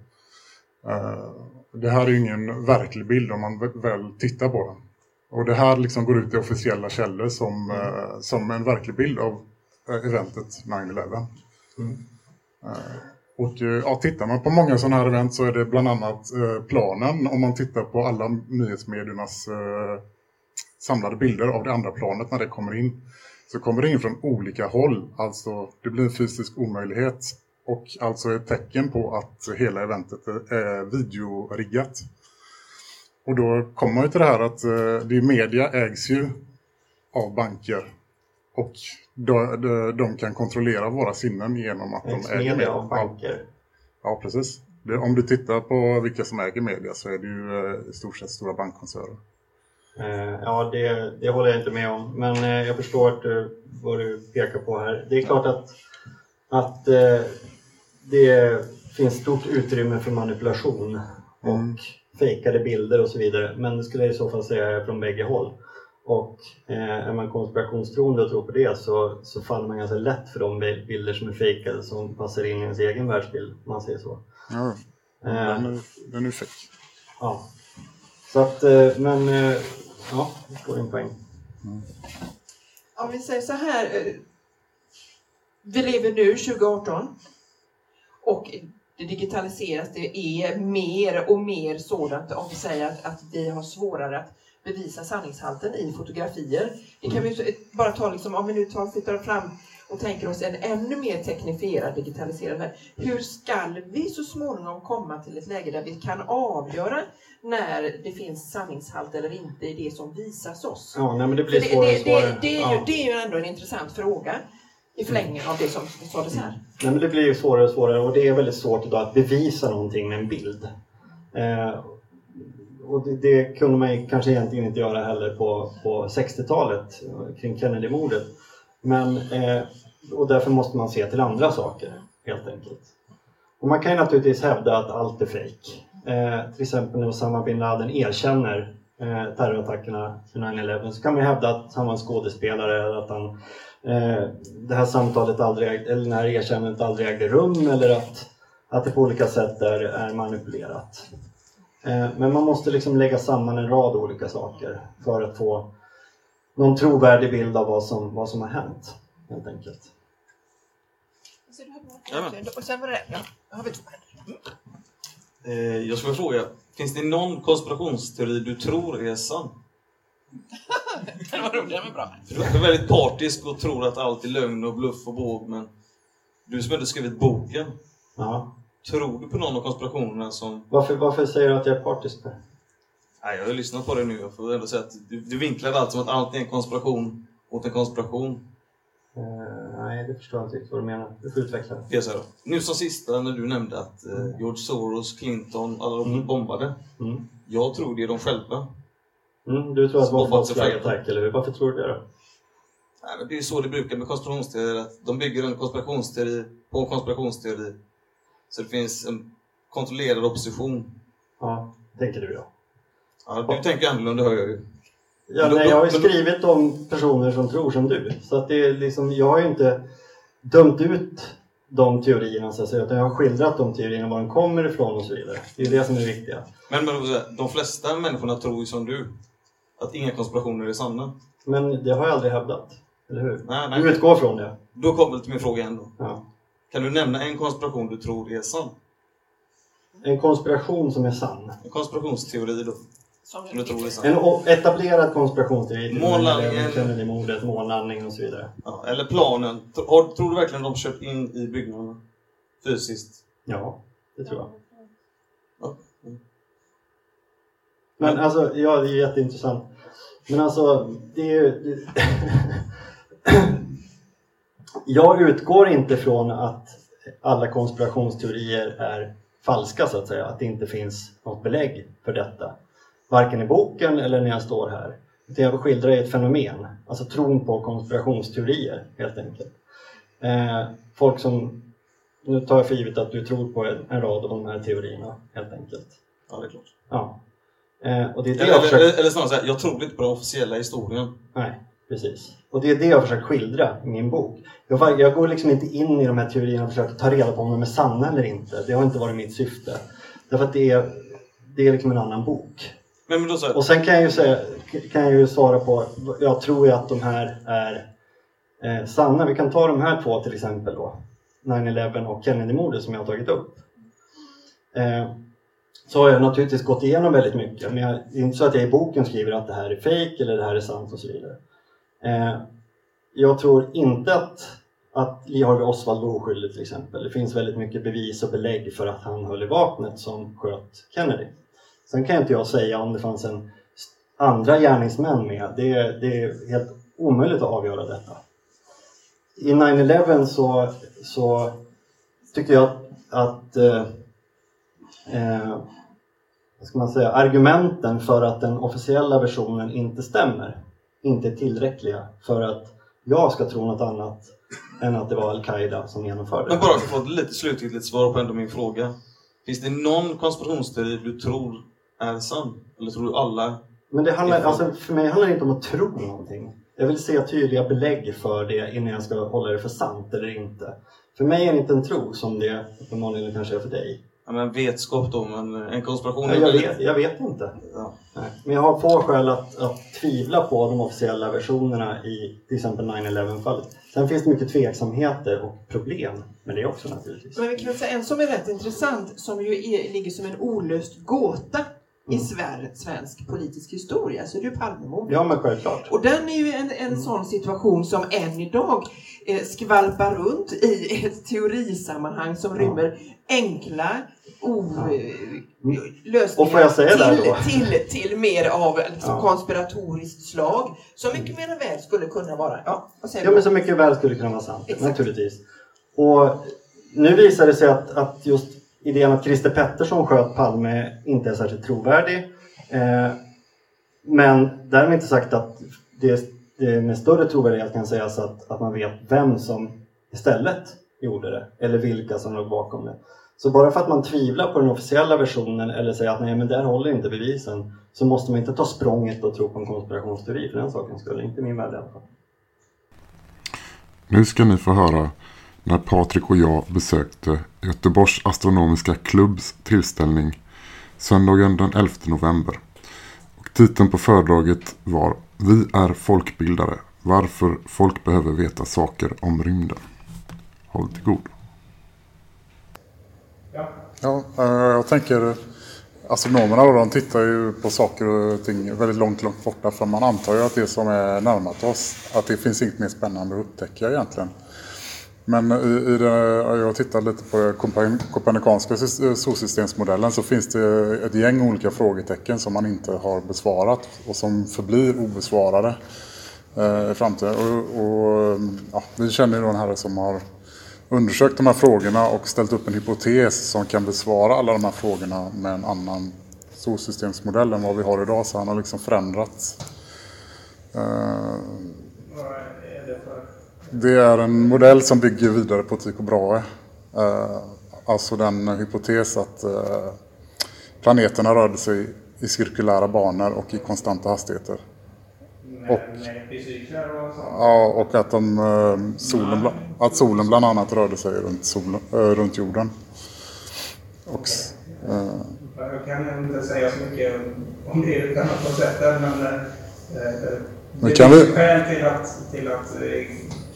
Det här är ju ingen verklig bild om man väl tittar på den. Och det här liksom går ut i officiella källor som, mm. uh, som en verklig bild av eventet 9-11. Mm. Och eh, ja, tittar man på många sådana här event så är det bland annat eh, planen. Om man tittar på alla nyhetsmediernas eh, samlade bilder av det andra planet när det kommer in. Så kommer det in från olika håll. Alltså det blir en fysisk omöjlighet. Och alltså ett tecken på att hela eventet är videoriggat. Och då kommer man ju till det här att eh, det media ägs ju av banker. Och de, de, de kan kontrollera våra sinnen genom att de äger media och banker. Ja, precis. Det, om du tittar på vilka som äger media så är det ju eh, i stort sett stora bankkoncerner. Eh, ja, det, det håller jag inte med om. Men eh, jag förstår att du, vad du pekar på här. Det är klart att, att eh, det finns stort utrymme för manipulation och mm. Fejkade bilder och så vidare. Men det skulle jag i så fall säga från bägge håll. Och eh, är man konspirationstroende och tror på det så, så faller man ganska lätt för de bilder som är fejkade som passar in i ens egen världsbild, om man säger så. Ja, den är, den är fejk. Ja. Så att, eh, men eh, ja, jag får en poäng. Mm. Om vi säger så här. Eh, vi lever nu 2018 och det digitaliseras, det är mer och mer sådant om vi säger att, att vi har svårare att bevisa sanningshalten i fotografier. Det kan vi bara ta, liksom, om vi nu tar, flyttar fram och tänker oss en ännu mer teknifierad, digitaliserad värld. Hur skall vi så småningom komma till ett läge där vi kan avgöra när det finns sanningshalt eller inte i det som visas oss? Ja, nej, men det blir svårare det, det, det, det, är ju, det är ju ändå en intressant fråga i förlängningen av det som sades här. Nej, men det blir ju svårare och svårare och det är väldigt svårt idag att bevisa någonting med en bild. Eh, och det, det, kunde man kanske egentligen inte göra heller på, på 60-talet kring Kennedy-mordet. Men eh, och därför måste man se till andra saker helt enkelt. Och man kan ju naturligtvis hävda att allt är fejk. Eh, till exempel när Osama bin Laden erkänner eh, terrorattackerna 9-11 så kan man hävda att han var en skådespelare eller att han, det här samtalet aldrig, eller här erkännandet aldrig ägde rum eller att, att det på olika sätt är, är manipulerat. Eh, men man måste liksom lägga samman en rad olika saker för att få någon trovärdig bild av vad som, vad som har hänt helt enkelt. Och sen var det, ja, har vi Eh, jag skulle fråga, finns det någon konspirationsteori du tror är sann? Den var rolig, den var bra. Du är väldigt partisk och tror att allt är lögn och bluff och båg, men du som ändå skrivit boken. Ja. Tror du på någon av konspirationerna som... Varför, varför säger du att jag är partisk? Nej, jag har lyssnat på det nu. Jag får ändå säga att du, du vinklar allt som att allt är en konspiration mot en konspiration. Uh, nej, det förstår jag inte riktigt vad du menar. Du får utveckla det. Då. Nu som sista, när du nämnde att uh, George Soros, Clinton, alla de mm. bombade. Mm. Jag tror det är de själva. Mm, du tror att en falsk attack, eller hur? Varför tror du det då? Nej, men det är så det brukar med konspirationsteorier. Att de bygger en konspirationsteori på en konspirationsteori. Så det finns en kontrollerad opposition. Ja, tänker du ja. Ja, du tänker annorlunda hör jag ju. Ja, nej, jag har ju skrivit om personer som tror som du. Så att det är liksom, jag har ju inte dömt ut de teorierna så att säga, utan jag har skildrat de teorierna, var de kommer ifrån och så vidare. Det är det som är det viktiga. Men, men de flesta människorna tror ju som du, att inga konspirationer är sanna. Men det har jag aldrig hävdat, eller hur? Nej, nej. Du utgår från det. Då kommer vi till min fråga igen då. Ja. Kan du nämna en konspiration du tror är sann? En konspiration som är sann? En konspirationsteori då? Som du tror är sann? En etablerad konspirationsteori. Månlandningen. Kennedy-mordet, månlandningen och så vidare. Ja, eller planen. Tror, tror du verkligen de kört in i byggnaderna? Fysiskt? Ja, det tror jag. Ja. Mm. Men alltså, ja det är jätteintressant. Men alltså, det är ju... jag utgår inte från att alla konspirationsteorier är falska så att säga, att det inte finns något belägg för detta. Varken i boken eller när jag står här. Det jag vill skildra är ett fenomen, alltså tron på konspirationsteorier helt enkelt. Eh, folk som, nu tar jag för givet att du tror på en, en rad av de här teorierna helt enkelt. Ja, det är klart. Ja. Eh, och det är det eller, jag försöker... eller, eller snarare så här, jag tror inte på den officiella historien. Nej, precis. Och det är det jag försöker skildra i min bok. Jag, jag går liksom inte in i de här teorierna och försöker ta reda på om de är sanna eller inte. Det har inte varit mitt syfte. Därför att det är, det är liksom en annan bok. Men, men Och sen kan jag ju, säga, kan jag ju svara på, jag tror ju att de här är eh, sanna. Vi kan ta de här två till exempel då. 9-11 och Kennedy-mordet som jag har tagit upp. Eh, så har jag naturligtvis gått igenom väldigt mycket. Men jag, det är inte så att jag i boken skriver att det här är fejk eller det här är sant och så vidare. Eh, jag tror inte att, att Lee Harvey Oswald var oskyldig till exempel. Det finns väldigt mycket bevis och belägg för att han höll i vapnet som sköt Kennedy. Sen kan inte jag säga om det fanns en andra gärningsmän med. Det är, det är helt omöjligt att avgöra detta. I 9-11 så, så tycker jag att, att eh, eh, ska man säga, argumenten för att den officiella versionen inte stämmer inte är tillräckliga för att jag ska tro något annat än att det var Al-Qaida som genomförde det. Men bara för att få ett lite slutgiltigt svar på ändå min fråga. Finns det någon konspirationsteori du tror är sann? Eller tror du alla? Men det handlar, alltså, för mig handlar det inte om att tro någonting. Jag vill se tydliga belägg för det innan jag ska hålla det för sant eller inte. För mig är det inte en tro som det uppenbarligen kanske är för dig. Ja, men vetskap då, men en konspiration? Ja, jag, vet, jag vet inte. Ja. Men jag har få skäl att, att tvivla på de officiella versionerna i till exempel 9-11-fallet. Sen finns det mycket tveksamheter och problem med det också naturligtvis. Men vi kan säga en som är rätt intressant, som ju är, ligger som en olöst gåta i mm. svensk politisk historia, så det är ju Palmemordet. Ja, men självklart. Och den är ju en, en mm. sån situation som än idag eh, skvalpar runt i ett teorisammanhang som ja. rymmer enkla lösningar får jag säga till, då? till, till mer av liksom, ja. konspiratoriskt slag som mycket mer väl skulle kunna vara. Ja, ja men så mycket väl skulle kunna vara sant, Exakt. naturligtvis. Och nu visar det sig att, att just idén att Christer Pettersson sköt Palme inte är särskilt trovärdig. Eh, men därmed inte sagt att det, det med större trovärdighet kan sägas att, att man vet vem som istället gjorde det, eller vilka som låg bakom det. Så bara för att man tvivlar på den officiella versionen eller säger att nej men där håller inte bevisen så måste man inte ta språnget och tro på en konspirationsteori för den sakens skull, inte min värld i alla fall. Nu ska ni få höra när Patrik och jag besökte Göteborgs astronomiska klubbs tillställning söndagen den 11 november. Och titeln på föredraget var Vi är folkbildare. Varför folk behöver veta saker om rymden. Håll till god. Ja, eh, jag tänker astronomerna då, de tittar ju på saker och ting väldigt långt, långt borta. För man antar ju att det som är närmat oss, att det finns inget mer spännande att upptäcka egentligen. Men i, i det, jag tittade lite på den kopernikanska eh, solsystemsmodellen så finns det ett gäng olika frågetecken som man inte har besvarat och som förblir obesvarade eh, i framtiden. Och, och ja, vi känner ju en herre som har undersökt de här frågorna och ställt upp en hypotes som kan besvara alla de här frågorna med en annan solsystemsmodell än vad vi har idag. Så han har liksom förändrats. eh, det? Det är en modell som bygger vidare på Tycho Brahe. Uh, alltså den hypotes att uh, planeterna rörde sig i cirkulära banor och i konstanta hastigheter. Och, ja, och att, de, eh, solen, att solen bland annat rörde sig runt, solen, runt jorden. Och, äh, jag kan inte säga så mycket om det utan att men äh, det kan finns vi... skäl till att, till att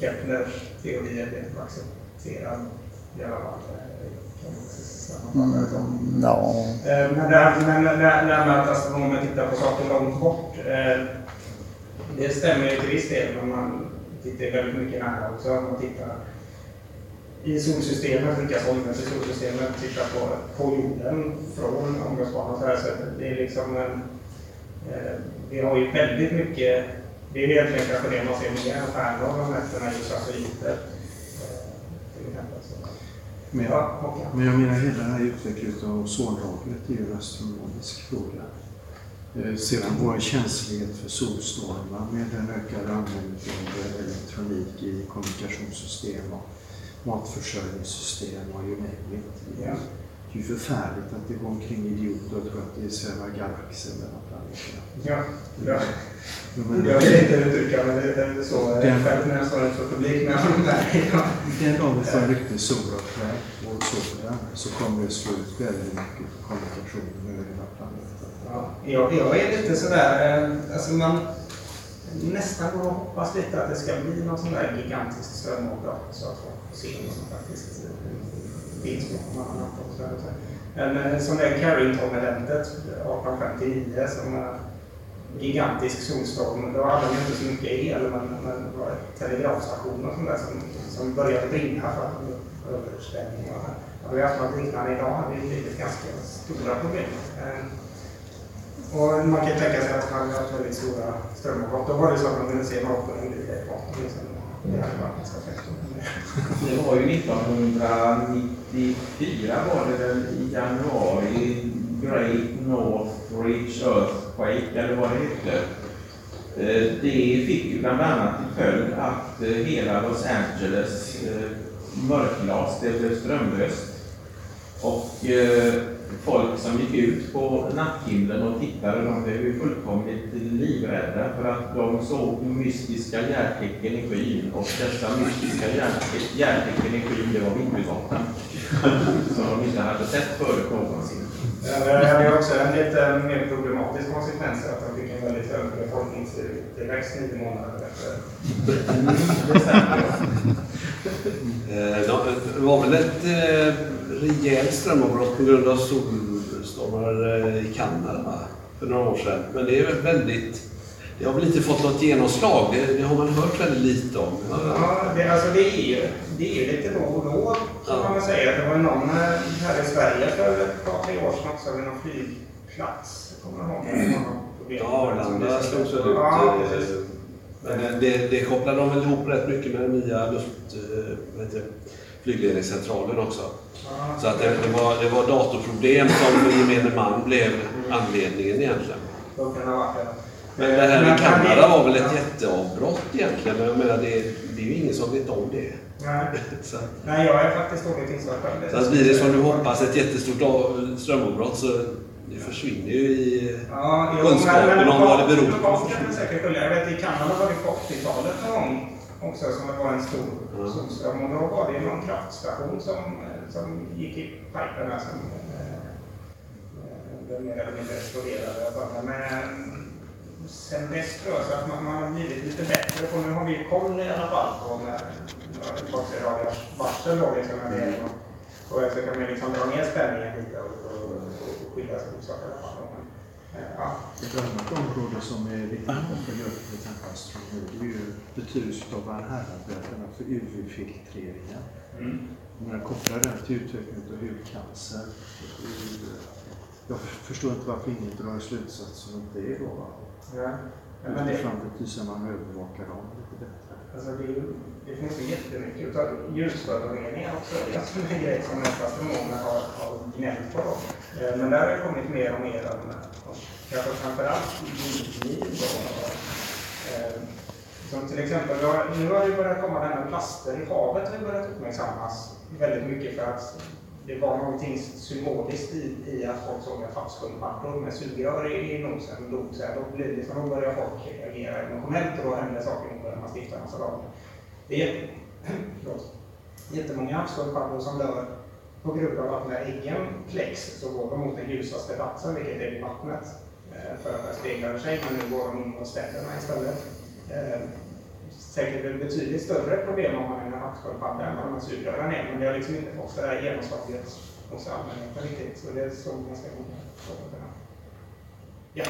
Kepners teorier blev accepterad i alla fall. Mm, ja. Men det här, men det här med att astronomer tittar på saker långt bort det stämmer ju till viss del, men man tittar väldigt mycket nära också. Man tittar i solsystemet, vilka åldras i solsystemet, tittar på, på jorden från omloppsbanan. Så, så det är liksom en, eh, vi har ju väldigt mycket, det är egentligen kanske det man ser mer stjärnor om nätterna, just satelliter. Eh, men jag, men jag menar hela den här utvecklingen av ozonlagret är ju en astronomisk fråga. Eh, sedan vår känslighet för solstormar med en ökad användning av elektronik i kommunikationssystem och matförsörjningssystem och ju name ja. Det är ju förfärligt att det går omkring idioter och tror att det svävar galaxer mellan. Ja, ja. Men, jag vill inte uttrycka mig det är så själv när jag står inför publik. Men den dagen vi får en riktig och solen så kommer det slå ut väldigt mycket kommunikation över hela planeten. Ja, jag, jag är lite sådär, eh, alltså man nästan går och hoppas lite att det ska bli någon sån där gigantisk strömavbrott så att folk får se vad som faktiskt finns på någon annan Eh, en som där Carrington-eventet 1859 som är gigantisk solstorm. Då hade de inte så mycket el men, men det var telegrafstationer och sånt där som, som började brinna för att översvämning. Hade vi haft något liknande idag hade det blivit ganska stora problem. Eh, och man kan tänka sig att man hade haft väldigt stora strömavbrott. Då var det så att man kunde se norrpolen i liksom- det var ju 1990 1994 var det väl i januari, Great North Ridge Earthquake eller vad det hette. Eh, det fick ju bland annat till följd att eh, hela Los Angeles eh, mörklades, det blev strömlöst. Och eh, folk som gick ut på natthimlen och tittade, de blev ju fullkomligt livrädda för att de såg mystiska hjärtecken i skyn och dessa mystiska hjärtecken i skyn, det var Vintergatan. som de inte hade sett förut någonsin. Det hade också en lite mer problematisk konsekvens att de fick en väldigt hög befolkningstillväxt nio månader efter. Eh, det var väl ett eh, rejält strömavbrott på grund av solstormar eh, i Kanada för några år sedan. Men det är väldigt det har väl inte fått något genomslag, det, det har man hört väldigt lite om. Ja, det, alltså det är det är lite då och då, kan ja. man väl säga. Det var någon här i Sverige för ett par, tre år sedan också vid någon flygplats. Kommer du ihåg? Ja, Arlanda slogs väl ut. Ja, men det, det kopplar de väl ihop rätt mycket med den nya luft, äh, flygledningscentralen också. Ah, så att det, det, var, det var datorproblem som för gemene man blev anledningen egentligen. Men det här i Kanada var väl ett jätteavbrott egentligen? Men jag menar, det, det är ju ingen som vet om det. Nej. så, Nej, jag är faktiskt dåligt insatt själv. så att blir det som du hoppas, ett jättestort av- strömavbrott, så det försvinner ju i Ja, kunskapen om vad det beror på. Jag vet i Kanada var det på 80-talet någon gång också som var en stor solström. Och då var det någon kraftstation som, som gick i pipen här som eh, eh, mer eller mindre exploderade. Men sen dess tror jag så att man, man har blivit lite bättre på, nu har vi koll i alla fall på när bakterier varsel då liksom när det är och, och så kan man liksom dra ner spänningen lite och, och, och skilja sig i alla fall. Ja. Ett annat område som är viktigt att följa upp med tanke på astronomi det är ju betydelsen av Van Herrenböterna för UV-filtreringen. Mm. Man kopplar den till utvecklingen av hudcancer. Jag förstår inte varför ingen drar slutsatser om det då. va? Ja. Ja, men det- Utifrån tills man övervakar dem lite bättre. Alltså det, det finns ju jättemycket utav ljusföroreningar också. Det är alltså en grej som nästan astronomer har, har gnällt på. Eh, men där har det kommit mer och mer om, om kanske framförallt biodin eh, Som till exempel, nu har det börjat komma det här plaster i havet har börjat uppmärksammas väldigt mycket för att det var någonting symboliskt i, i att folk såg en havssköldpaddor med sugrör i, i nosen dog. Så här, då, blir det liksom, då börjar folk reagera emotionellt och då händer saker Då börjar man stifta en massa lagar. Det är jättemånga havssköldpaddor som dör på grund av att när äggen kläcks så går de mot den ljusaste platsen, vilket är vattnet. Eh, för att där speglar sig, men nu går de in mot städerna istället. Eh, säkert ett betydligt större problem om man är en havssköldpadda än vad de här sugrören är, men det har liksom inte fått det där genomslaget hos allmänheten riktigt. Så det såg ganska många frågor på. Ja.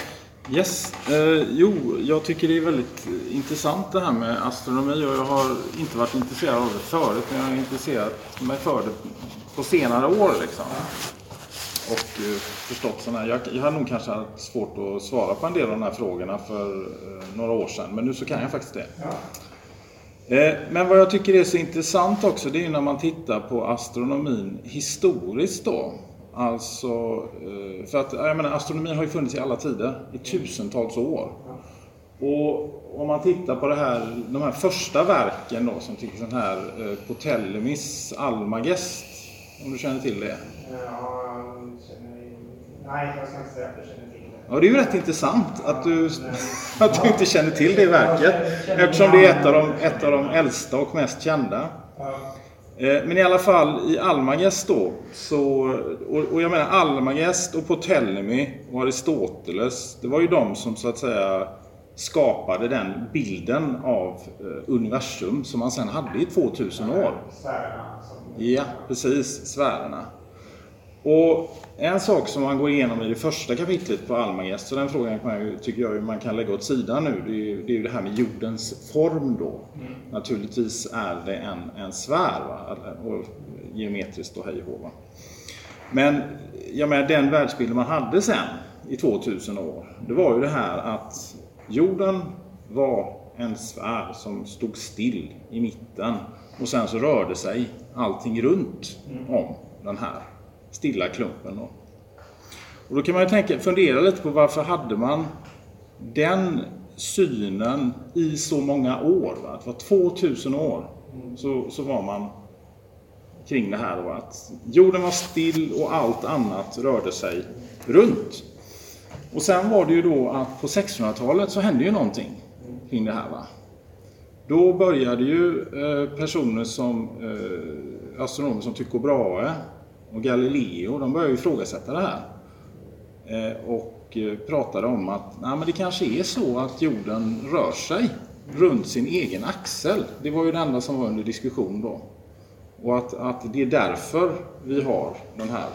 Yes. Eh, jo, jag tycker det är väldigt intressant det här med astronomi och jag har inte varit intresserad av det förut men jag har intresserat mig för det på senare år liksom. Och eh, förstått sådana här. Jag, jag har nog kanske haft svårt att svara på en del av de här frågorna för eh, några år sedan men nu så kan jag faktiskt det. Eh, Men vad jag tycker är så intressant också det är när man tittar på astronomin historiskt då. Alltså, eh, för att jag menar, astronomin har ju funnits i alla tider, i tusentals år. Och om man tittar på det här, de här första verken då, som till exempel här eh, Potelemis Almagest, om du känner till det? Ja. Nej, jag ska inte säga att jag känner till det. Ja, det är ju rätt intressant att du, att du inte känner till det verket. Eftersom det är ett av de, ett av de äldsta och mest kända. Eh, Men i alla fall i Almagest då, så, och, och jag menar Almagest och Ptolemy och Aristoteles, det var ju de som så att säga skapade den bilden av eh, universum som man sen hade i 2000 år. Sfärerna. Ja, precis. Sfärerna. Och en sak som man går igenom i det första kapitlet på Almagest, så den frågan kan man tycker jag man kan lägga åt sidan nu, det är ju det, är ju det här med jordens form då. Mm. Naturligtvis är det en, en sfär, va? och geometriskt och hej och hå. Men jag menar, den världsbilden man hade sen i 2000 år, det var ju det här att jorden var en sfär som stod still i mitten och sen så rörde sig allting runt om den här stilla klumpen. Då. Och då kan man ju tänka, fundera lite på varför hade man den synen i så många år? Va? Det var 2000 år så, så var man kring det här då, att jorden var still och allt annat rörde sig runt. Och sen var det ju då att på 1600-talet så hände ju någonting kring det här. Va? Då började ju eh, personer som eh, astronomer som Tycho Brahe och Galileo, de började ifrågasätta det här. Eh, och eh, pratade om att nej, men det kanske är så att jorden rör sig runt sin egen axel. Det var ju det enda som var under diskussion då. Och att, att det är därför vi har den här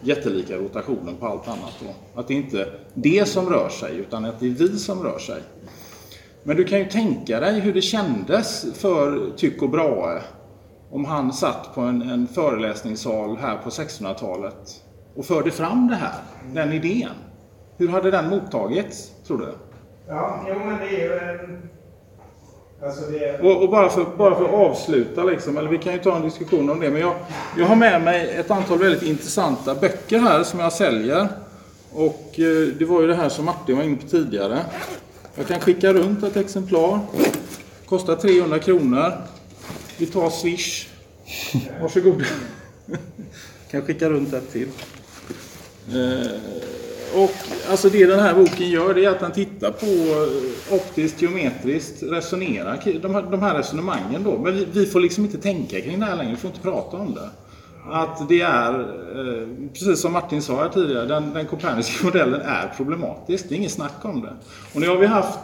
jättelika rotationen på allt annat. Då. Att det inte är det som rör sig utan att det är vi som rör sig. Men du kan ju tänka dig hur det kändes för Tycho Brahe om han satt på en, en föreläsningssal här på 1600-talet och förde fram det här, den idén. Hur hade den mottagits, tror du? Ja, jo men det är ju en... Alltså det... Och, och bara, för, bara för att avsluta, liksom, eller vi kan ju ta en diskussion om det, men jag, jag har med mig ett antal väldigt intressanta böcker här som jag säljer. Och eh, det var ju det här som Martin var inne på tidigare. Jag kan skicka runt ett exemplar. Kostar 300 kronor. Vi tar Swish. Varsågod. kan skicka runt ett till. Eh, och alltså det den här boken gör det är att den tittar på eh, optiskt, geometriskt, resonerar de här, de här resonemangen då. Men vi, vi får liksom inte tänka kring det här längre, vi får inte prata om det. Att det är, eh, precis som Martin sa här tidigare, den, den koperniska modellen är problematisk. Det är inget snack om det. Och nu har vi haft,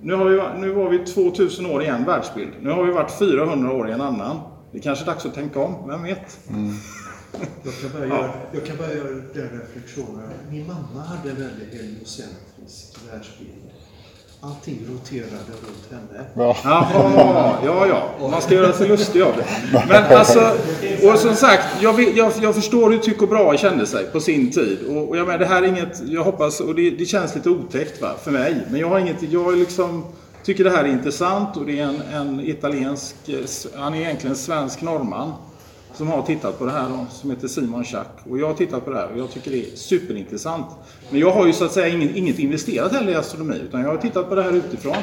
nu, har vi, nu var vi 2000 år i en världsbild. Nu har vi varit 400 år i en annan. Det är kanske är dags att tänka om, vem vet? Mm. Jag kan, bara göra, jag kan bara göra den reflektionen. Min mamma hade en väldigt heliocentrisk världsbild. Allting roterade runt henne. Ja. Jaha, ja, ja. Man ska göra sig lustig av det. Men alltså, och som sagt, jag, vet, jag, jag förstår hur Tycho Brahe kände sig på sin tid. Och, och jag menar, det här är inget, jag hoppas, och det, det känns lite otäckt va, för mig. Men jag har inget, jag är liksom, tycker det här är intressant och det är en, en italiensk, han är egentligen svensk norrman som har tittat på det här då, som heter Simon Schack. Och jag har tittat på det här och jag tycker det är superintressant. Men jag har ju så att säga inget, inget investerat heller i astronomi utan jag har tittat på det här utifrån.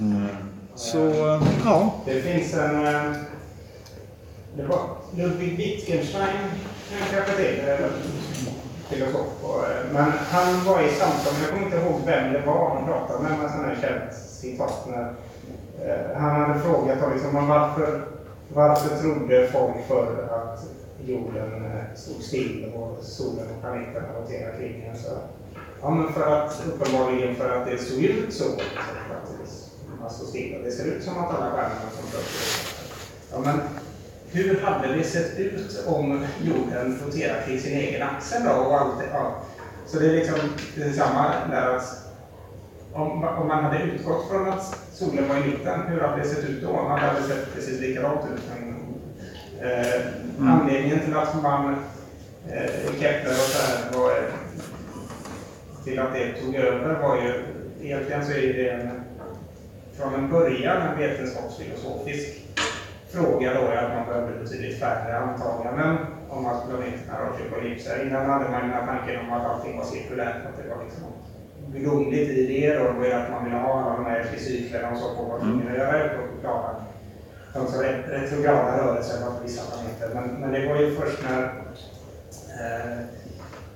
Mm. Så, ja. Det finns en... Eh, det var Ludwig Wittgenstein, kanske det är filosof. Eh, men han var i samtal, jag kommer inte ihåg vem det var han pratade med, men sån här känt citat. När, eh, han hade frågat liksom, om varför, varför trodde folk förr att jorden stod still och solen och planeterna roterade kring den? Så, ja, men för att, uppenbarligen för att det såg ut så. Faktiskt. Man står stilla. Det ser ut som att alla stjärnorna som rör Ja, men hur hade det sett ut om jorden roterat kring sin egen axel då? Och allt, ja. Så det är liksom det är samma där att om, om man hade utgått från att solen var i mitten, hur hade det sett ut då? Man hade sett precis likadant ut. Men, eh, Mm. Anledningen till att man eh, Kepler och så här var till att det tog över var ju egentligen så är det en, från en början en vetenskapsfilosofisk fråga då är att man behövde betydligt färre antaganden om att planeterna rör sig på ellipser. Innan hade man den här tanken om att allting var cirkulärt, att det var liksom gudomligt i det då är att man ville ha alla de här cyklerna och så på vad man ville göra för att klara de retrograda rörelser på vissa planeter. Men, men det var ju först när eh,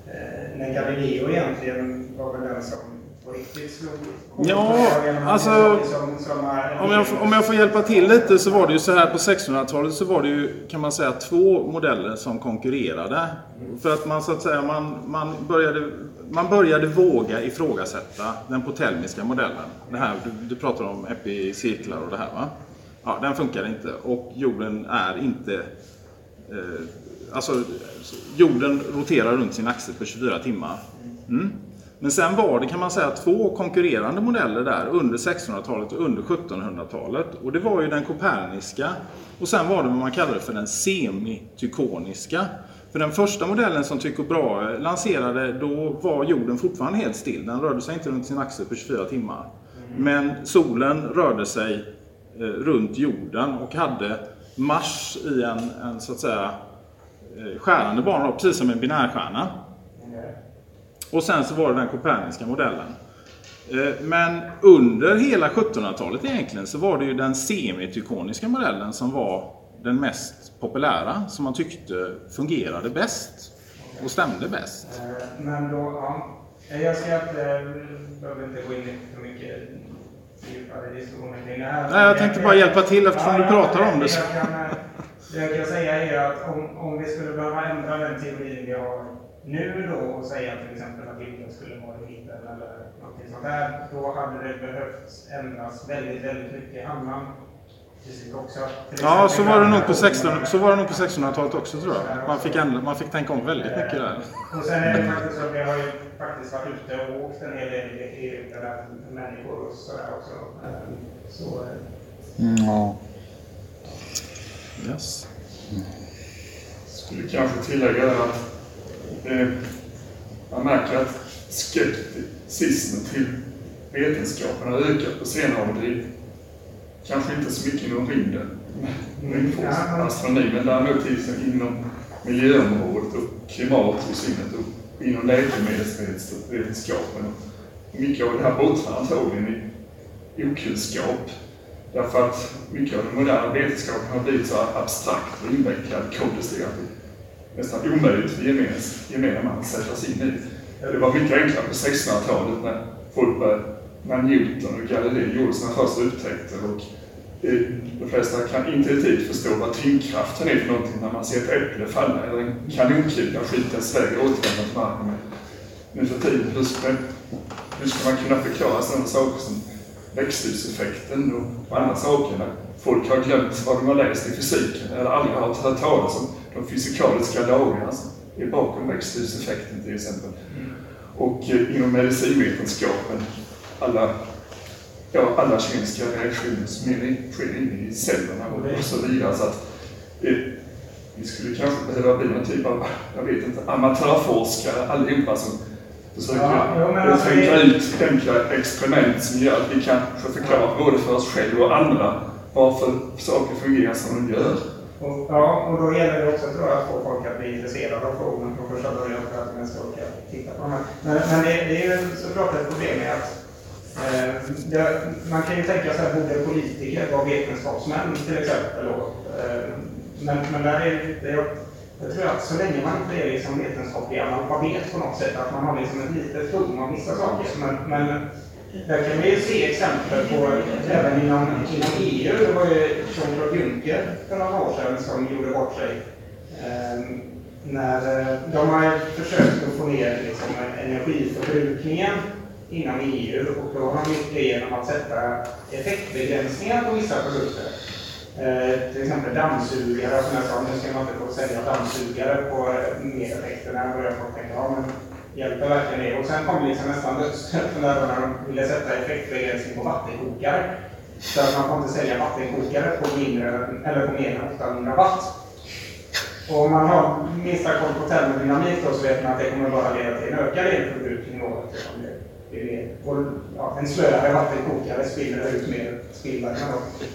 eh, när Galileo egentligen var väl den som på riktigt slog Ja, alltså som, som är, om jag, om jag får hjälpa till lite så var det ju så här på 1600-talet så var det ju kan man säga två modeller som konkurrerade. För att man så att säga man, man, började, man började våga ifrågasätta den potelmiska modellen. Det här, du, du pratar om epicirklar och det här va? Ja, den funkar inte och jorden är inte eh, Alltså jorden roterar runt sin axel på 24 timmar. Mm. Men sen var det kan man säga två konkurrerande modeller där under 1600-talet och under 1700-talet. Och det var ju den koperniska och sen var det vad man kallade för den semitykoniska. För den första modellen som Tycho Brahe lanserade, då var jorden fortfarande helt still. Den rörde sig inte runt sin axel på 24 timmar. Men solen rörde sig eh, runt jorden och hade Mars i en, en så att säga eh, skärande bana, precis som en binärstjärna. Och sen så var det den koperniska modellen. Eh, men under hela 1700-talet egentligen så var det ju den semitykoniska modellen som var den mest populära, som man tyckte fungerade bäst och stämde bäst. Eh, Men då, ja. Jag ska inte, behöver inte gå in i för mycket djupare diskussioner kring det här. Nej, jag tänkte bara hjälpa till eftersom du pratar om det. Jag kan, eh, det jag kan säga är att om, om vi skulle behöva ändra den teorin vi har nu då och säga till exempel att jorden skulle vara i mitten eller någonting sånt där, då hade det behövt ändras väldigt, väldigt mycket annan Ja, så var det nog på gamla- 1600 så var det nog på 1600-talet också tror jag. Man fick, ändra, man fick tänka om väldigt mycket där. Och sen är det faktiskt så att vi har ju faktiskt varit ute och åkt en hel del i människor och sådär också. Så, eh, Mm, ja. Yes. Skulle kanske tillägga att eh, man märker att skepticismen till vetenskapen har ökat på senare år. Kanske inte så mycket inom rymden, rymdforskning, astronomi, men däremot inom miljöområdet och klimat i synnerhet och inom läkemedelsvetenskapen. Mycket av det här bottnar antagligen i okunskap. Därför att mycket av den moderna vetenskapen har blivit så abstrakt och invecklad, komplicerad. Nästan omöjligt för gemene man att sätta sig in i. Det var mycket enklare på 1600-talet när folk började, när Newton och Galilei gjorde sina första upptäckter och eh, de flesta kan intuitivt förstå vad tyngdkraften är för någonting när man ser ett äpple falla eller en kanonkula skjutas iväg och återvända till marken. Nu för tiden, hur ska, hur ska man kunna förklara sådana saker som växthuseffekten och andra saker? när Folk har glömt vad de har läst i fysiken eller aldrig har hört talas om de fysikaliska lagarna som är bakom växthuseffekten till exempel. Och eh, inom medicinvetenskapen, alla ja, alla kemiska reaktioner som sker inne i cellerna och, så vidare. Så att eh, vi skulle kanske behöva bli någon typ av, jag vet inte, amatörforskare allihopa som försöker ja, tänka alltså, ut enkla experiment som gör att vi kanske förklarar både för oss själva och andra varför saker fungerar som de gör. Och, ja, och då gäller det också tror jag, att få folk att bli intresserade av frågorna från första början för att människor ska titta på de här. Men, men det, det är ju såklart ett problem med att det, Eh, man kan ju tänka sig att borde politiker vara vetenskapsmän till exempel. Eh, men, men där är det, jag, jag tror att så länge man inte är liksom vetenskaplig analfabet på något sätt, att man har liksom ett litet fum av vissa saker. Men, men där kan vi ju se exempel på, även inom, inom EU, det var ju Jean-Claude Juncker för några år sedan som gjorde bort sig. Ehm, eh, när de har försökt att få ner liksom, energiförbrukningen inom EU och då har man gjort det genom att sätta effektbegränsningar på vissa produkter. Eh, till exempel dammsugare, som jag sa, nu ska man inte få sälja dammsugare på eh, mer effekter när börjar folk tänka, ja men hjälper verkligen det? Och sen kom liksom nästan dödsstöten där när de ville sätta effektbegränsning på vattenkokare. Så att man får inte sälja vattenkokare på, mindre, eller på mer än 800 watt. Och om man har minsta koll på termodynamik då så vet man att det kommer bara leda till en ökad elförbrukning året ja, en slöare vattenkokare spiller ut mer spillvärme.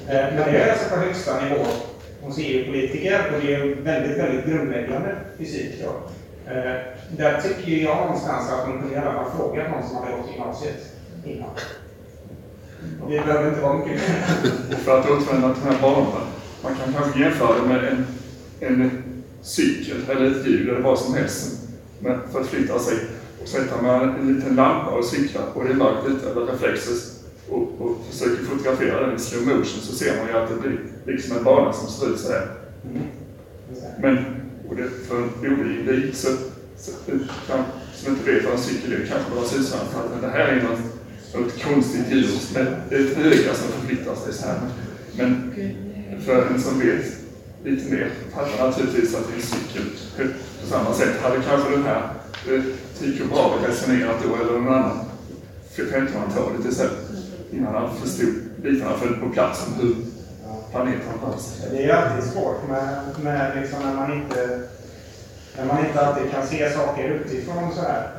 Eh, men det är alltså på högsta nivå hos EU-politiker och det är väldigt, väldigt grundläggande fysik. Då. Eh, där tycker jag någonstans att man kunde i alla fall fråga någon som hade gått gymnasiet innan. Det behöver inte vara mycket mer. För att återvända till den här banan. Man kan kanske jämföra det med en, en cykel eller ett hjul eller vad som helst för att flytta sig sätter man en liten lampa och cyklar och det är mörkt ute eller reflexes och, och försöker fotografera den i slow motion så ser man ju att det blir liksom en bana som ser ut sådär. Mm. Men och det, för en oinvigd så, så, kan, som inte vet vad en cykel är kanske bara syns att det här är något, något konstigt djur, ett öga som förflyttar sig så här. Men för en som vet lite mer fattar naturligtvis att det är en cykel på samma sätt. Hade kanske den här det gick ju bra att resonera då, eller någon annan, för 1500-talet istället. Innan han förstod bitarna föll på plats om hur planeten fanns. Det är ju alltid svårt med, med liksom när man inte när man inte alltid kan se saker utifrån så här.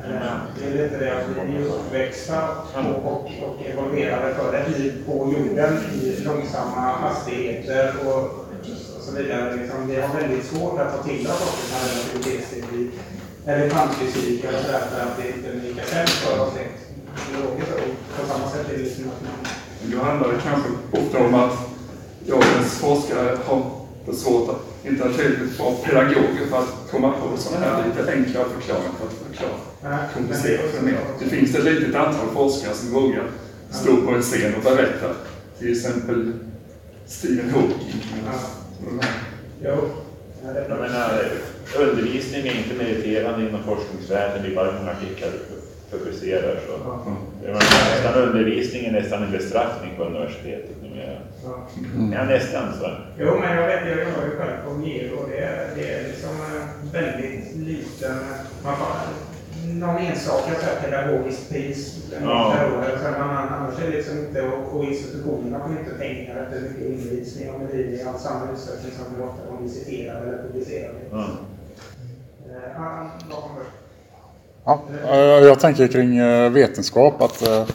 Det är lite det att vi är uppväxta och, och, och evolverade för ett liv på jorden i långsamma hastigheter och, och så vidare. Liksom, vi har väldigt svårt att ta till oss saker när vi eller kvantfysik eller sådär för att det inte är lika känt för oss. På samma sätt är det liksom att Då handlar det kanske ofta om att dagens forskare har för svårt att inte ha tillräckligt bra pedagoger för att komma på sådana här lite enkla förklaringar för att förklara komplicerade fenomen. Det finns ett litet antal forskare som vågar stå på en scen och berätta. Till exempel Stephen Hawking. Ja. Jag menar, undervisning är inte meriterande inom forskningsvärlden, det är bara hur många artiklar du publicerar. Så. Mm. Nästan undervisning är nästan en bestraffning på universitetet numera. Mm. Ja, nästan så. Jo, men jag vet, jag jobbar ju själv på GIR och det är, det är liksom väldigt liten, man får någon enstaka så här, pedagogiskt pris ja. per år. annars är det liksom inte, och, och institutionerna får inte pengar efter mycket undervisning och bedriver i all samma utsträckning som de ofta om vi citerar eller publicerar. Mm. Ja, eh, jag tänker kring eh, vetenskap att eh,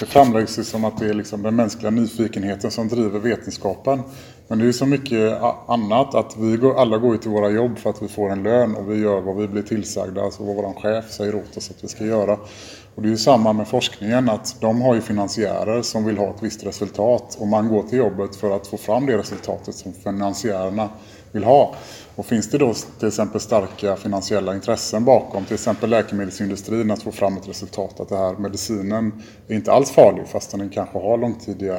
det framläggs ju som att det är liksom den mänskliga nyfikenheten som driver vetenskapen. Men det är ju så mycket annat att vi går, alla går till våra jobb för att vi får en lön och vi gör vad vi blir tillsagda, alltså vad vår chef säger åt oss att vi ska göra. Och det är ju samma med forskningen att de har ju finansiärer som vill ha ett visst resultat och man går till jobbet för att få fram det resultatet som finansiärerna vill ha. Och finns det då till exempel starka finansiella intressen bakom, till exempel läkemedelsindustrin att få fram ett resultat att det här medicinen är inte alls farlig fast den kanske har långtidiga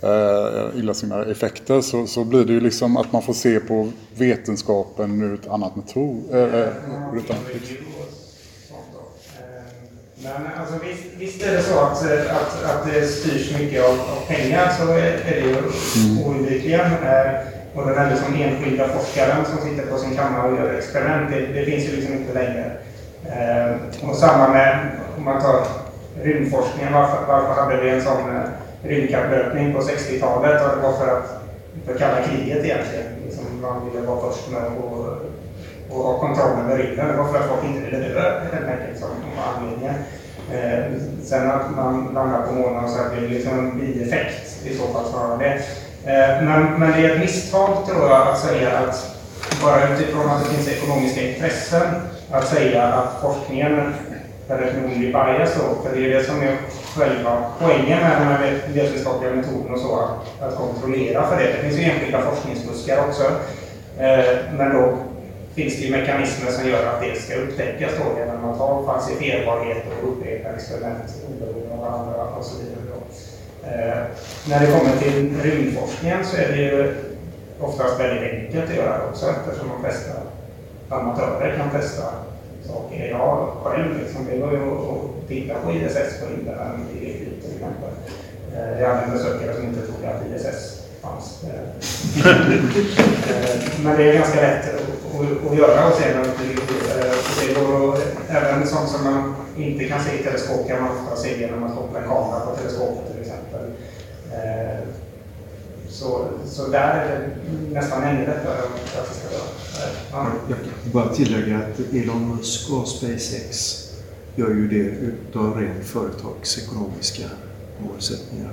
eh, illasinnade effekter så, så blir det ju liksom att man får se på vetenskapen ur ett annat metod. Eh, eh, men alltså, visst, visst, är det så att, att, att det styrs mycket av, av pengar så är, är det ju mm. oundvikligen. Och den här liksom enskilda forskaren som sitter på sin kammare och gör experiment, det, det finns ju liksom inte längre. Eh, och samma med, om man tar rymdforskningen, varför, varför hade vi en sån eh, rymdkapplöpning på 60-talet? Och det var för att, för kalla kriget egentligen. Liksom man ville vara först med att och ha kontroll över rymden. Det var för att folk inte ville dö helt enkelt, som var anledningen. Eh, sen att man landar på månen och så att det blir liksom en bieffekt i så fall snarare det. Eh, men, men det är ett misstag tror jag att säga att bara utifrån att det finns ekonomiska intressen att säga att forskningen är ett only bias då, för det är det som är själva poängen med den här vetenskapliga metoden och så, att, att kontrollera för det. Det finns ju enskilda forskningsfuskar också. Eh, men då finns det ju mekanismer som gör att det ska upptäckas då genom att ha falsifierbarhet och upprepa experiment oberoende av varandra och så vidare. Eh, när det kommer till rymdforskningen så är det ju oftast väldigt enkelt att göra också eftersom de flesta amatörer kan testa saker. Jag själv liksom, det var ju att titta på ISS på rymden till exempel. Eh, jag hade en besökare som inte trodde att ISS fanns. Eh, men det är ganska lätt att, att göra och se när det går eh, Även sånt som man inte kan se i teleskop kan man ofta se genom att koppla en kamera på teleskopet Eh, så, så där är det nästan ännu lättare att det ska vara. Jag kan bara tillägga att Elon Musk och SpaceX gör ju det utav rent företagsekonomiska målsättningar.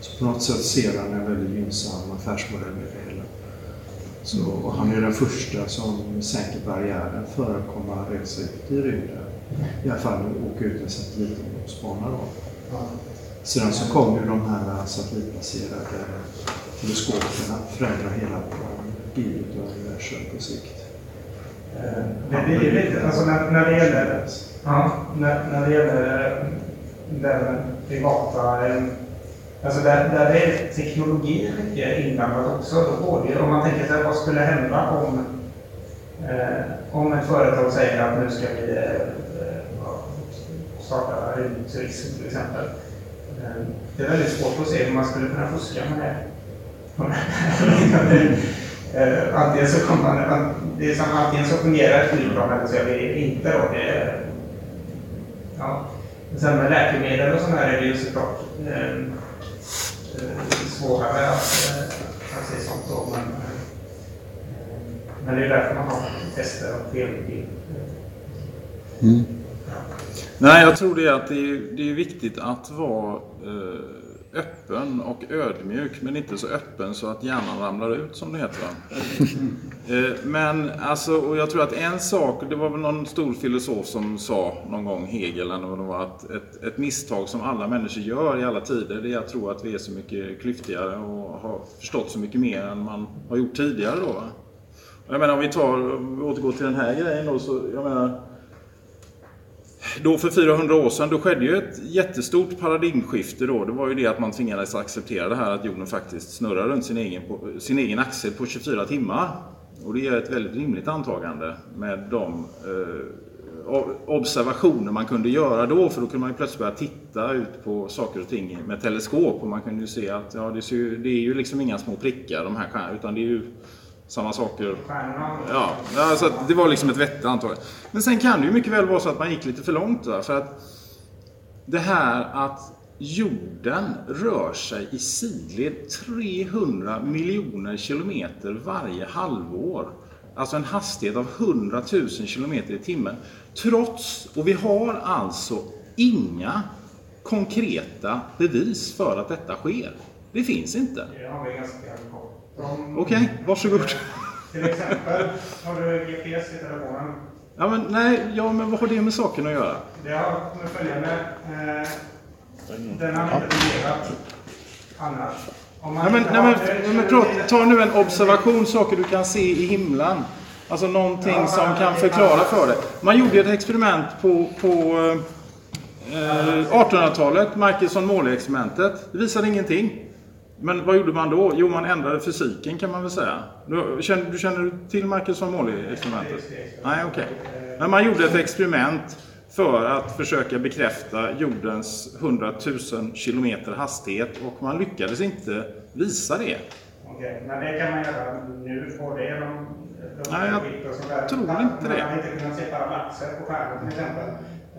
Så på något sätt ser han en väldigt gynnsam affärsmodell med det hela. Så, och han är den första som sänker barriären för att komma resa ut i rymden. I alla fall åka ut med satelliten och spana då. Sedan så kommer ju de här satellitbaserade teleskopen att förändra hela vår bild av universum på sikt. Eh, det, det är lite, alltså när, när det gäller, ja, när, när det gäller den privata, alltså där, där det är teknologi mycket inblandat också, då går det om man tänker sig vad skulle hända om, eh, om ett företag säger att nu ska vi eh, eh, starta rymdturism till exempel. Eh, det är väldigt svårt att se hur man skulle kunna fuska med det. Eh, antingen så kommer man, det är som, antingen så fungerar ett flygplan eller så gör det inte. Då. Det, ja. Sen med läkemedel och sånt här är det ju såklart eh svårare att, att se sånt då. Men, men det är därför man har tester och felbild. Mm. Nej, jag tror det är att det är, det är viktigt att vara eh, öppen och ödmjuk men inte så öppen så att hjärnan ramlar ut som det heter. eh, men alltså, och jag tror att en sak, det var väl någon stor filosof som sa någon gång, Hegel eller vad det var, att ett, ett misstag som alla människor gör i alla tider det är att tro att vi är så mycket klyftigare och har förstått så mycket mer än man har gjort tidigare då. Va? Jag menar om vi tar, återgår till den här grejen då, så jag menar då för 400 år sedan, då skedde ju ett jättestort paradigmskifte då. Det var ju det att man tvingades acceptera det här att jorden faktiskt snurrar runt sin egen, sin egen axel på 24 timmar. Och det är ett väldigt rimligt antagande med de eh, observationer man kunde göra då. För då kunde man ju plötsligt börja titta ut på saker och ting med teleskop. Och man kunde ju se att ja, det, ju, det är ju liksom inga små prickar de här stjärnorna. Utan det är ju samma saker. Ja, alltså det var liksom ett vettigt antagande. Men sen kan det ju mycket väl vara så att man gick lite för långt. Va? För att det här att jorden rör sig i sidled 300 miljoner kilometer varje halvår. Alltså en hastighet av 100 000 kilometer i timmen. Trots, och vi har alltså inga konkreta bevis för att detta sker. Det finns inte. Det har vi ganska Okej, okay, varsågod. Till exempel, har du GPS i telefonen? Ja, men, nej, ja, men vad har det med saken att göra? Det har med följande. Eh, den har inte fungerat annars. Nej, men, nej, men, men, prata, ta nu en observation, saker du kan se i himlen. Alltså någonting Ja, som kan förklara för dig. Man gjorde ett experiment på, på eh, 1800-talet, Michelson-Morley-experimentet. Det visade ingenting. Men vad gjorde man då? Jo, man ändrade fysiken kan man väl säga. Du känner du, känner till Michelson-Morley-experimentet? Nej, okej. Men man gjorde ett experiment för att försöka bekräfta jordens 100 000 kilometer hastighet och man lyckades inte visa det. Okej, men det kan man göra nu både genom de Nej, jag tror Man- inte det. Man har inte kunnat se parallaxer på stjärnor till exempel.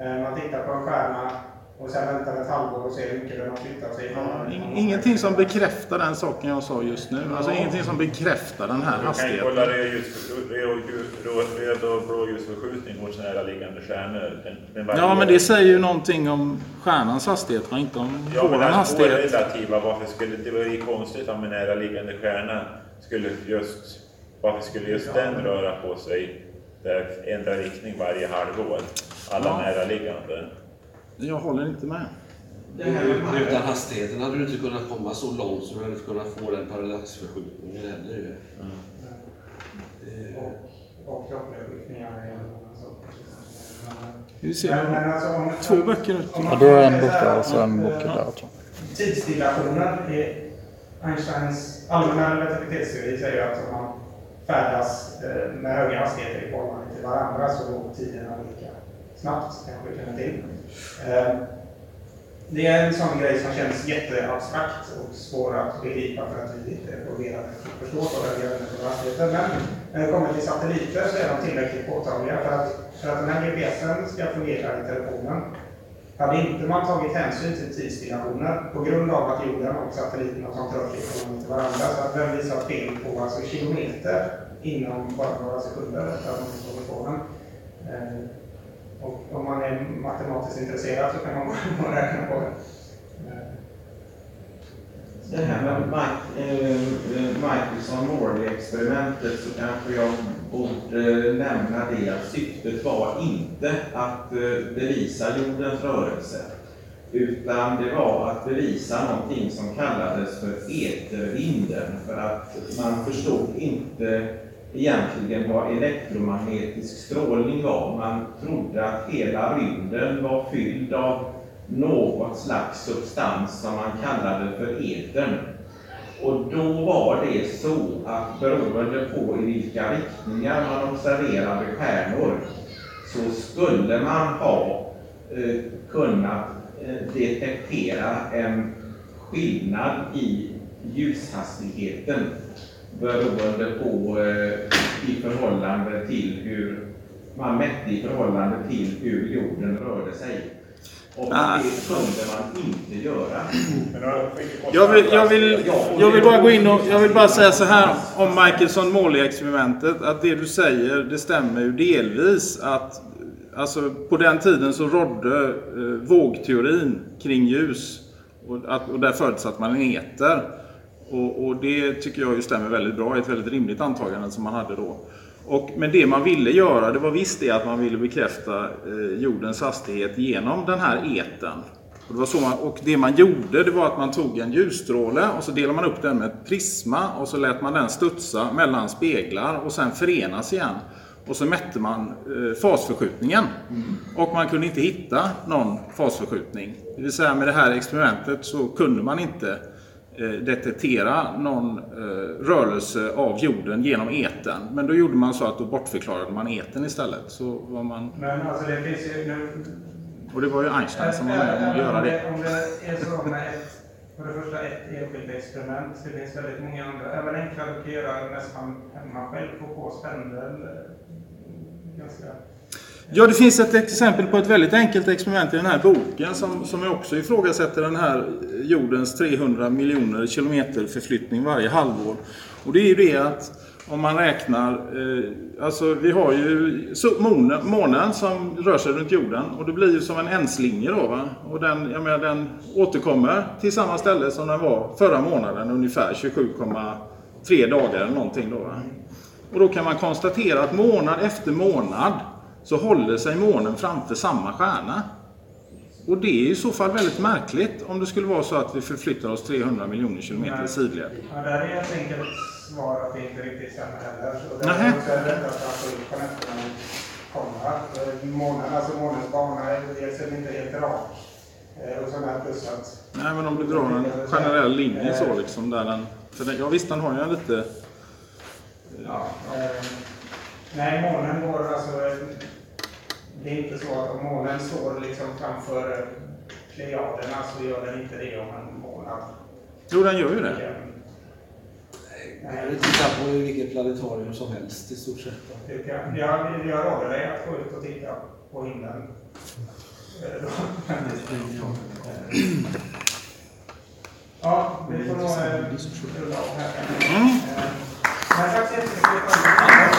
Eh, Man tittar på en stjärna och sen väntar ett halvår och ser hur mycket den har flyttat sig. In- Ingenting som bekräftar den saken jag sa just nu. Alltså ingenting som bekräftar den här Du kan ju hastigheten. kolla röd- och blåljusförskjutning hos näraliggande stjärnor. Den- den Ja, men det säger ju någonting om stjärnans hastighet, va? inte om Ja, men våran den hastighet. relativa, varför skulle det vara konstigt om en näraliggande stjärna skulle just, varför skulle just den röra på sig där ändra riktning varje halvår? Alla Ja. näraliggande. Jag håller inte med. Det här med utan hastigheten hade du inte kunnat komma så långt så du hade kunnat få den parallaxförskjutningen heller ju. Det- Och sak. Vi ser alltså två böcker ut. Ja, då är en bok där och så en att, bok där. Tidsdilationen är Einsteins allmänna relativitetsteori säger att om man färdas eh, med höga hastigheter i förhållande till varandra så går tiderna lika snabbt, kanske vi känner till. Ehm, det är en sån grej som känns jätteabstrakt och svår att begripa för att vi inte är involverade och förstår vad vi gör höga hastigheter. Men när det kommer till satelliter så är de tillräckligt påtagliga för att, för att den här GPSen ska fungera i telefonen hade inte man tagit hänsyn till tidsdilationer på grund av att jorden och satelliten har kontroll i till varandra så att den visar fel på alltså kilometer inom bara några sekunder efter att man slår på den. Och om man är matematiskt intresserad så kan man bara räkna på det. Det här med Mike, eh, eh Michelson-Morley-experimentet så kanske jag borde eh, nämna det att syftet var inte att eh, bevisa jordens rörelse. Utan det var att bevisa någonting som kallades för etervinden. För att man förstod inte egentligen vad elektromagnetisk strålning var. Man trodde att hela rymden var fylld av något slags substans som man kallade för etern. Och då var det så att beroende på i vilka riktningar man observerade stjärnor så skulle man ha eh, kunnat eh, detektera en skillnad i ljushastigheten beroende på eh, i förhållande till hur man mätte i förhållande till hur jorden rörde sig. Och Ah. det kunde man inte göra. Jag vill, jag, vill, jag vill bara gå in och jag vill bara säga så här om Michelson-Morley-experimentet. Att det du säger, det stämmer ju delvis. Att alltså, på den tiden så rådde eh, vågteorin kring ljus. Och, att, och där förutsatte man en eter. Och, och det tycker jag ju stämmer väldigt bra. Ett väldigt rimligt antagande som man hade då. Och, men det man ville göra, det var visst det att man ville bekräfta eh, jordens hastighet genom den här eten. Och, det var så man, och det man gjorde, det var att man tog en ljusstråle och så delade man upp den med ett prisma och så lät man den studsa mellan speglar och sen förenas igen. Och så mätte man eh, fasförskjutningen. Och man kunde inte hitta någon fasförskjutning. Det vill säga med det här experimentet så kunde man inte detektera någon eh, rörelse av jorden genom eten. Men då gjorde man så att då bortförklarade man eten istället. Så var man, Men alltså det finns ju... Nu, och det var ju Einstein som var med om att Även göra om det. Om det är så med ett, för det första ett enskilt experiment, det finns väldigt många andra. Även enklare kan göra nästan hemma själv, få på spendel. eh, Ganska... Ja, det finns ett exempel på ett väldigt enkelt experiment i den här boken som, som jag också ifrågasätter den här jordens 300 miljoner kilometer förflyttning varje halvår. Och det är ju det att om man räknar, eh, alltså vi har ju månen, månen som rör sig runt jorden och det blir ju som en enslinge då va. Och den, jag menar, den återkommer till samma ställe som den var förra månaden ungefär 27,3 dagar eller någonting då va. Och då kan man konstatera att månad efter månad så håller sig månen framför samma stjärna. Och det är i så fall väldigt märkligt om det skulle vara så att vi förflyttar oss 300 miljoner kilometer i sidled. Ja, där är ett enkelt svar att det inte riktigt stämmer heller. Och det är att på nätterna kommer. Månen, alltså månens bana är dels inte helt rak. Eh, och sen är plus att... Nej, men om du drar en generell linje så liksom där den... För den, ja visst, den har ju en lite... Ja, eh, nej, månen går alltså... Det är inte så att om månen står liksom framför Plejaderna så gör den inte det om en månad. Jo, den gör ju det. Nej, titta på vilket planetarium som helst i stort sett. Jag, jag, jag råder dig att gå ut och titta på himlen. Ja, vi får nog rulla av här. Men tack så jättemycket.